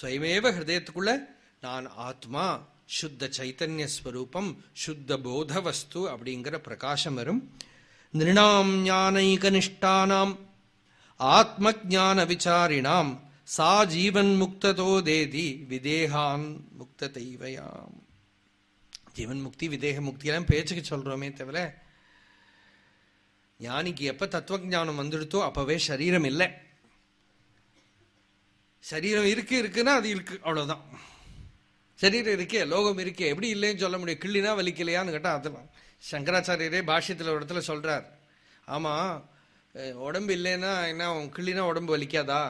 ஸ்வயமேவ ஹிருதயத்துக்குள்ள நான் ஆத்மா சுத்த சைத்தன்ய ஸ்வரூபம் சுத்த போத வஸ்து அப்படிங்கிற பிரகாசம் வரும். நிருணாம் ஞானைகனிஷ்டானாம் ஆத்ம ஜான விசாரிணாம் சா ஜீவன் முக்ததோ தேதி விதேகான் முக்த தெய்வயாம் ஜீவன் முக்தி விதேக முக்தியெல்லாம் பேச்சுக்கு சொல்றோமே தவிர ஞானிக்கு எப்ப தத்துவ ஞானம் வந்துடுத்தோ அப்பவே சரீரம் இல்லை. சரீரம் இருக்கு இருக்குன்னா அது இருக்கு அவ்வளவுதான். சரீரம் இருக்கே லோகம் இருக்கே எப்படி இல்லைன்னு சொல்ல முடியும்? கிள்ளினா வலிக்கலையான்னு கேட்டா அதெல்லாம். சங்கராச்சாரியரே பாஷ்யத்தில் ஒரு இடத்துல சொல்றார். ஆமா உடம்பு இல்லைன்னா என்ன கிள்ளினா உடம்பு வலிக்காதா?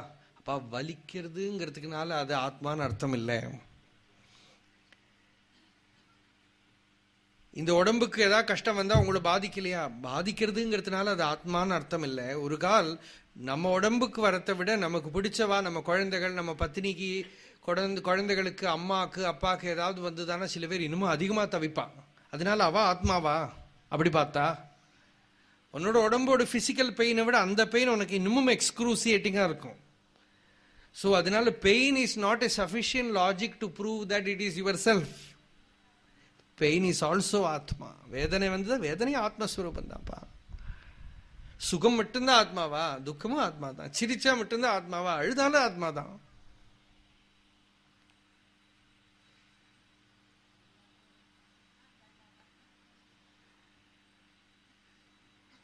அப்பா வலிக்கிறதுங்கிறதுக்குனால அது ஆத்மான்னு அர்த்தம் இல்லை இந்த உடம்புக்கு ஏதாவது கஷ்டம் வந்தால் உங்களை பாதிக்கலையா? பாதிக்கிறதுங்கிறதுனால அது ஆத்மான்னு அர்த்தம் இல்லை ஒரு கால் நம்ம உடம்புக்கு வரத்தை விட நமக்கு பிடிச்சவா நம்ம குழந்தைகள் நம்ம பத்தினிக்கு குழந்தை குழந்தைகளுக்கு அம்மாவுக்கு அப்பாவுக்கு ஏதாவது வந்துதானா சில பேர் இன்னமும் அதிகமாக தவிப்பான் அதனால அவ ஆத்மாவா? அப்படி பார்த்தா? உன்னோட உடம்போட ஃபிசிக்கல் பெயினை விட அந்த பெயின் உனக்கு இன்னமும் எக்ஸ்க்ரூசியேட்டிங்காக இருக்கும். ஸோ அதனால pain is not a sufficient logic to prove that it is your self pain is also ஆத்மா. வேதனை வந்தது வேதனையும் ஆத்மஸ்வரூபம் தான்ப்பா. சுகம் மட்டும்தான் ஆத்மாவா? துக்கமும் ஆத்மா தான் சிரிச்சா மட்டும்தான் ஆத்மாவா? அழுதாலும் ஆத்மா தான்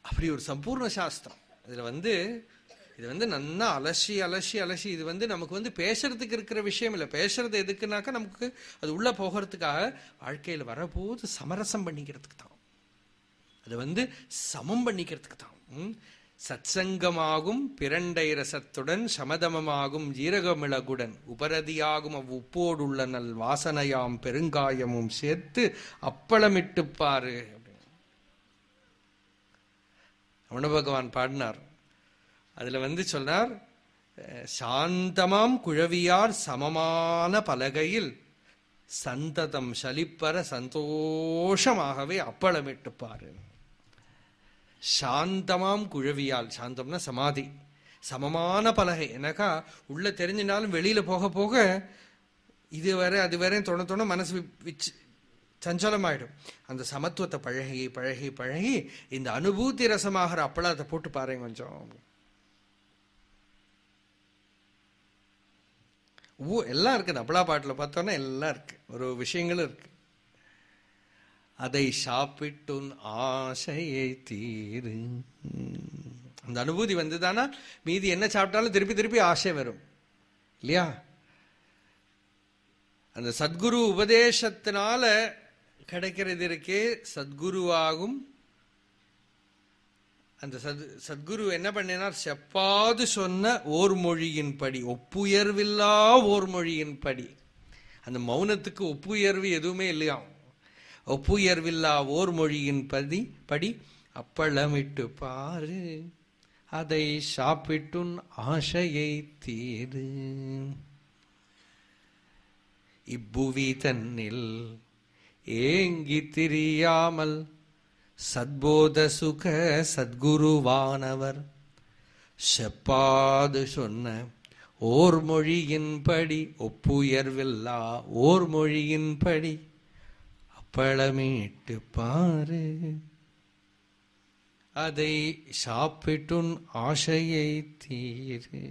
அப்படி ஒரு சம்பூர்ண சாஸ்திரம். இதில் வந்து இது வந்து நல்லா அலசி அலசி அலசி. இது வந்து நமக்கு வந்து பேசுறதுக்கு இருக்கிற விஷயம் இல்லை. பேசுறது எதுக்குனாக்கா நமக்கு அது உள்ள போகிறதுக்காக வாழ்க்கையில் வரபோது சமரசம் பண்ணிக்கிறதுக்கு தான். அது வந்து சமம் பண்ணிக்கிறதுக்கு தான். சத்சங்கமாகும் பிரண்டை ரசத்துடன் சமதமமாகும் ஜீரகமிளகுடன். உபரதியாகும் அவ்வுப்போடுள்ள நல் வாசனையாம் பெருங்காயமும் சேர்த்து அப்பளமிட்டுப்பாரு ரமண பகவான் பாடினார். அதுல வந்து சொன்னார் சாந்தமாம் குழவியார் சமமான பலகையில் சந்ததம் சலிப்பற சந்தோஷமாகவே அப்பளமிட்டுப்பாரு. சாந்தமாம் குழவியால் சாந்தம்னா சமாதி சமமான பலகை. எனக்கா உள்ள தெரிஞ்சினாலும் வெளியில போக போக இது அதுவரையும் அது வேற தொண தொண மனசு விச்சு சஞ்சலமாயிடும். அந்த சமத்துவத்தை பழகி பழகி பழகி இந்த அனுபூத்தி ரசமாகிற அப்பளத்தை போட்டு பாருங்க கொஞ்சம். ஊ எல்லாம் இருக்கு. தபலா பாட்டில் பார்த்தோன்னா எல்லாம் இருக்குது ஒரு விஷயங்களும் இருக்கு. அதை சாப்பிட்டு ஆசையை தீரு. அந்த அனுபூதி வந்துதானா மீதி என்ன சாப்பிட்டாலும் திருப்பி திருப்பி ஆசை வரும். இல்லையா? அந்த சத்குரு உபதேசத்தினால கிடைக்கிறது இருக்கே சத்குருவாகும் அந்த சத் சத்குரு என்ன பண்ணினார்? செப்பாது சொன்ன ஓர் மொழியின்படி ஒப்புயர்வில்லா ஓர் மொழியின்படி அந்த மௌனத்துக்கு ஒப்புயர்வு எதுவுமே இல்லையாம் ஒப்புயர்வில்லா ஓர் மொழியின் பதி படி அப்பளமிட்டு பாரு அதை சாப்பிட்டுன் ஆசையை தீரு. இப்புவி தன்னில் ஏங்கி திரியாமல் சத்போத சுக சத்குருவானவர். செப்பாது சொன்ன ஓர் மொழியின்படி ஒப்புயர்வில்லா ஓர் மொழியின்படி அப்பளமீட்டு பாரு. அதை சாப்பிட்டுன் ஆசையை தீரு.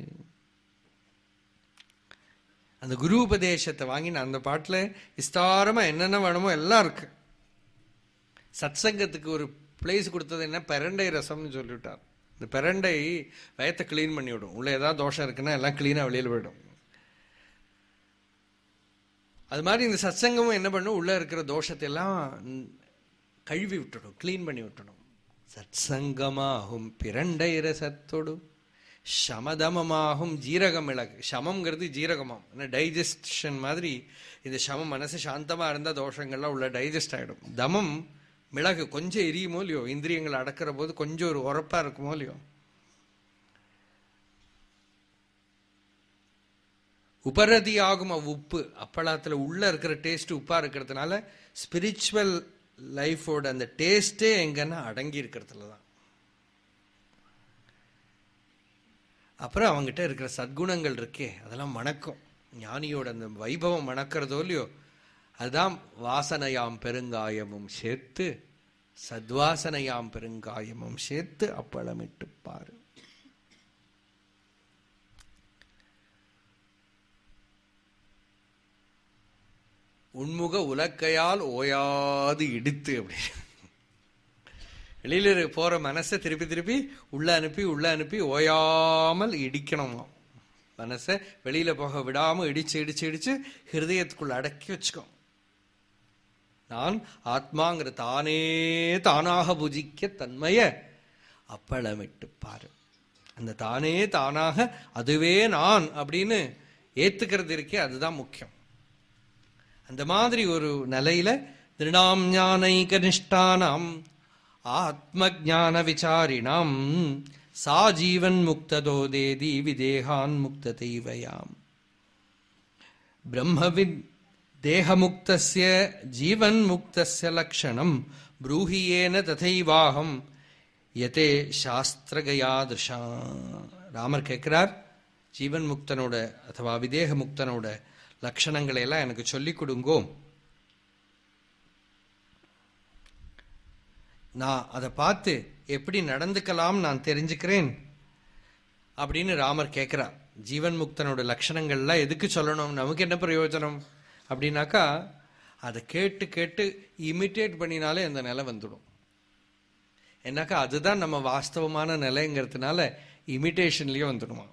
அந்த குரு உபதேசத்தை வாங்கி நான் அந்த பாட்டில் விஸ்தாரமாக என்னென்ன வேணுமோ எல்லாம் இருக்குது சத்சங்கத்துக்கு ஒரு பிளேஸ் கொடுத்தது என்ன? பெரண்டை ரசம்னு சொல்லிவிட்டார். இந்த பெரண்டை வயத்தை க்ளீன் பண்ணி விடும். உள்ள ஏதாவது தோஷம் இருக்குன்னா எல்லாம் க்ளீனாக வெளியில் போயிடும். அது மாதிரி இந்த சத்சங்கமும் என்ன பண்ணும்? உள்ளே இருக்கிற தோஷத்தை எல்லாம் கழுவி விட்டுடும். க்ளீன் பண்ணி விட்டுடும். சத்சங்கமாகும் பிரண்டை ரசத்தொடு சமதமமாகும் ஜீரக மிளகு. சமம்ங்கிறது ஜீரகமாம். டைஜஸ்டன் மாதிரி இந்த சமம் மனசு சாந்தமாக இருந்தால் தோஷங்கள்லாம் உள்ள டைஜஸ்ட் ஆகிடும் தமம் மிளகு கொஞ்சம் எரியுமோ இல்லையோ? இந்திரியங்களை அடக்கிற போது கொஞ்சம் ஒரு உரப்பா இருக்குமோ இல்லையோ? உபரதி ஆகும் உப்பு. அப்பளத்துல உள்ள இருக்கிற டேஸ்ட் உப்பா இருக்கிறதுனால ஸ்பிரிச்சுவல் லைஃபோட அந்த டேஸ்டே எங்கன்னா அடங்கி இருக்கிறதுல தான். அப்புறம் அவங்ககிட்ட இருக்கிற சத்குணங்கள் இருக்கே அதெல்லாம் மணக்கும். ஞானியோட அந்த வைபவம் மணக்கிறதோ இல்லையோ? அதுதான் வாசனையாம் பெருங்காயமும் சேர்த்து சத்வாசனையாம் பெருங்காயமும் சேர்த்து அப்பளமிட்டு பாரு. உன்முக உலக்கையால் ஓயாது இடித்து அப்படி. வெளியில போற மனசை திருப்பி திருப்பி உள்ள அனுப்பி உள்ள அனுப்பி ஓயாமல் இடிக்கணுமா. மனசை வெளியில போக விடாம இடிச்சு இடிச்சு இடிச்சு ஹிருதயத்துக்குள்ள அடக்கி வச்சுக்கோ. நான் ஆத்மாங்கிற தானே தானாக புஜிக்க தன்மைய அப்பளமிட்டு பாரு. அந்த தானே தானாக அதுவே நான் அப்படின்னு ஏத்துக்கிறது இருக்கே அதுதான் முக்கியம். அந்த மாதிரி ஒரு நிலையில திருடாம் ஞானைக நிஷ்டானாம் ஆத்ம ஞான விசாரிணாம் சா ஜீவன் முக்ததோ தேதி விதேகான் முக்த தெய்வயாம் பிரம்மவித் தேகமுக்தஸ்ய ஜீவன் முக்தஸ்ய லக்ஷணம் ப்ரூஹியேன ததைவாகம் எதே சாஸ்திரகயாதிருஷா. ராமர் கேட்கிறார் ஜீவன் முக்தனோட அथवा விதேக முக்தனோட லட்சணங்களை எல்லாம் எனக்கு சொல்லிக் கொடுங்கோ. நான் அதை பார்த்து எப்படி நடந்துக்கலாம் நான் தெரிஞ்சுக்கிறேன் அப்படின்னு ராமர் கேட்கிறார். ஜீவன் முக்தனோட லட்சணங்கள்லாம் எதுக்கு சொல்லணும்? நமக்கு என்ன பிரயோஜனம்? அப்படின்னாக்கா அதை கேட்டு கேட்டு இமிட்டேட் பண்ணினாலே அந்த நிலை வந்துடும். ஏன்னாக்கா அதுதான் நம்ம வாஸ்தவமான நிலைங்கிறதுனால இமிட்டேஷன்லயே வந்துடுமா?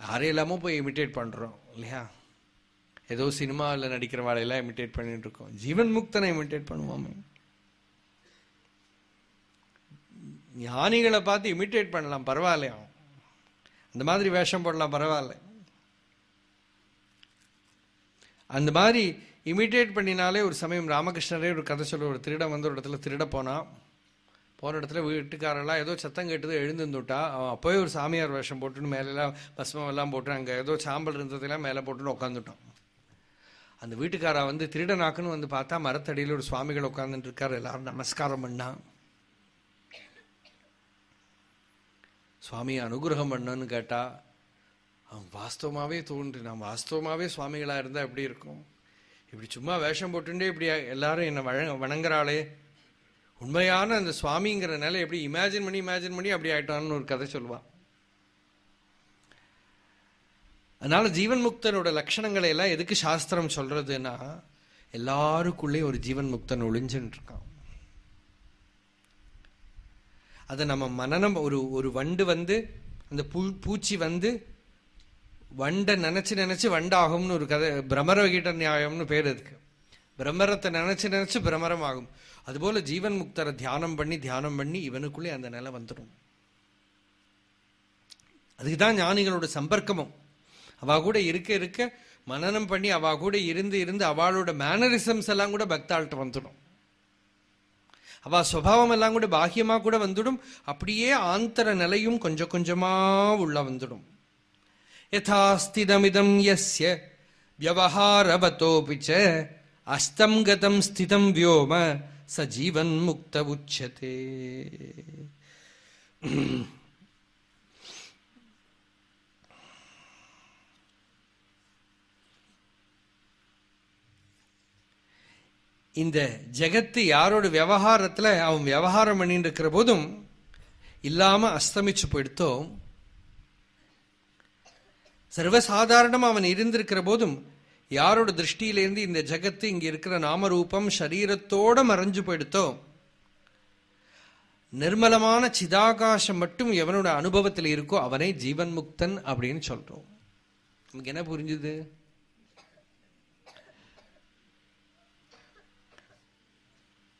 யாரும் இல்லாமல் போய் இமிட்டேட் பண்ணுறோம் இல்லையா? ஏதோ சினிமாவில் நடிக்கிற வாழையெல்லாம் இமிட்டேட் பண்ணிட்டு இருக்கோம். ஜீவன் முக்தனை இமிட்டேட் பண்ணுவோமே. ஞானிகளை பார்த்து இமிட்டேட் பண்ணலாம் பரவாயில்லையா? அந்த மாதிரி வேஷம் போடலாம் பரவாயில்ல. அந்த மாதிரி இமிட்டேட் பண்ணினாலே ஒரு சமயம் ராமகிருஷ்ணரே ஒரு கதை சொல்ல ஒரு திருடன் வந்து ஒரு இடத்துல திருட போனான் போன இடத்துல வீட்டுக்காரெல்லாம் ஏதோ சத்தம் கேட்டது எழுந்துட்டா அவன் அப்போயே ஒரு சாமியார் வேஷம் போட்டுன்னு மேலெல்லாம் பஸ்மம் எல்லாம் போட்டு அங்கே ஏதோ சாம்பல் இருந்ததெல்லாம் மேலே போட்டுன்னு உட்காந்துட்டோம் அந்த வீட்டுக்காரா வந்து திருடனாக்குன்னு வந்து பார்த்தா மரத்தடியில் ஒரு சுவாமிகள் உட்காந்துட்டு இருக்கார். எல்லாரும் நமஸ்காரம் பண்ணா. சுவாமி அனுகிரகம் பண்ணன்னு கேட்டால் அவன் வாஸ்தவமாகவே தோன்று நான் வாஸ்தவமாகவே சுவாமிகளாக இருந்தால் எப்படி இருக்கும்? இப்படி சும்மா வேஷம் போட்டுட்டே இப்படி எல்லாரும் என்னை வழங்க வணங்குறாளே. உண்மையான அந்த சுவாமிங்கிறனால எப்படி இமேஜின் பண்ணி இமேஜின் பண்ணி அப்படி ஆயிட்டான்னு ஒரு கதை சொல்லுவான். அதனால ஜீவன் முக்தனோட லட்சணங்களை எல்லாம் எதுக்கு சாஸ்திரம் சொல்றதுன்னா எல்லாருக்குள்ளேயும் ஒரு ஜீவன் முக்தன் ஒளிஞ்சுன்னு இருக்கான் அதை நம்ம மனநம் ஒரு ஒரு வண்டு வந்து அந்த பூ பூச்சி வந்து வண்டை நினைச்சு நினைச்சு வண்டாகும்னு ஒரு கதை பிரமரகீட நியாயம்னு பேர் இருக்கு பிரம்மரத்தை நினைச்சு நினைச்சு பிரமரம் ஆகும் அதுபோல ஜீவன் முக்தரை தியானம் பண்ணி தியானம் பண்ணி இவனுக்குள்ளே அந்த நிலை வந்துடும். அதுக்குதான் ஞானிகளோட சம்பர்க்கமும். அவா கூட இருக்க இருக்க மனனம் பண்ணி அவா கூட இருந்து இருந்து அவளோட மேனரிசம்ஸ் எல்லாம் கூட பக்தாள்கிட்ட வந்துடும். அவ சுவாவம் எல்லாம் கூட பாகியமாக கூட வந்துடும். அப்படியே ஆந்தர நிலையும் கொஞ்சம் கொஞ்சமாக உள்ள வந்துடும். யதாஸ்திதமிதம் எஸ்ய வியவஹாரவதோபி ச அஸ்தம் கதம் ஸ்திதம் வியோம ச ஜீவன் முக்த உச்சதே இந்த ஜெகத்து யாரோட விவகாரத்துல அவன் விவகாரம் பண்ணிட்டு இருக்கிற போதும் இல்லாம அஸ்தமிச்சு போயிடுத்தோ சர்வசாதாரணமா அவன் இருந்திருக்கிற போதும் யாரோட திருஷ்டியிலேருந்து இந்த ஜகத்து இங்க இருக்கிற நாமரூபம் சரீரத்தோட மறைஞ்சு போயிடுத்தோ? நிர்மலமான சிதாகாசம் மட்டும் எவனோட அனுபவத்தில் இருக்கோ அவனே ஜீவன் முக்தன் அப்படின்னு சொல்றோம். நமக்கு என்ன புரிஞ்சுது?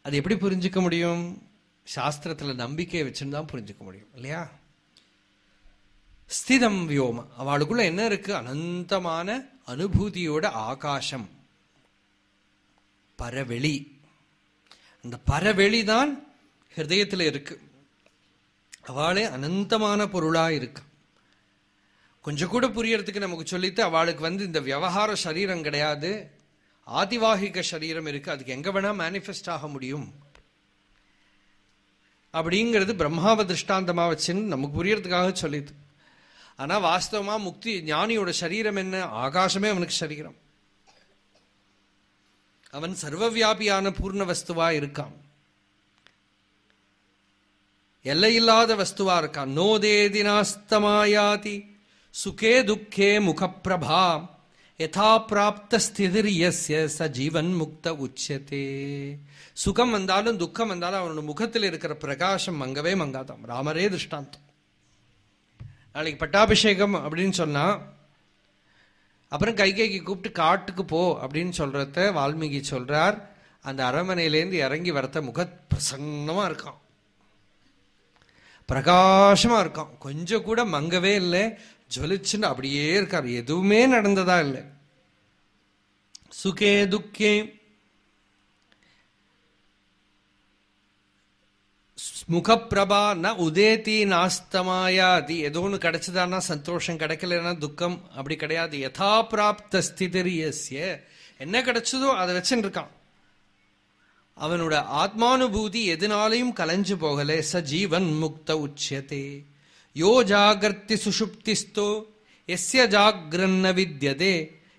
அது எப்படி புரிஞ்சுக்க முடியும்? சாஸ்திரத்துல நம்பிக்கையை வச்சுன்னு தான் புரிஞ்சுக்க முடியும் இல்லையா? ஸ்திதம் வியோம. அவளுக்குள்ள என்ன இருக்கு? அனந்தமான அனுபூதியோட ஆகாசம். பரவெளி. அந்த பரவெளி தான் ஹிருதயத்தில் இருக்கு. அவளே அனந்தமான பொருளா இருக்கு. கொஞ்சம் கூட புரியறதுக்கு நமக்கு சொல்லிட்டு அவளுக்கு வந்து இந்த விவகார சரீரம் கிடையாது. ஆதிவாகிக சரீரம் இருக்கு. அதுக்கு எங்க வேணா மேனிஃபெஸ்ட் ஆக முடியும். அப்படிங்கிறது பிரம்மாவ திருஷ்டாந்தமா வச்சுன்னு நமக்கு புரியறதுக்காக சொல்லிது ஆனா வாஸ்தவமா முக்தி ஞானியோட சரீரம் என்ன? ஆகாசமே அவனுக்கு சரீரம். அவன் சர்வவியாபியான பூர்ண வஸ்துவா இருக்கான். எல்லையில்லாத வஸ்துவா இருக்கான். நோதேதினாஸ்தமாயாதி சுகே துக்கே முகப்பிரபா யதா பிராப்த ஸ்திதிர் எஸ்ய ச ஜீவன் முக்த உச்சதே. சுகம் வந்தாலும் துக்கம் வந்தாலும் அவனோட முகத்தில் இருக்கிற பிரகாசம் மங்கவே மங்காதாம். ராமரே திருஷ்டாந்தம். நாளைக்கு பட்டாபிஷேகம் அப்படின்னு சொன்னான் அப்புறம் கைகைக்கு கூப்பிட்டு காட்டுக்கு போ அப்படின்னு சொல்றத வால்மீகி சொல்றார். அந்த அரண்மனையிலேருந்து இறங்கி வரத்த முக பிரசன்னமாக இருக்கான். பிரகாசமாக இருக்கான். கொஞ்சம் கூட மங்கவே இல்லை. ஜொலிச்சுன்னு அப்படியே இருக்கார். எதுவுமே நடந்ததா இல்லை. சுகே துக்கே முகப்பிரபா ந உதேதி நாஸ்தமாயாதி. ஏதோ ஒன்று கிடைச்சதான்னா சந்தோஷம் கிடைக்கலன்னா துக்கம் அப்படி கிடையாது. யதா பிராப்த ஸ்திதிரியஸ்ய. என்ன கிடைச்சதோ அதை வச்சுன்னு இருக்கான் அவனோட ஆத்மானுபூதி எதனாலையும் கலைஞ்சு போகல. ச ஜீவன் முக்த உச்சியதே. யோ ஜாகிரத்தி சுஷுப்திஸ்தோ. எஸ்ய ஜாகிரன்ன வித்யதே.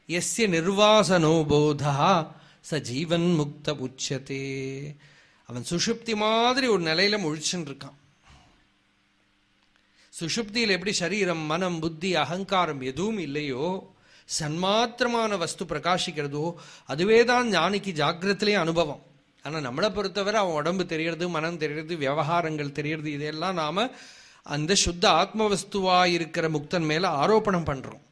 எஸ்ய நிர்வாசனோ போதா. ச ஜீவன் முக்த உச்சதே அவன் சுஷுப்தி மாதிரி ஒரு நிலையில முழிச்சுன்னு இருக்கான் சுஷுப்தியில் எப்படி சரீரம் மனம் புத்தி அகங்காரம் எதுவும் இல்லையோ சன்மாத்திரமான வஸ்து பிரகாசிக்கிறதோ அதுவே தான் ஞானிக்கு ஜாக்கிரத்திலே அனுபவம். ஆனால் நம்மளை பொறுத்தவரை அவன் உடம்பு தெரியறது மனம் தெரியறது விவகாரங்கள் தெரியறது இதையெல்லாம் நாம அந்த சுத்த ஆத்மவஸ்துவாக இருக்கிற முக்தன் மேலே ஆரோப்பணம் பண்ணுறோம்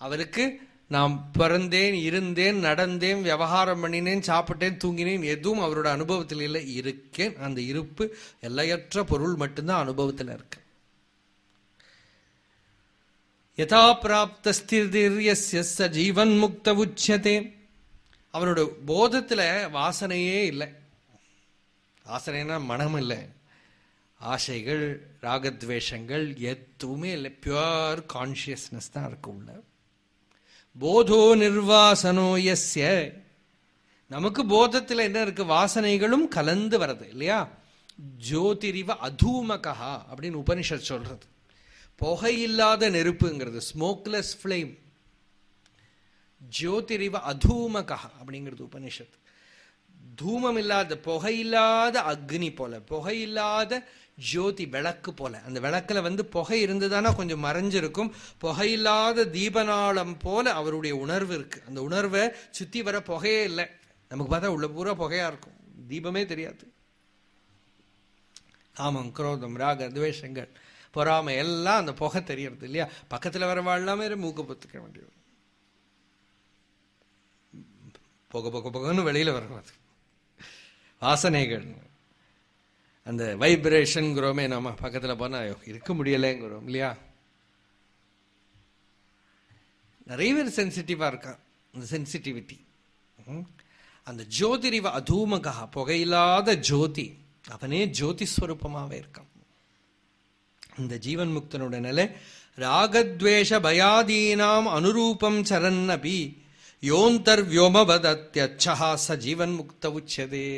அவருக்கு நான் பிறந்தேன் இருந்தேன் நடந்தேன் விவகாரம் பண்ணினேன் சாப்பிட்டேன் தூங்கினேன் எதுவும் அவரோட அனுபவத்தில் இல்லை. இருக்கேன். அந்த இருப்பு எல்லையற்ற பொருள் மட்டும்தான் அனுபவத்தில் இருக்கு. யதா பிராப்த ஸ்திதிர்யஸ்ய ச ஜீவன் முக்த உச்சதே. அவனோட போதத்தில் வாசனையே இல்லை. வாசனைனா மனம் இல்லை. ஆசைகள் ராகத்வேஷங்கள் எதுவுமே இல்லை. பியூர் கான்சியஸ்னஸ் தான் இருக்கு உள்ள. போதோ நிர்வாசனோ எஸ்ய நமக்கு போதத்தில் என்ன இருக்கு? வாசனைகளும் கலந்து வருது இல்லையா? ஜோதிரிவ அதூமகா அப்படின்னு உபனிஷத் சொல்றது. புகையில்லாத நெருப்புங்கிறது ஸ்மோக்லெஸ் ஃப்ளேம் ஜோதிரிவ அதூமகா அப்படிங்கிறது உபனிஷத். தூமம் இல்லாத புகையில்லாத அக்னி போல புகையில்லாத ஜோதி விளக்கு போல. அந்த விளக்குல வந்து புகை இருந்ததுன்னா கொஞ்சம் மறைஞ்சிருக்கும். புகையில்லாத தீபநாளம் போல அவருடைய உணர்வு இருக்கு. அந்த உணர்வை சுத்தி வர புகையே இல்லை. நமக்கு பார்த்தா உள்ள பூரா புகையா இருக்கும். தீபமே தெரியாது. காமம் குரோதம் ராக துவேஷங்கள் பொறாமை எல்லாம் அந்த புகை தெரியறது இல்லையா? பக்கத்துல வர வாழலாமே மூக்க பொத்துக்க வேண்டியது. புகை புக புகன்னு வெளியில வரும் அது வாசனைகள். அந்த வைப்ரேஷன்ங்கிறோமே நம்ம பக்கத்தில் போனால் இருக்க முடியலைங்கிறோம் இல்லையா? நிறைய பேர் சென்சிட்டிவாக இருக்கான். அந்த சென்சிட்டிவிட்டி அந்த ஜோதிரிவ அதூமகா புகையில்லாத ஜோதி அவனே ஜோதிஸ்வரூபமாவே இருக்கான். இந்த ஜீவன் முக்தனோட நிலை ராகத்வேஷ பயாதீனாம் அனுரூபம் சரன்னபி யோந்தர் வியோமபதத்யச்சா ச ஜீவன் முக்த உச்சதே.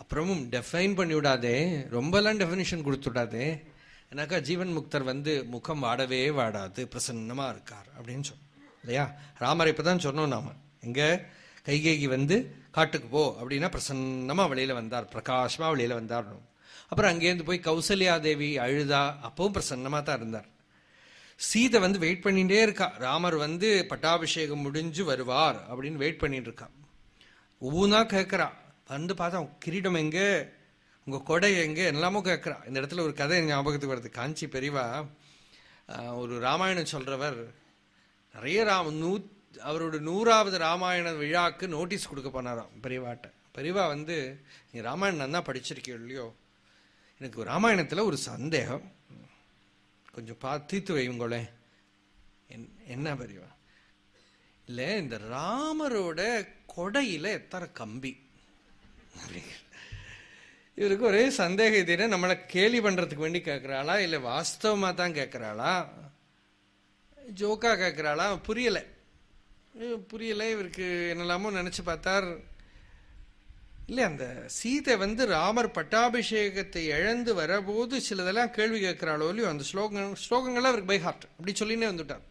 அப்புறமும் டெஃபைன் பண்ணி விடாதே. ரொம்பலாம் டெஃபினிஷன் கொடுத்து விடாதே. எனக்கா ஜீவன் முக்தர் வந்து முகம் வாடவே வாடாது பிரசன்னமாக இருக்கார் அப்படின்னு சொன்னோம் இல்லையா? ராமர் இப்பதான் சொன்னோம் நாம. எங்கே? கைகேகி வந்து காட்டுக்கு போ அப்படின்னா பிரசன்னமாக வெளியில் வந்தார் பிரகாசமா வெளியில் வந்தார் அப்புறம் அங்கேருந்து போய் கௌசல்யா தேவி அழுதா அப்பவும் பிரசன்னமாக தான் இருந்தார். சீதை வந்து வெயிட் பண்ணிகிட்டே இருக்கா. ராமர் வந்து பட்டாபிஷேகம் முடிஞ்சு வருவார் அப்படின்னு வெயிட் பண்ணிட்டு இருக்கா. ஒவ்வொன்றா கேட்குறா. வந்து பார்த்தா கிரீடம் எங்கே? உங்கள் கொடை எங்கே? எல்லாமோ கேட்குறான் இந்த இடத்துல ஒரு கதை ஞாபகத்துக்கு வருது. காஞ்சி பெரிவா ஒரு ராமாயணம் சொல்கிறவர் நிறைய ராம நூ அவரோட நூறாவது ராமாயண விழாக்கு நோட்டீஸ் கொடுக்க போனாராம் பெரியவாட்ட பெரியவா வந்து நீ ராமாயணம் நல்லா படிச்சிருக்கீ இல்லையோ? எனக்கு ராமாயணத்தில் ஒரு சந்தேகம். கொஞ்சம் பார்த்து தீர்த்து என்- என்ன பெரியவா இல்லை இந்த ராமரோட கொடையில் எத்தனை கம்பி? இவருக்கு ஒரே சந்தேக இது நம்மளை கேலி பண்ணுறதுக்கு வேண்டி கேட்குறாளா இல்லை வாஸ்தவமாக தான் கேட்குறாளா ஜோக்கா கேட்குறாளா புரியலை. புரியலை புரியல இவருக்கு என்னெல்லாமோ நினச்சி பார்த்தார். இல்லை அந்த சீதை வந்து ராமர் பட்டாபிஷேகத்தை இழந்து வரபோது சிலதெல்லாம் கேள்வி கேட்குறாளோ இல்லையோ அந்த ஸ்லோகம் ஸ்லோகங்கள்லாம் அவருக்கு பை ஹார்ட் அப்படி சொல்லினே வந்துட்டார்.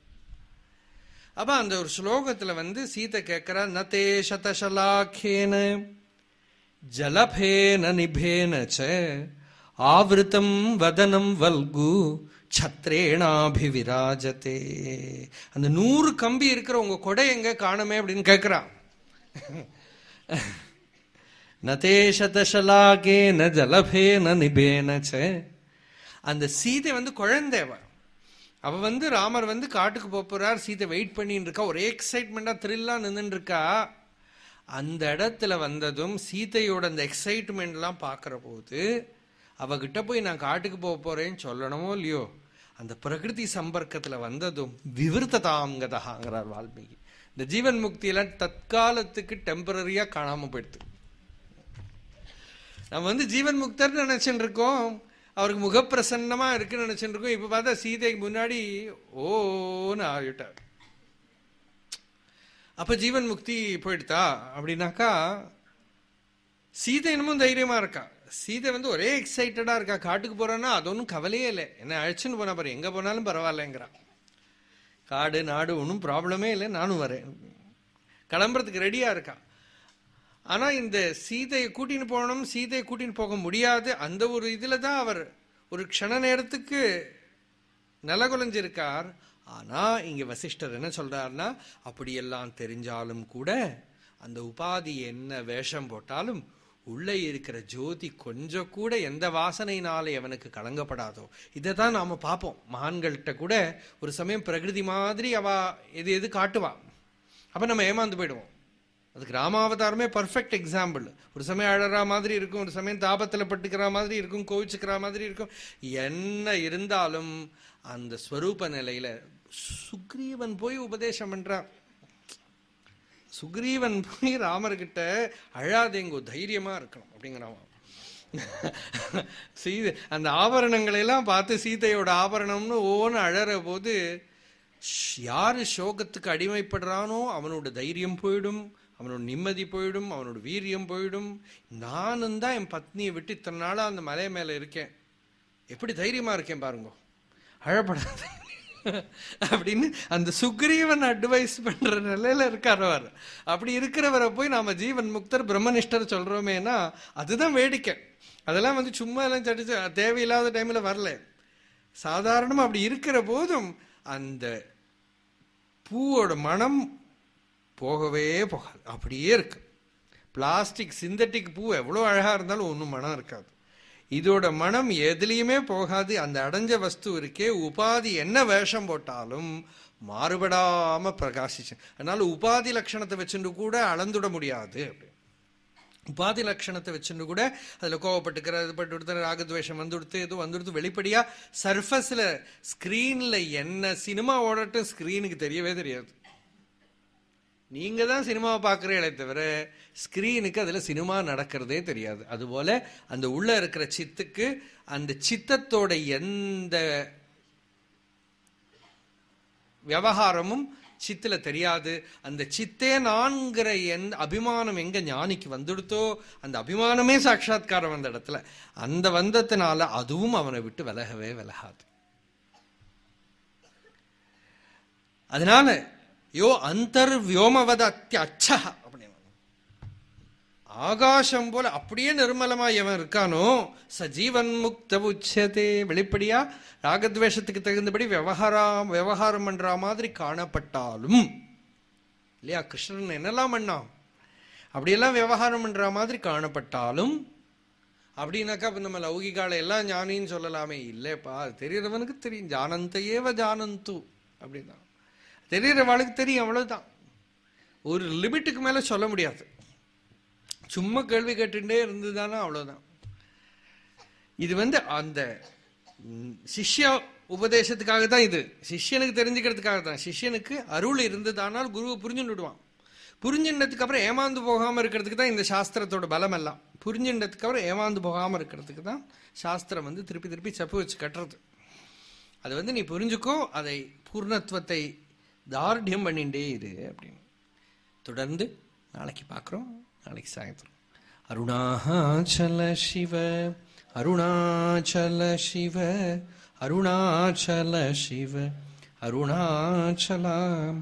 அப்போ அந்த ஒரு ஸ்லோகத்தில் வந்து சீதை கேட்கிறா நதே சதசலாக்கேன்னு ஜலபேன நிபேன ச ஆவிருத்தம் வதனம் வல்கு சத்ரேணாபிவிராஜதே அந்த நூறு கம்பி இருக்கிற உங்க கொடை எங்க காணுமே அப்படின்னு கேட்கிறா நதே சதசலாகேன ஜலபேன நிபேன ச. அந்த சீதை வந்து குழந்தைவ. அவ வந்து ராமர் வந்து காட்டுக்கு போறார் சீதை வெயிட் பண்ணிட்டு இருக்கா. ஒரே எக்ஸைட்மெண்டா த்ரில்லா நின்றுட்டு இருக்கா. அந்த இடத்துல வந்ததும் சீதையோட அந்த எக்ஸைட்மெண்ட்லாம் பார்க்குற போது அவகிட்ட போய் நான் காட்டுக்கு போக போகிறேன்னு சொல்லணுமோ இல்லையோ அந்த பிரகிருதி சம்பர்க்கத்தில் வந்ததும் விவருத்ததாங்கதாங்கிறார் வால்மீகி. இந்த ஜீவன் முக்தியெல்லாம் தற்காலத்துக்கு டெம்பரரியாக காணாமல் போயிடுது. நம்ம வந்து ஜீவன் முக்தர்னு நினச்சின்னு இருக்கோம் அவருக்கு முகப்பிரசன்னமாக இருக்குன்னு நினச்சின்னு இருக்கோம் இப்போ பார்த்தா சீதைக்கு முன்னாடி ஓன்னு ஆகிட்டார் அப்ப ஜீவன் முக்தி போயிடுதா? அப்படின்னாக்கா சீதை இன்னமும் தைரியமா இருக்கா? சீதை வந்து ஒரே எக்ஸைட்டடா இருக்கா? காட்டுக்கு போறான்னா அது ஒன்றும் கவலையே இல்லை. என்ன அழைச்சின்னு போனா பாரு எங்க போனாலும் பரவாயில்லைங்கிறான் காடு நாடு ஒன்றும் ப்ராப்ளமே இல்லை நானும் வரேன். கிளம்புறதுக்கு ரெடியா இருக்கா? ஆனா இந்த சீதையை கூட்டின்னு போகணும் சீதையை கூட்டின்னு போக முடியாது. அந்த ஒரு இதுல தான் அவர் ஒரு க்ஷண நேரத்துக்கு நிலகுலைஞ்சிருக்கார். ஆனா இங்க வசிஷ்டர் என்ன சொல்றாருன்னா அப்படியெல்லாம் தெரிஞ்சாலும் கூட அந்த உபாதி என்ன வேஷம் போட்டாலும் உள்ளே இருக்கிற ஜோதி கொஞ்சம் கூட எந்த வாசனையினாலே அவனுக்கு கலங்கப்படாதோ. இதை தான் நாம பார்ப்போம். மகான்கள்கிட்ட கூட ஒரு சமயம் பிரகிருதி மாதிரி அவ எது எது காட்டுவா. அப்ப நம்ம ஏமாந்து போயிடுவோம். அதுக்கு ராமாவதாரமே பர்ஃபெக்ட் எக்ஸாம்பிள் ஒரு சமயம் அழறா மாதிரி இருக்கும் ஒரு சமயம் தாபத்தில் பட்டுக்கிற மாதிரி இருக்கும் கோவிச்சுக்கிற மாதிரி இருக்கும். என்ன இருந்தாலும் அந்த ஸ்வரூப நிலையில சுக்ரீவன் போய் உபதேசம் பண்றான். சுக்ரீவன் போய் ராமர்கிட்ட அழாதேங்கோ தைரியமா இருக்கணும் அப்படிங்கிறான் சீதை அந்த ஆபரணங்களை எல்லாம் பார்த்து சீதையோட ஆபரணம்னு ஓன்னு அழற போது ஷ், யாரு சோகத்துக்கு அடிமைப்படுறானோ அவனோட தைரியம் போயிடும் அவனோட நிம்மதி போயிடும் அவனோட வீரியம் போயிடும். நானும் தான் என் பத்னியை விட்டு இத்தனை நாளாக அந்த மலை மேலே இருக்கேன். எப்படி தைரியமாக இருக்கேன் பாருங்க. அழப்படாத. அப்படின்னு அந்த சுக்ரீவன் அட்வைஸ் பண்ற நிலையில இருக்கார் அவர். அப்படி இருக்கிறவரை போய் நாம ஜீவன் முக்தர் பிரம்மனிஷ்டர் சொல்றோமேனா அதுதான் வேடிக்கை. அதெல்லாம் வந்து சும்மா எல்லாம் சடிச்சு தேவையில்லாத டைம்ல வரல. சாதாரணமா அப்படி இருக்கிற போதும் அந்த பூவோட மனம் போகவே போகாது. அப்படியே இருக்கு. பிளாஸ்டிக் சிந்தட்டிக் பூ எவ்வளோ அழகா இருந்தாலும் ஒன்றும் மனம் இருக்காது. இதோட மனம் எதுலேயுமே போகாது. அந்த அடைஞ்ச வஸ்து இருக்கே உபாதி என்ன வேஷம் போட்டாலும் மாறுபடாம பிரகாசிச்சு. அதனால உபாதி லட்சணத்தை வச்சுட்டு கூட அளந்துட முடியாது. அப்படி உபாதி லட்சணத்தை வச்சுட்டு கூட அதுல கோவப்பட்டுக்கிற இது பட்டு கொடுத்த ராகத்வேஷம் வந்து கொடுத்து எதுவும் வந்து கொடுத்து வெளிப்படையா சர்ஃபஸ்ல ஸ்கிரீன்ல என்ன சினிமா ஓடட்டும் ஸ்கிரீனுக்கு தெரியவே தெரியாது. நீங்க தான் சினிமாவை பார்க்குறீங்களே தவிர ஸ்கிரீனுக்கு அதில் சினிமா நடக்கிறதே தெரியாது. அதுபோல அந்த உள்ள இருக்கிற சித்துக்கு அந்த சித்தத்தோட எந்த விவகாரமும் சித்தில் தெரியாது. அந்த சித்தே நான்கிற எந்த அபிமானம் எங்க ஞானிக்கு வந்துடுத்தோ அந்த அபிமானமே சாட்சா்காரம் அந்த இடத்துல அந்த வந்தத்தினால அதுவும் அவனை விட்டு விலகவே விலகாது. அதனால யோ அந்தர் வியோமவத அத்தியச்சா அப்படின்னு ஆகாசம் போல அப்படியே நிர்மலமா எவன் இருக்கானோ சஜீவன் முக்த உச்சதே வெளிப்படியா ராகத்வேஷத்துக்கு தகுந்தபடி விவகாரம் விவகாரம் பண்ற மாதிரி காணப்பட்டாலும் இல்லையா கிருஷ்ணன் என்னெல்லாம் பண்ணான்? அப்படியெல்லாம் விவகாரம் பண்ற மாதிரி காணப்பட்டாலும் அப்படின்னாக்கா இப்ப நம்ம லௌகிகால எல்லாம் ஞானின்னு சொல்லலாமே. இல்லைப்பா அது தெரியறவனுக்கு தெரியும். ஜானந்தையேவ ஜானந்து அப்படின்னா தெரியறவளுக்கு தெரியும் அவ்வளவுதான். ஒரு லிமிட்டுக்கு மேல சொல்ல முடியாது. சும்மா கேள்வி கேட்டுட்டே இருந்ததுதானா அவ்வளவுதான். இது வந்து அந்த சிஷ்யா சிஷ்ய உபதேசத்துக்காக தான் இது. சிஷ்யனுக்கு தெரிஞ்சுக்கிறதுக்காக தான். சிஷ்யனுக்கு அருள் இருந்ததானால் குருவை புரிஞ்சுன்னு விடுவான். அப்புறம் ஏமாந்து போகாமல் இருக்கிறதுக்கு தான் இந்த சாஸ்திரத்தோட பலம் எல்லாம் புரிஞ்சின்றதுக்கு அப்புறம் ஏமாந்து போகாமல் இருக்கிறதுக்கு தான் சாஸ்திரம் வந்து திருப்பி திருப்பி செப்பு வச்சு கட்டுறது. அது வந்து நீ புரிஞ்சுக்கோ அதை பூர்ணத்துவத்தை தார்டியம் பண்ணிண்டே இரு அப்படின்னு. தொடர்ந்து நாளைக்கு பார்க்குறோம் நாளைக்கு சாயந்தரம். அருணாச்சல சிவ அருணாச்சல சிவ அருணாச்சல சிவ அருணாச்சலாம்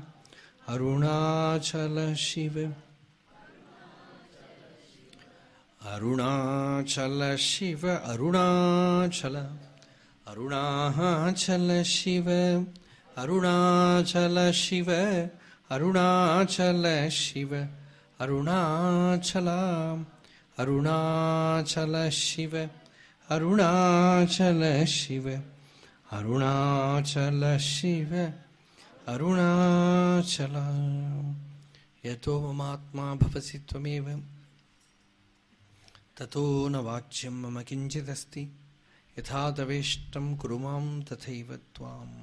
அருணாச்சல சிவ. அருணாச்சல சிவ அருணாச்சல அருணாச்சல சிவ. अरुणाचल शिव अरुणाचल शिव अरुणाचला अरुणाचल शिव अरुणाचल शिव अरुणाचल शिव अरुणाचल यतो ममात्मा भवसि त्वमेव। ततो न वाच्यं मम किञ्चिदस्ति। यथा तवेष्टं कुरु माँ तथैव त्वाम्।